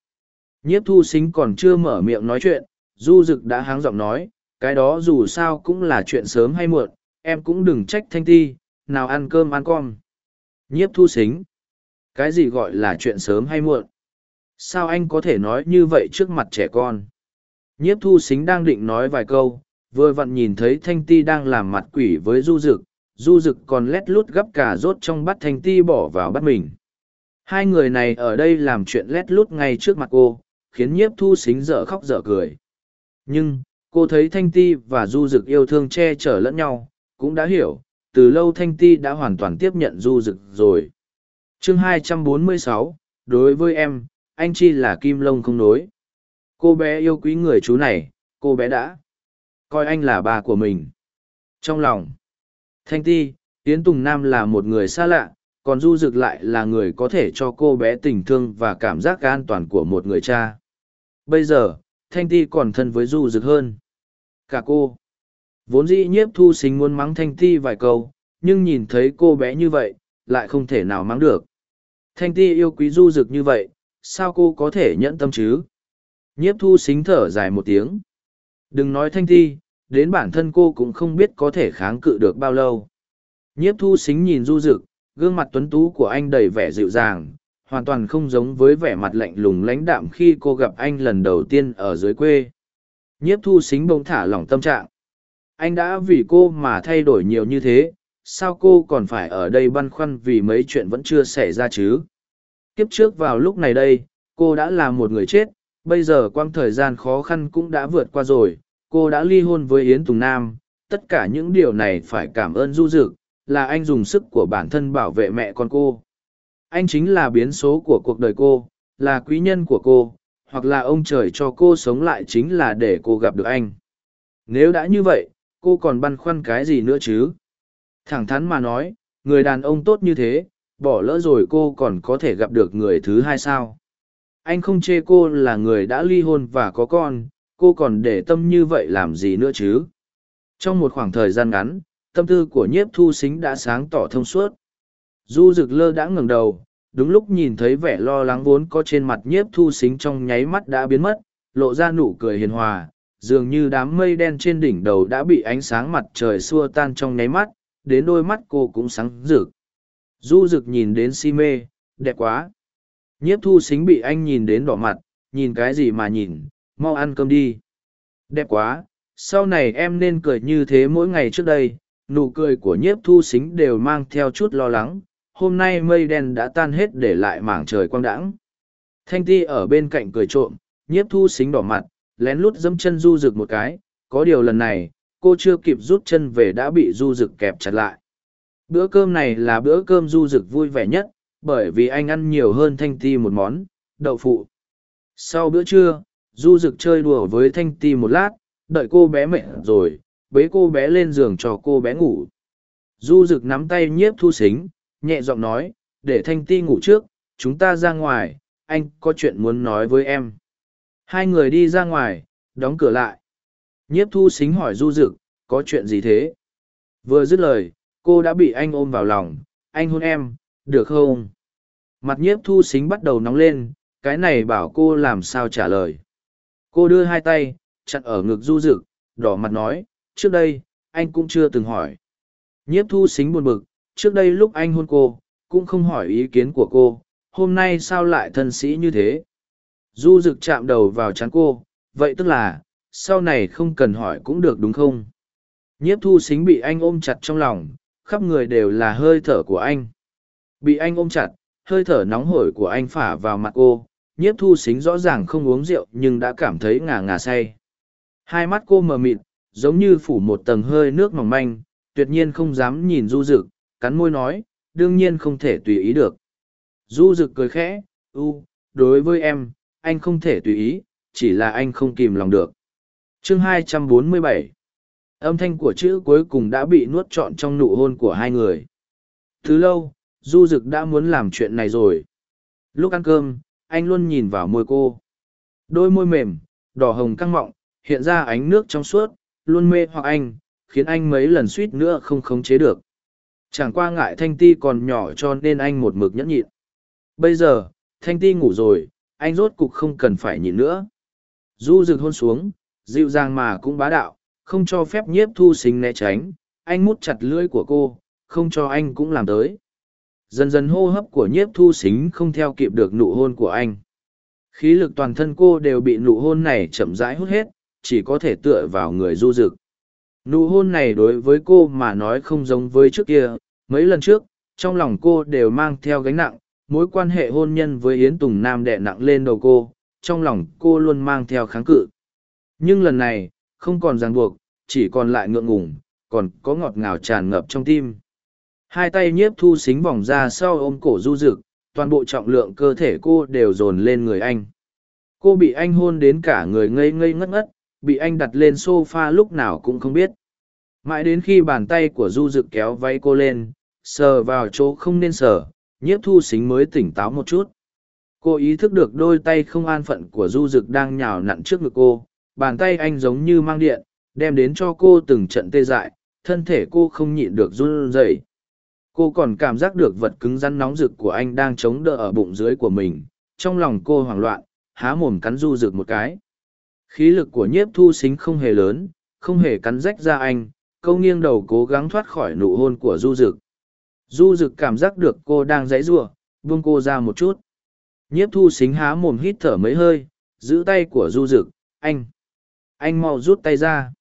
Nhiếp thu xính còn chưa mở miệng nói chuyện, du Dực đã háng giọng nói, cái đó dù sao cũng là chuyện sớm hay muộn, em cũng đừng trách Thanh Ti, nào ăn cơm ăn con. Nhiếp thu xính. Cái gì gọi là chuyện sớm hay muộn? Sao anh có thể nói như vậy trước mặt trẻ con? Nhiếp thu xính đang định nói vài câu, vừa vặn nhìn thấy Thanh Ti đang làm mặt quỷ với Du Dực, Du Dực còn lét lút gấp cả rốt trong bát Thanh Ti bỏ vào bát mình. Hai người này ở đây làm chuyện lét lút ngay trước mặt cô, khiến nhiếp thu xính dở khóc dở cười. Nhưng, cô thấy Thanh Ti và Du Dực yêu thương che chở lẫn nhau, cũng đã hiểu, từ lâu Thanh Ti đã hoàn toàn tiếp nhận Du Dực rồi chương 246, đối với em, anh chi là kim lông không nối. Cô bé yêu quý người chú này, cô bé đã coi anh là bà của mình. Trong lòng, Thanh Ti, Yến Tùng Nam là một người xa lạ, còn Du Dực lại là người có thể cho cô bé tình thương và cảm giác an toàn của một người cha. Bây giờ, Thanh Ti còn thân với Du Dực hơn. Cả cô. Vốn dĩ nhiếp thu xính muốn mắng Thanh Ti vài câu, nhưng nhìn thấy cô bé như vậy, lại không thể nào mắng được. Thanh Ti yêu quý Du Dực như vậy, sao cô có thể nhẫn tâm chứ? Nhiếp thu xính thở dài một tiếng. Đừng nói Thanh Ti, đến bản thân cô cũng không biết có thể kháng cự được bao lâu. Nhiếp thu xính nhìn Du Dực, gương mặt tuấn tú của anh đầy vẻ dịu dàng, hoàn toàn không giống với vẻ mặt lạnh lùng lãnh đạm khi cô gặp anh lần đầu tiên ở dưới quê. Nhiếp thu xính bỗng thả lỏng tâm trạng. Anh đã vì cô mà thay đổi nhiều như thế, sao cô còn phải ở đây băn khoăn vì mấy chuyện vẫn chưa xảy ra chứ? Kiếp trước vào lúc này đây, cô đã là một người chết, bây giờ quang thời gian khó khăn cũng đã vượt qua rồi, cô đã ly hôn với Yến Tùng Nam, tất cả những điều này phải cảm ơn Du Dực, là anh dùng sức của bản thân bảo vệ mẹ con cô. Anh chính là biến số của cuộc đời cô, là quý nhân của cô, hoặc là ông trời cho cô sống lại chính là để cô gặp được anh. Nếu đã như vậy, cô còn băn khoăn cái gì nữa chứ? Thẳng thắn mà nói, người đàn ông tốt như thế, bỏ lỡ rồi cô còn có thể gặp được người thứ hai sao? Anh không chê cô là người đã ly hôn và có con, cô còn để tâm như vậy làm gì nữa chứ? Trong một khoảng thời gian ngắn, tâm tư của nhiếp thu xính đã sáng tỏ thông suốt. Du rực lơ đã ngừng đầu, đúng lúc nhìn thấy vẻ lo lắng vốn có trên mặt nhiếp thu xính trong nháy mắt đã biến mất, lộ ra nụ cười hiền hòa, dường như đám mây đen trên đỉnh đầu đã bị ánh sáng mặt trời xua tan trong nháy mắt, đến đôi mắt cô cũng sáng rực. Du rực nhìn đến si mê, đẹp quá. Nhiếp thu xính bị anh nhìn đến đỏ mặt, nhìn cái gì mà nhìn, mau ăn cơm đi. Đẹp quá, sau này em nên cười như thế mỗi ngày trước đây, nụ cười của nhiếp thu xính đều mang theo chút lo lắng, hôm nay mây đen đã tan hết để lại mảng trời quang đãng. Thanh ti ở bên cạnh cười trộm, nhiếp thu xính đỏ mặt, lén lút dẫm chân du rực một cái, có điều lần này, cô chưa kịp rút chân về đã bị du rực kẹp chặt lại. Bữa cơm này là bữa cơm du rực vui vẻ nhất, bởi vì anh ăn nhiều hơn thanh ti một món, đậu phụ. Sau bữa trưa, du rực chơi đùa với thanh ti một lát, đợi cô bé mệt rồi, bế cô bé lên giường cho cô bé ngủ. Du rực nắm tay nhiếp thu xính, nhẹ giọng nói, để thanh ti ngủ trước, chúng ta ra ngoài, anh có chuyện muốn nói với em. Hai người đi ra ngoài, đóng cửa lại. Nhiếp thu xính hỏi du rực, có chuyện gì thế? Vừa dứt lời, cô đã bị anh ôm vào lòng, anh hôn em, được không? Mặt nhiếp thu xính bắt đầu nóng lên, cái này bảo cô làm sao trả lời. Cô đưa hai tay, chặn ở ngực du rực, đỏ mặt nói, trước đây, anh cũng chưa từng hỏi. Nhiếp thu xính buồn bực, trước đây lúc anh hôn cô, cũng không hỏi ý kiến của cô, hôm nay sao lại thân sĩ như thế. Du rực chạm đầu vào chán cô, vậy tức là, sau này không cần hỏi cũng được đúng không? Nhiếp thu xính bị anh ôm chặt trong lòng, khắp người đều là hơi thở của anh. Bị anh ôm chặt, hơi thở nóng hổi của anh phả vào mặt cô, nhiếp thu xính rõ ràng không uống rượu nhưng đã cảm thấy ngà ngà say. Hai mắt cô mờ mịt, giống như phủ một tầng hơi nước mỏng manh, tuyệt nhiên không dám nhìn du dực, cắn môi nói, đương nhiên không thể tùy ý được. Du dực cười khẽ, u, đối với em, anh không thể tùy ý, chỉ là anh không kìm lòng được chương 247 Âm thanh của chữ cuối cùng đã bị nuốt trọn trong nụ hôn của hai người. Thứ lâu, Du Dực đã muốn làm chuyện này rồi. Lúc ăn cơm, anh luôn nhìn vào môi cô. Đôi môi mềm, đỏ hồng căng mọng, hiện ra ánh nước trong suốt, luôn mê hoặc anh, khiến anh mấy lần suýt nữa không khống chế được. Chẳng qua ngại Thanh Ti còn nhỏ cho nên anh một mực nhẫn nhịn. Bây giờ, Thanh Ti ngủ rồi, anh rốt cục không cần phải nhịn nữa. Du rực hôn xuống, dịu dàng mà cũng bá đạo, không cho phép nhiếp thu sinh né tránh, anh mút chặt lưỡi của cô, không cho anh cũng làm tới. Dần dần hô hấp của nhiếp thu xính không theo kịp được nụ hôn của anh. Khí lực toàn thân cô đều bị nụ hôn này chậm rãi hút hết, chỉ có thể tựa vào người du rực. Nụ hôn này đối với cô mà nói không giống với trước kia, mấy lần trước, trong lòng cô đều mang theo gánh nặng, mối quan hệ hôn nhân với Yến Tùng Nam đè nặng lên đầu cô, trong lòng cô luôn mang theo kháng cự. Nhưng lần này, không còn ràng buộc, chỉ còn lại ngượng ngùng, còn có ngọt ngào tràn ngập trong tim. Hai tay nhiếp thu xính vòng ra sau ôm cổ du rực, toàn bộ trọng lượng cơ thể cô đều dồn lên người anh. Cô bị anh hôn đến cả người ngây ngây ngất ngất, bị anh đặt lên sofa lúc nào cũng không biết. Mãi đến khi bàn tay của du rực kéo váy cô lên, sờ vào chỗ không nên sờ, nhiếp thu xính mới tỉnh táo một chút. Cô ý thức được đôi tay không an phận của du rực đang nhào nặn trước ngực cô, bàn tay anh giống như mang điện, đem đến cho cô từng trận tê dại, thân thể cô không nhịn được run rẩy. Cô còn cảm giác được vật cứng rắn nóng rực của anh đang chống đỡ ở bụng dưới của mình, trong lòng cô hoảng loạn, há mồm cắn du rực một cái. Khí lực của nhiếp thu xính không hề lớn, không hề cắn rách ra anh, câu nghiêng đầu cố gắng thoát khỏi nụ hôn của du rực. Du rực cảm giác được cô đang dãy giụa, buông cô ra một chút. Nhiếp thu xính há mồm hít thở mấy hơi, giữ tay của du rực, anh. Anh mau rút tay ra.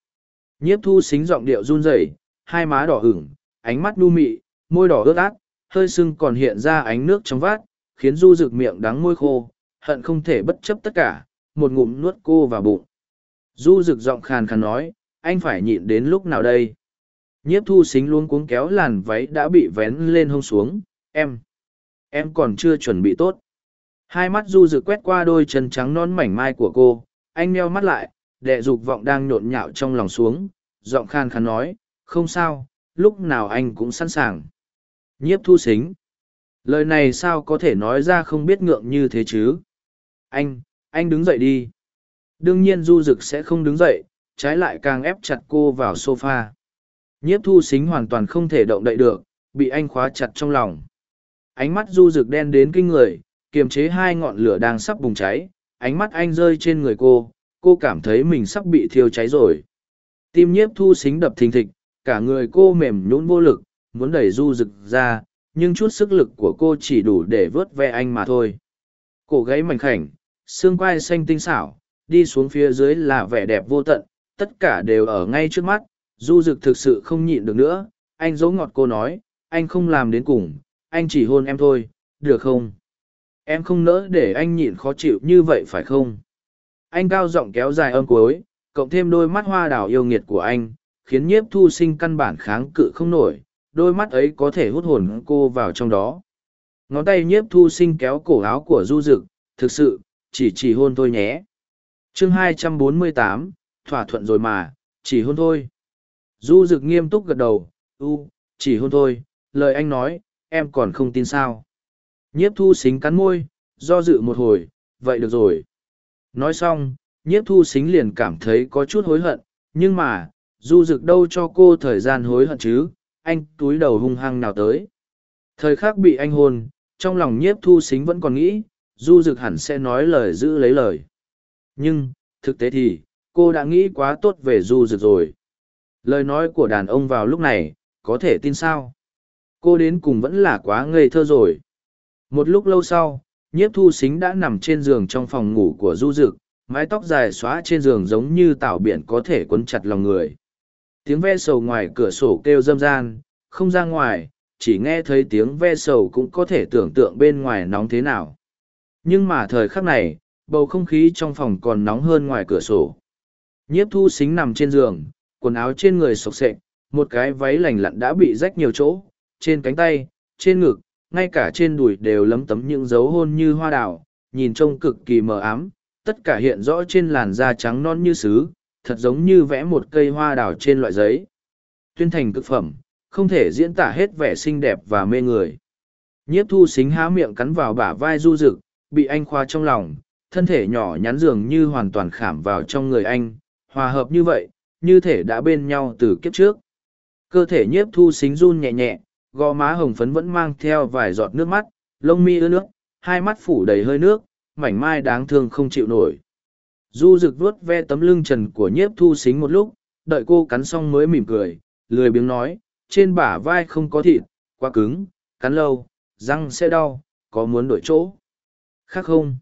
Nhiếp thu xính giọng điệu run rẩy, hai má đỏ hửng ánh mắt nu mị, môi đỏ ướt át, hơi sưng còn hiện ra ánh nước trong vát, khiến du rực miệng đắng môi khô, hận không thể bất chấp tất cả, một ngụm nuốt cô vào bụng. Du rực giọng khàn khàn nói, anh phải nhịn đến lúc nào đây? Nhiếp thu xính luôn cuống kéo làn váy đã bị vén lên hông xuống, em, em còn chưa chuẩn bị tốt. Hai mắt du rực quét qua đôi chân trắng non mảnh mai của cô, anh meo mắt lại, đệ dục vọng đang nhộn nhạo trong lòng xuống, giọng khan khán nói, không sao, lúc nào anh cũng sẵn sàng. Nhiếp thu xính. Lời này sao có thể nói ra không biết ngượng như thế chứ? Anh, anh đứng dậy đi. Đương nhiên du dực sẽ không đứng dậy, trái lại càng ép chặt cô vào sofa. Nhiếp thu xính hoàn toàn không thể động đậy được, bị anh khóa chặt trong lòng. Ánh mắt du rực đen đến kinh người, kiềm chế hai ngọn lửa đang sắp bùng cháy, ánh mắt anh rơi trên người cô, cô cảm thấy mình sắp bị thiêu cháy rồi. Tim nhiếp thu xính đập thình thịch, cả người cô mềm nhũn vô lực, muốn đẩy du rực ra, nhưng chút sức lực của cô chỉ đủ để vớt ve anh mà thôi. Cổ gáy mảnh khảnh, xương quai xanh tinh xảo, đi xuống phía dưới là vẻ đẹp vô tận, tất cả đều ở ngay trước mắt, du rực thực sự không nhịn được nữa, anh dấu ngọt cô nói, anh không làm đến cùng, anh chỉ hôn em thôi, được không? Em không nỡ để anh nhịn khó chịu như vậy phải không? Anh cao giọng kéo dài âm cuối, cộng thêm đôi mắt hoa đào yêu nghiệt của anh, khiến nhiếp thu sinh căn bản kháng cự không nổi, đôi mắt ấy có thể hút hồn cô vào trong đó. Ngón tay nhiếp thu sinh kéo cổ áo của du dực, thực sự, chỉ chỉ hôn thôi nhé. chương 248, thỏa thuận rồi mà, chỉ hôn thôi. Du dực nghiêm túc gật đầu, u, chỉ hôn thôi, lời anh nói, em còn không tin sao. Nhiếp thu xính cắn môi, do dự một hồi, vậy được rồi. Nói xong, nhiếp thu xính liền cảm thấy có chút hối hận, nhưng mà, du dực đâu cho cô thời gian hối hận chứ, anh túi đầu hung hăng nào tới. Thời khắc bị anh hôn, trong lòng nhiếp thu xính vẫn còn nghĩ, du dực hẳn sẽ nói lời giữ lấy lời. Nhưng, thực tế thì, cô đã nghĩ quá tốt về du dực rồi. Lời nói của đàn ông vào lúc này, có thể tin sao? Cô đến cùng vẫn là quá ngây thơ rồi. Một lúc lâu sau, nhiếp thu xính đã nằm trên giường trong phòng ngủ của du dực, mái tóc dài xóa trên giường giống như tảo biển có thể quấn chặt lòng người. Tiếng ve sầu ngoài cửa sổ kêu râm gian, không ra ngoài, chỉ nghe thấy tiếng ve sầu cũng có thể tưởng tượng bên ngoài nóng thế nào. Nhưng mà thời khắc này, bầu không khí trong phòng còn nóng hơn ngoài cửa sổ. Nhiếp thu xính nằm trên giường, quần áo trên người sộc sệch, một cái váy lành lặn đã bị rách nhiều chỗ, trên cánh tay, trên ngực, ngay cả trên đùi đều lấm tấm những dấu hôn như hoa đào, nhìn trông cực kỳ mờ ám, tất cả hiện rõ trên làn da trắng non như sứ, thật giống như vẽ một cây hoa đào trên loại giấy. Tuyên thành cực phẩm, không thể diễn tả hết vẻ xinh đẹp và mê người. Nhiếp thu xính há miệng cắn vào bả vai du rực, bị anh khoa trong lòng, thân thể nhỏ nhắn dường như hoàn toàn khảm vào trong người anh, hòa hợp như vậy, như thể đã bên nhau từ kiếp trước. Cơ thể nhiếp thu xính run nhẹ nhẹ, gò má hồng phấn vẫn mang theo vài giọt nước mắt, lông mi ướt nước, hai mắt phủ đầy hơi nước, mảnh mai đáng thương không chịu nổi. Du rực vuốt ve tấm lưng trần của nhiếp thu xính một lúc, đợi cô cắn xong mới mỉm cười, lười biếng nói, trên bả vai không có thịt, quá cứng, cắn lâu, răng sẽ đau, có muốn đổi chỗ. Khác không?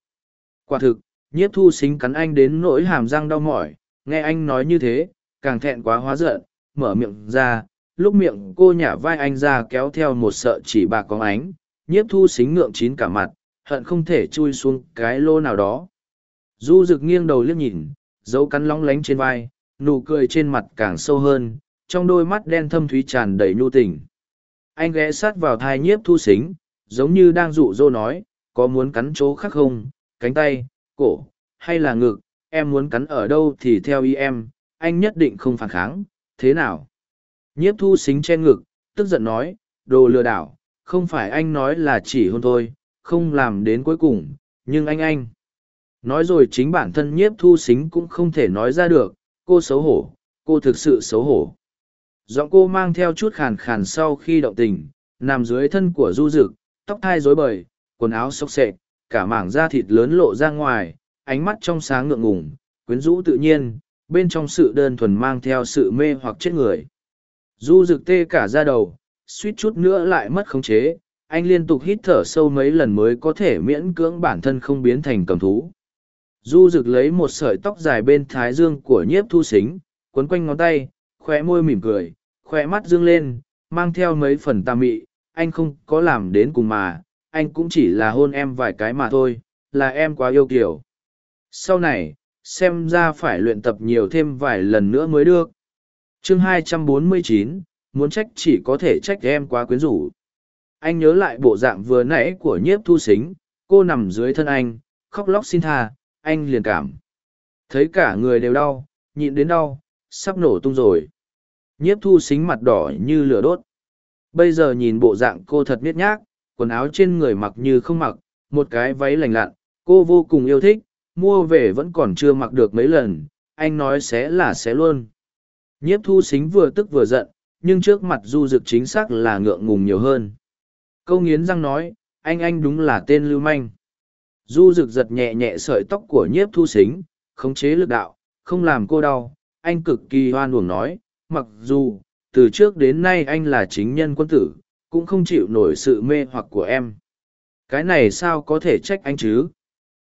Quả thực, nhiếp thu xính cắn anh đến nỗi hàm răng đau mỏi, nghe anh nói như thế, càng thẹn quá hóa giận, mở miệng ra, lúc miệng cô nhả vai anh ra kéo theo một sợ chỉ bạc có ánh, nhiếp thu xính ngượng chín cả mặt, hận không thể chui xuống cái lô nào đó. Du rực nghiêng đầu liếc nhìn, dấu cắn lóng lánh trên vai, nụ cười trên mặt càng sâu hơn, trong đôi mắt đen thâm thúy tràn đầy nhu tình. Anh ghé sát vào thai nhiếp thu xính, giống như đang dụ dỗ nói, có muốn cắn chỗ khác không, cánh tay, cổ, hay là ngực, em muốn cắn ở đâu thì theo ý em, anh nhất định không phản kháng, thế nào? Nhiếp thu xính che ngực, tức giận nói, đồ lừa đảo, không phải anh nói là chỉ hôn thôi, không làm đến cuối cùng, nhưng anh anh. Nói rồi chính bản thân nhiếp thu xính cũng không thể nói ra được, cô xấu hổ, cô thực sự xấu hổ. Giọng cô mang theo chút khàn khàn sau khi động tình, nằm dưới thân của du dực, tóc thai rối bời, quần áo xốc xệ, cả mảng da thịt lớn lộ ra ngoài, ánh mắt trong sáng ngượng ngùng, quyến rũ tự nhiên, bên trong sự đơn thuần mang theo sự mê hoặc chết người. Du rực tê cả da đầu, suýt chút nữa lại mất khống chế, anh liên tục hít thở sâu mấy lần mới có thể miễn cưỡng bản thân không biến thành cầm thú. Du rực lấy một sợi tóc dài bên thái dương của nhiếp thu xính, quấn quanh ngón tay, khóe môi mỉm cười, khóe mắt dương lên, mang theo mấy phần tà mị, anh không có làm đến cùng mà, anh cũng chỉ là hôn em vài cái mà thôi, là em quá yêu kiểu. Sau này, xem ra phải luyện tập nhiều thêm vài lần nữa mới được chương 249, muốn trách chỉ có thể trách em quá quyến rũ. Anh nhớ lại bộ dạng vừa nãy của nhiếp thu xính, cô nằm dưới thân anh, khóc lóc xin tha, anh liền cảm. Thấy cả người đều đau, nhịn đến đau, sắp nổ tung rồi. Nhiếp thu xính mặt đỏ như lửa đốt. Bây giờ nhìn bộ dạng cô thật miết nhác, quần áo trên người mặc như không mặc, một cái váy lành lặn, cô vô cùng yêu thích, mua về vẫn còn chưa mặc được mấy lần, anh nói sẽ là sẽ luôn. Nhiếp thu xính vừa tức vừa giận, nhưng trước mặt du dực chính xác là ngượng ngùng nhiều hơn. Câu nghiến răng nói, anh anh đúng là tên lưu manh. Du rực giật nhẹ nhẹ sợi tóc của nhiếp thu xính, khống chế lực đạo, không làm cô đau. Anh cực kỳ hoan uổng nói, mặc dù, từ trước đến nay anh là chính nhân quân tử, cũng không chịu nổi sự mê hoặc của em. Cái này sao có thể trách anh chứ?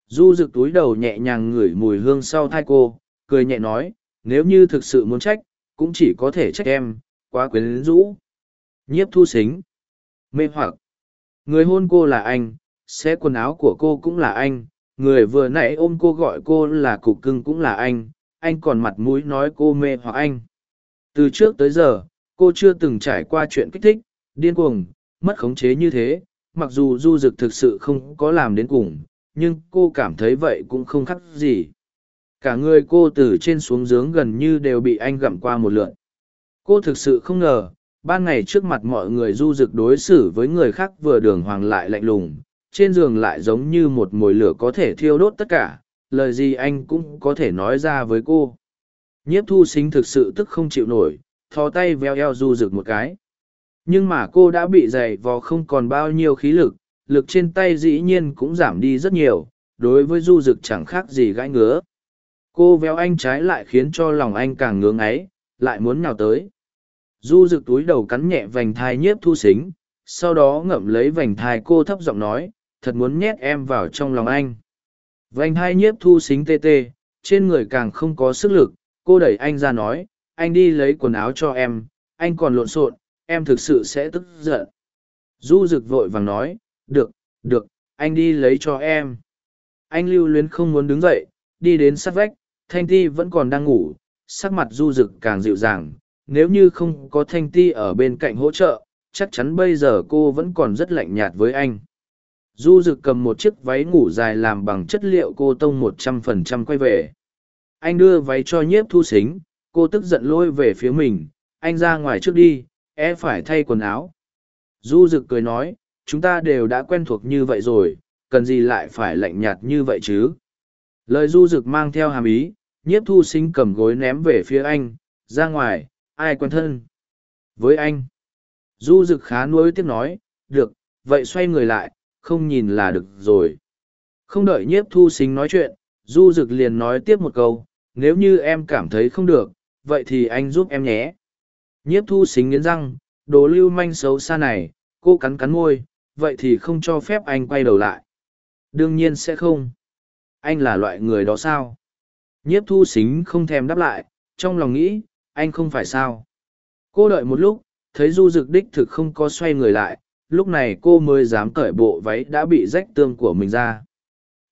Du rực túi đầu nhẹ nhàng ngửi mùi hương sau thai cô, cười nhẹ nói, nếu như thực sự muốn trách, cũng chỉ có thể trách em, quá quyến rũ. Nhiếp thu xính. Mê hoặc. Người hôn cô là anh, xé quần áo của cô cũng là anh, người vừa nãy ôm cô gọi cô là cục cưng cũng là anh, anh còn mặt mũi nói cô mê hoặc anh. Từ trước tới giờ, cô chưa từng trải qua chuyện kích thích, điên cuồng, mất khống chế như thế, mặc dù du dực thực sự không có làm đến cùng, nhưng cô cảm thấy vậy cũng không khác gì. Cả người cô từ trên xuống dưới gần như đều bị anh gặm qua một lượn. Cô thực sự không ngờ, ban ngày trước mặt mọi người du dực đối xử với người khác vừa đường hoàng lại lạnh lùng, trên giường lại giống như một mồi lửa có thể thiêu đốt tất cả, lời gì anh cũng có thể nói ra với cô. Nhiếp thu xính thực sự tức không chịu nổi, thò tay veo eo du rực một cái. Nhưng mà cô đã bị dày vò không còn bao nhiêu khí lực, lực trên tay dĩ nhiên cũng giảm đi rất nhiều, đối với du rực chẳng khác gì gãi ngứa. Cô véo anh trái lại khiến cho lòng anh càng ngưỡng ấy, lại muốn nhào tới. Du rực túi đầu cắn nhẹ vành thai nhiếp thu xính, sau đó ngậm lấy vành thai cô thấp giọng nói, thật muốn nhét em vào trong lòng anh. Vành thai nhiếp thu xính tê tê, trên người càng không có sức lực, cô đẩy anh ra nói, anh đi lấy quần áo cho em, anh còn lộn xộn, em thực sự sẽ tức giận. Du rực vội vàng nói, được, được, anh đi lấy cho em. Anh lưu luyến không muốn đứng dậy, đi đến sát vách, thanh ti vẫn còn đang ngủ, sắc mặt du rực càng dịu dàng, nếu như không có thanh ti ở bên cạnh hỗ trợ chắc chắn bây giờ cô vẫn còn rất lạnh nhạt với anh. Du rực cầm một chiếc váy ngủ dài làm bằng chất liệu cô tông một trăm phần trăm quay về. Anh đưa váy cho nhiếp thu xính cô tức giận lôi về phía mình. Anh ra ngoài trước đi e phải thay quần áo. Du rực cười nói chúng ta đều đã quen thuộc như vậy rồi cần gì lại phải lạnh nhạt như vậy chứ? Lời du rực mang theo hàm ý nhiếp thu sinh cầm gối ném về phía anh, ra ngoài, ai quen thân? Với anh. Du rực khá nuối tiếc nói, được, vậy xoay người lại, không nhìn là được rồi. Không đợi nhiếp thu sinh nói chuyện, du rực liền nói tiếp một câu, nếu như em cảm thấy không được, vậy thì anh giúp em nhé. Nhiếp thu sinh nghiến răng, đồ lưu manh xấu xa này, cô cắn cắn môi, vậy thì không cho phép anh quay đầu lại. Đương nhiên sẽ không. Anh là loại người đó sao? Nhiếp thu xính không thèm đáp lại trong lòng nghĩ anh không phải sao? Cô đợi một lúc thấy du dực đích thực không có xoay người lại lúc này cô mới dám cởi bộ váy đã bị rách tương của mình ra.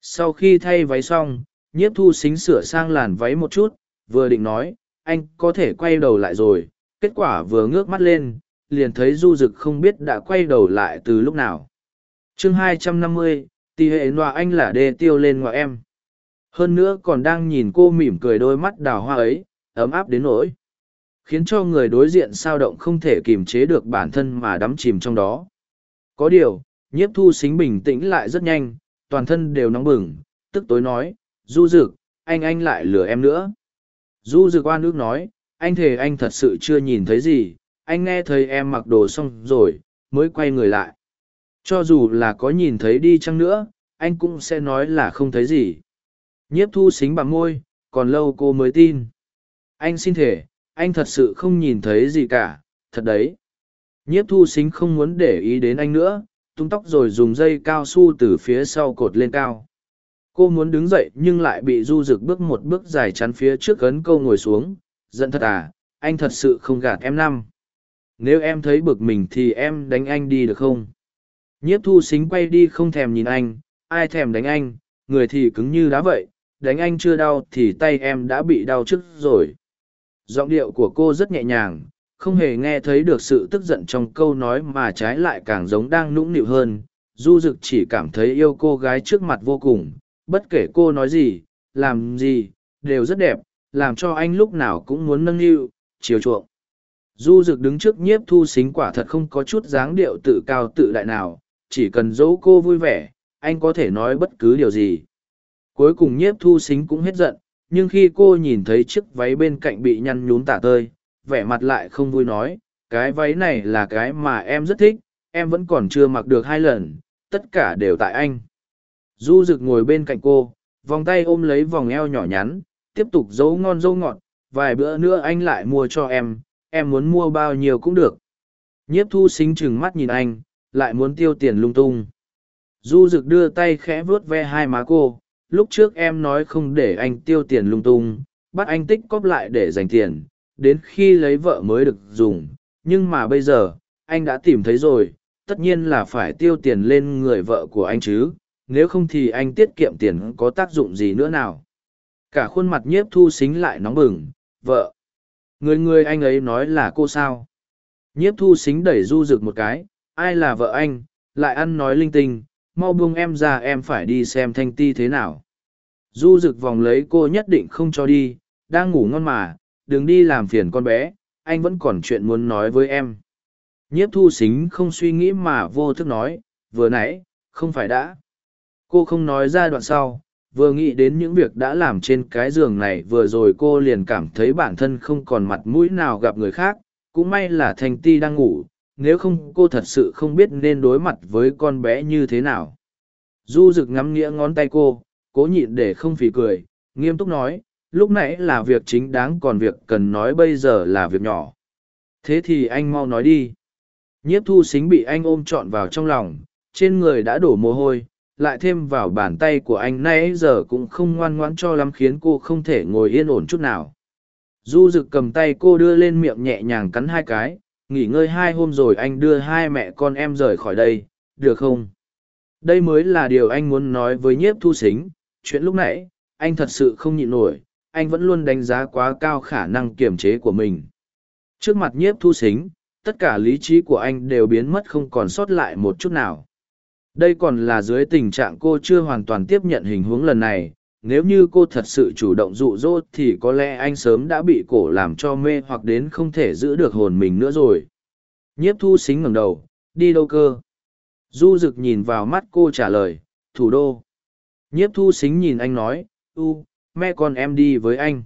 Sau khi thay váy xong nhiếp thu xính sửa sang làn váy một chút vừa định nói anh có thể quay đầu lại rồi. Kết quả vừa ngước mắt lên liền thấy du rực không biết đã quay đầu lại từ lúc nào. Chương 250, tỷ hệ nọa anh là đê tiêu lên ngoại em hơn nữa còn đang nhìn cô mỉm cười đôi mắt đào hoa ấy, ấm áp đến nỗi, khiến cho người đối diện sao động không thể kiềm chế được bản thân mà đắm chìm trong đó. Có điều, nhiếp thu xính bình tĩnh lại rất nhanh, toàn thân đều nóng bừng, tức tối nói, du rực anh anh lại lừa em nữa. Du rực oan ước nói, anh thề anh thật sự chưa nhìn thấy gì, anh nghe thấy em mặc đồ xong rồi, mới quay người lại. Cho dù là có nhìn thấy đi chăng nữa, anh cũng sẽ nói là không thấy gì nhiếp thu xính bằng môi, còn lâu cô mới tin. Anh xin thể, anh thật sự không nhìn thấy gì cả, thật đấy. Nhiếp thu xính không muốn để ý đến anh nữa tung tóc rồi dùng dây cao su từ phía sau cột lên cao. Cô muốn đứng dậy nhưng lại bị du rực bước một bước dài chắn phía trước ấn câu ngồi xuống. Giận thật à anh thật sự không gạt em năm. Nếu em thấy bực mình thì em đánh anh đi được không? Nhiếp thu xính quay đi không thèm nhìn anh, ai thèm đánh anh, người thì cứng như đá vậy đánh anh chưa đau thì tay em đã bị đau trước rồi. Giọng điệu của cô rất nhẹ nhàng, không hề nghe thấy được sự tức giận trong câu nói mà trái lại càng giống đang nũng nịu hơn. Du rực chỉ cảm thấy yêu cô gái trước mặt vô cùng, bất kể cô nói gì, làm gì, đều rất đẹp, làm cho anh lúc nào cũng muốn nâng niu, chiều chuộng. Du rực đứng trước nhiếp thu xính quả thật không có chút dáng điệu tự cao tự đại nào, chỉ cần dỗ cô vui vẻ, anh có thể nói bất cứ điều gì cuối cùng nhiếp thu xính cũng hết giận, nhưng khi cô nhìn thấy chiếc váy bên cạnh bị nhăn nhún tả tơi, vẻ mặt lại không vui nói, cái váy này là cái mà em rất thích, em vẫn còn chưa mặc được hai lần, tất cả đều tại anh. Du rực ngồi bên cạnh cô, vòng tay ôm lấy vòng eo nhỏ nhắn, tiếp tục giấu ngon dâu ngọt, vài bữa nữa anh lại mua cho em em muốn mua bao nhiêu cũng được. Nhiếp thu xính chừng mắt nhìn anh, lại muốn tiêu tiền lung tung. Du rực đưa tay khẽ vuốt ve hai má cô lúc trước em nói không để anh tiêu tiền lung tung, bắt anh tích cóp lại để dành tiền, đến khi lấy vợ mới được dùng. Nhưng mà bây giờ, anh đã tìm thấy rồi, tất nhiên là phải tiêu tiền lên người vợ của anh chứ, nếu không thì anh tiết kiệm tiền có tác dụng gì nữa nào? Cả khuôn mặt nhiếp thu xính lại nóng bừng, vợ. Người người anh ấy nói là cô sao? Nhiếp thu xính đẩy du rực một cái, ai là vợ anh? Lại ăn nói linh tinh, mau buông em ra, em phải đi xem thanh ti thế nào? Du rực vòng lấy cô nhất định không cho đi, đang ngủ ngon mà, đừng đi làm phiền con bé, anh vẫn còn chuyện muốn nói với em. Nhiếp thu xính không suy nghĩ mà vô thức nói, vừa nãy, không phải đã. Cô không nói ra đoạn sau, vừa nghĩ đến những việc đã làm trên cái giường này vừa rồi cô liền cảm thấy bản thân không còn mặt mũi nào gặp người khác, cũng may là thanh ti đang ngủ, nếu không cô thật sự không biết nên đối mặt với con bé như thế nào. Du rực ngắm nghĩa ngón tay cô cố nhịn để không phì cười, nghiêm túc nói, lúc nãy là việc chính đáng, còn việc cần nói bây giờ là việc nhỏ. Thế thì anh mau nói đi. Nhiếp thu xính bị anh ôm trọn vào trong lòng, trên người đã đổ mồ hôi, lại thêm vào bàn tay của anh nay giờ cũng không ngoan ngoãn cho lắm khiến cô không thể ngồi yên ổn chút nào. Du rực cầm tay cô đưa lên miệng nhẹ nhàng cắn hai cái, nghỉ ngơi hai hôm rồi anh đưa hai mẹ con em rời khỏi đây, được không? Đây mới là điều anh muốn nói với nhiếp thu xính chuyện lúc nãy anh thật sự không nhịn nổi anh vẫn luôn đánh giá quá cao khả năng kiềm chế của mình Trước mặt nhiếp thu xính, tất cả lý trí của anh đều biến mất không còn sót lại một chút nào. Đây còn là dưới tình trạng cô chưa hoàn toàn tiếp nhận hình huống lần này, nếu như cô thật sự chủ động dụ dỗ thì có lẽ anh sớm đã bị cổ làm cho mê hoặc đến không thể giữ được hồn mình nữa rồi. Nhiếp thu xính ngẩng đầu, đi đâu cơ? Du rực nhìn vào mắt cô trả lời, thủ đô. Nhiếp thu xính nhìn anh nói, u, mẹ con em đi với anh.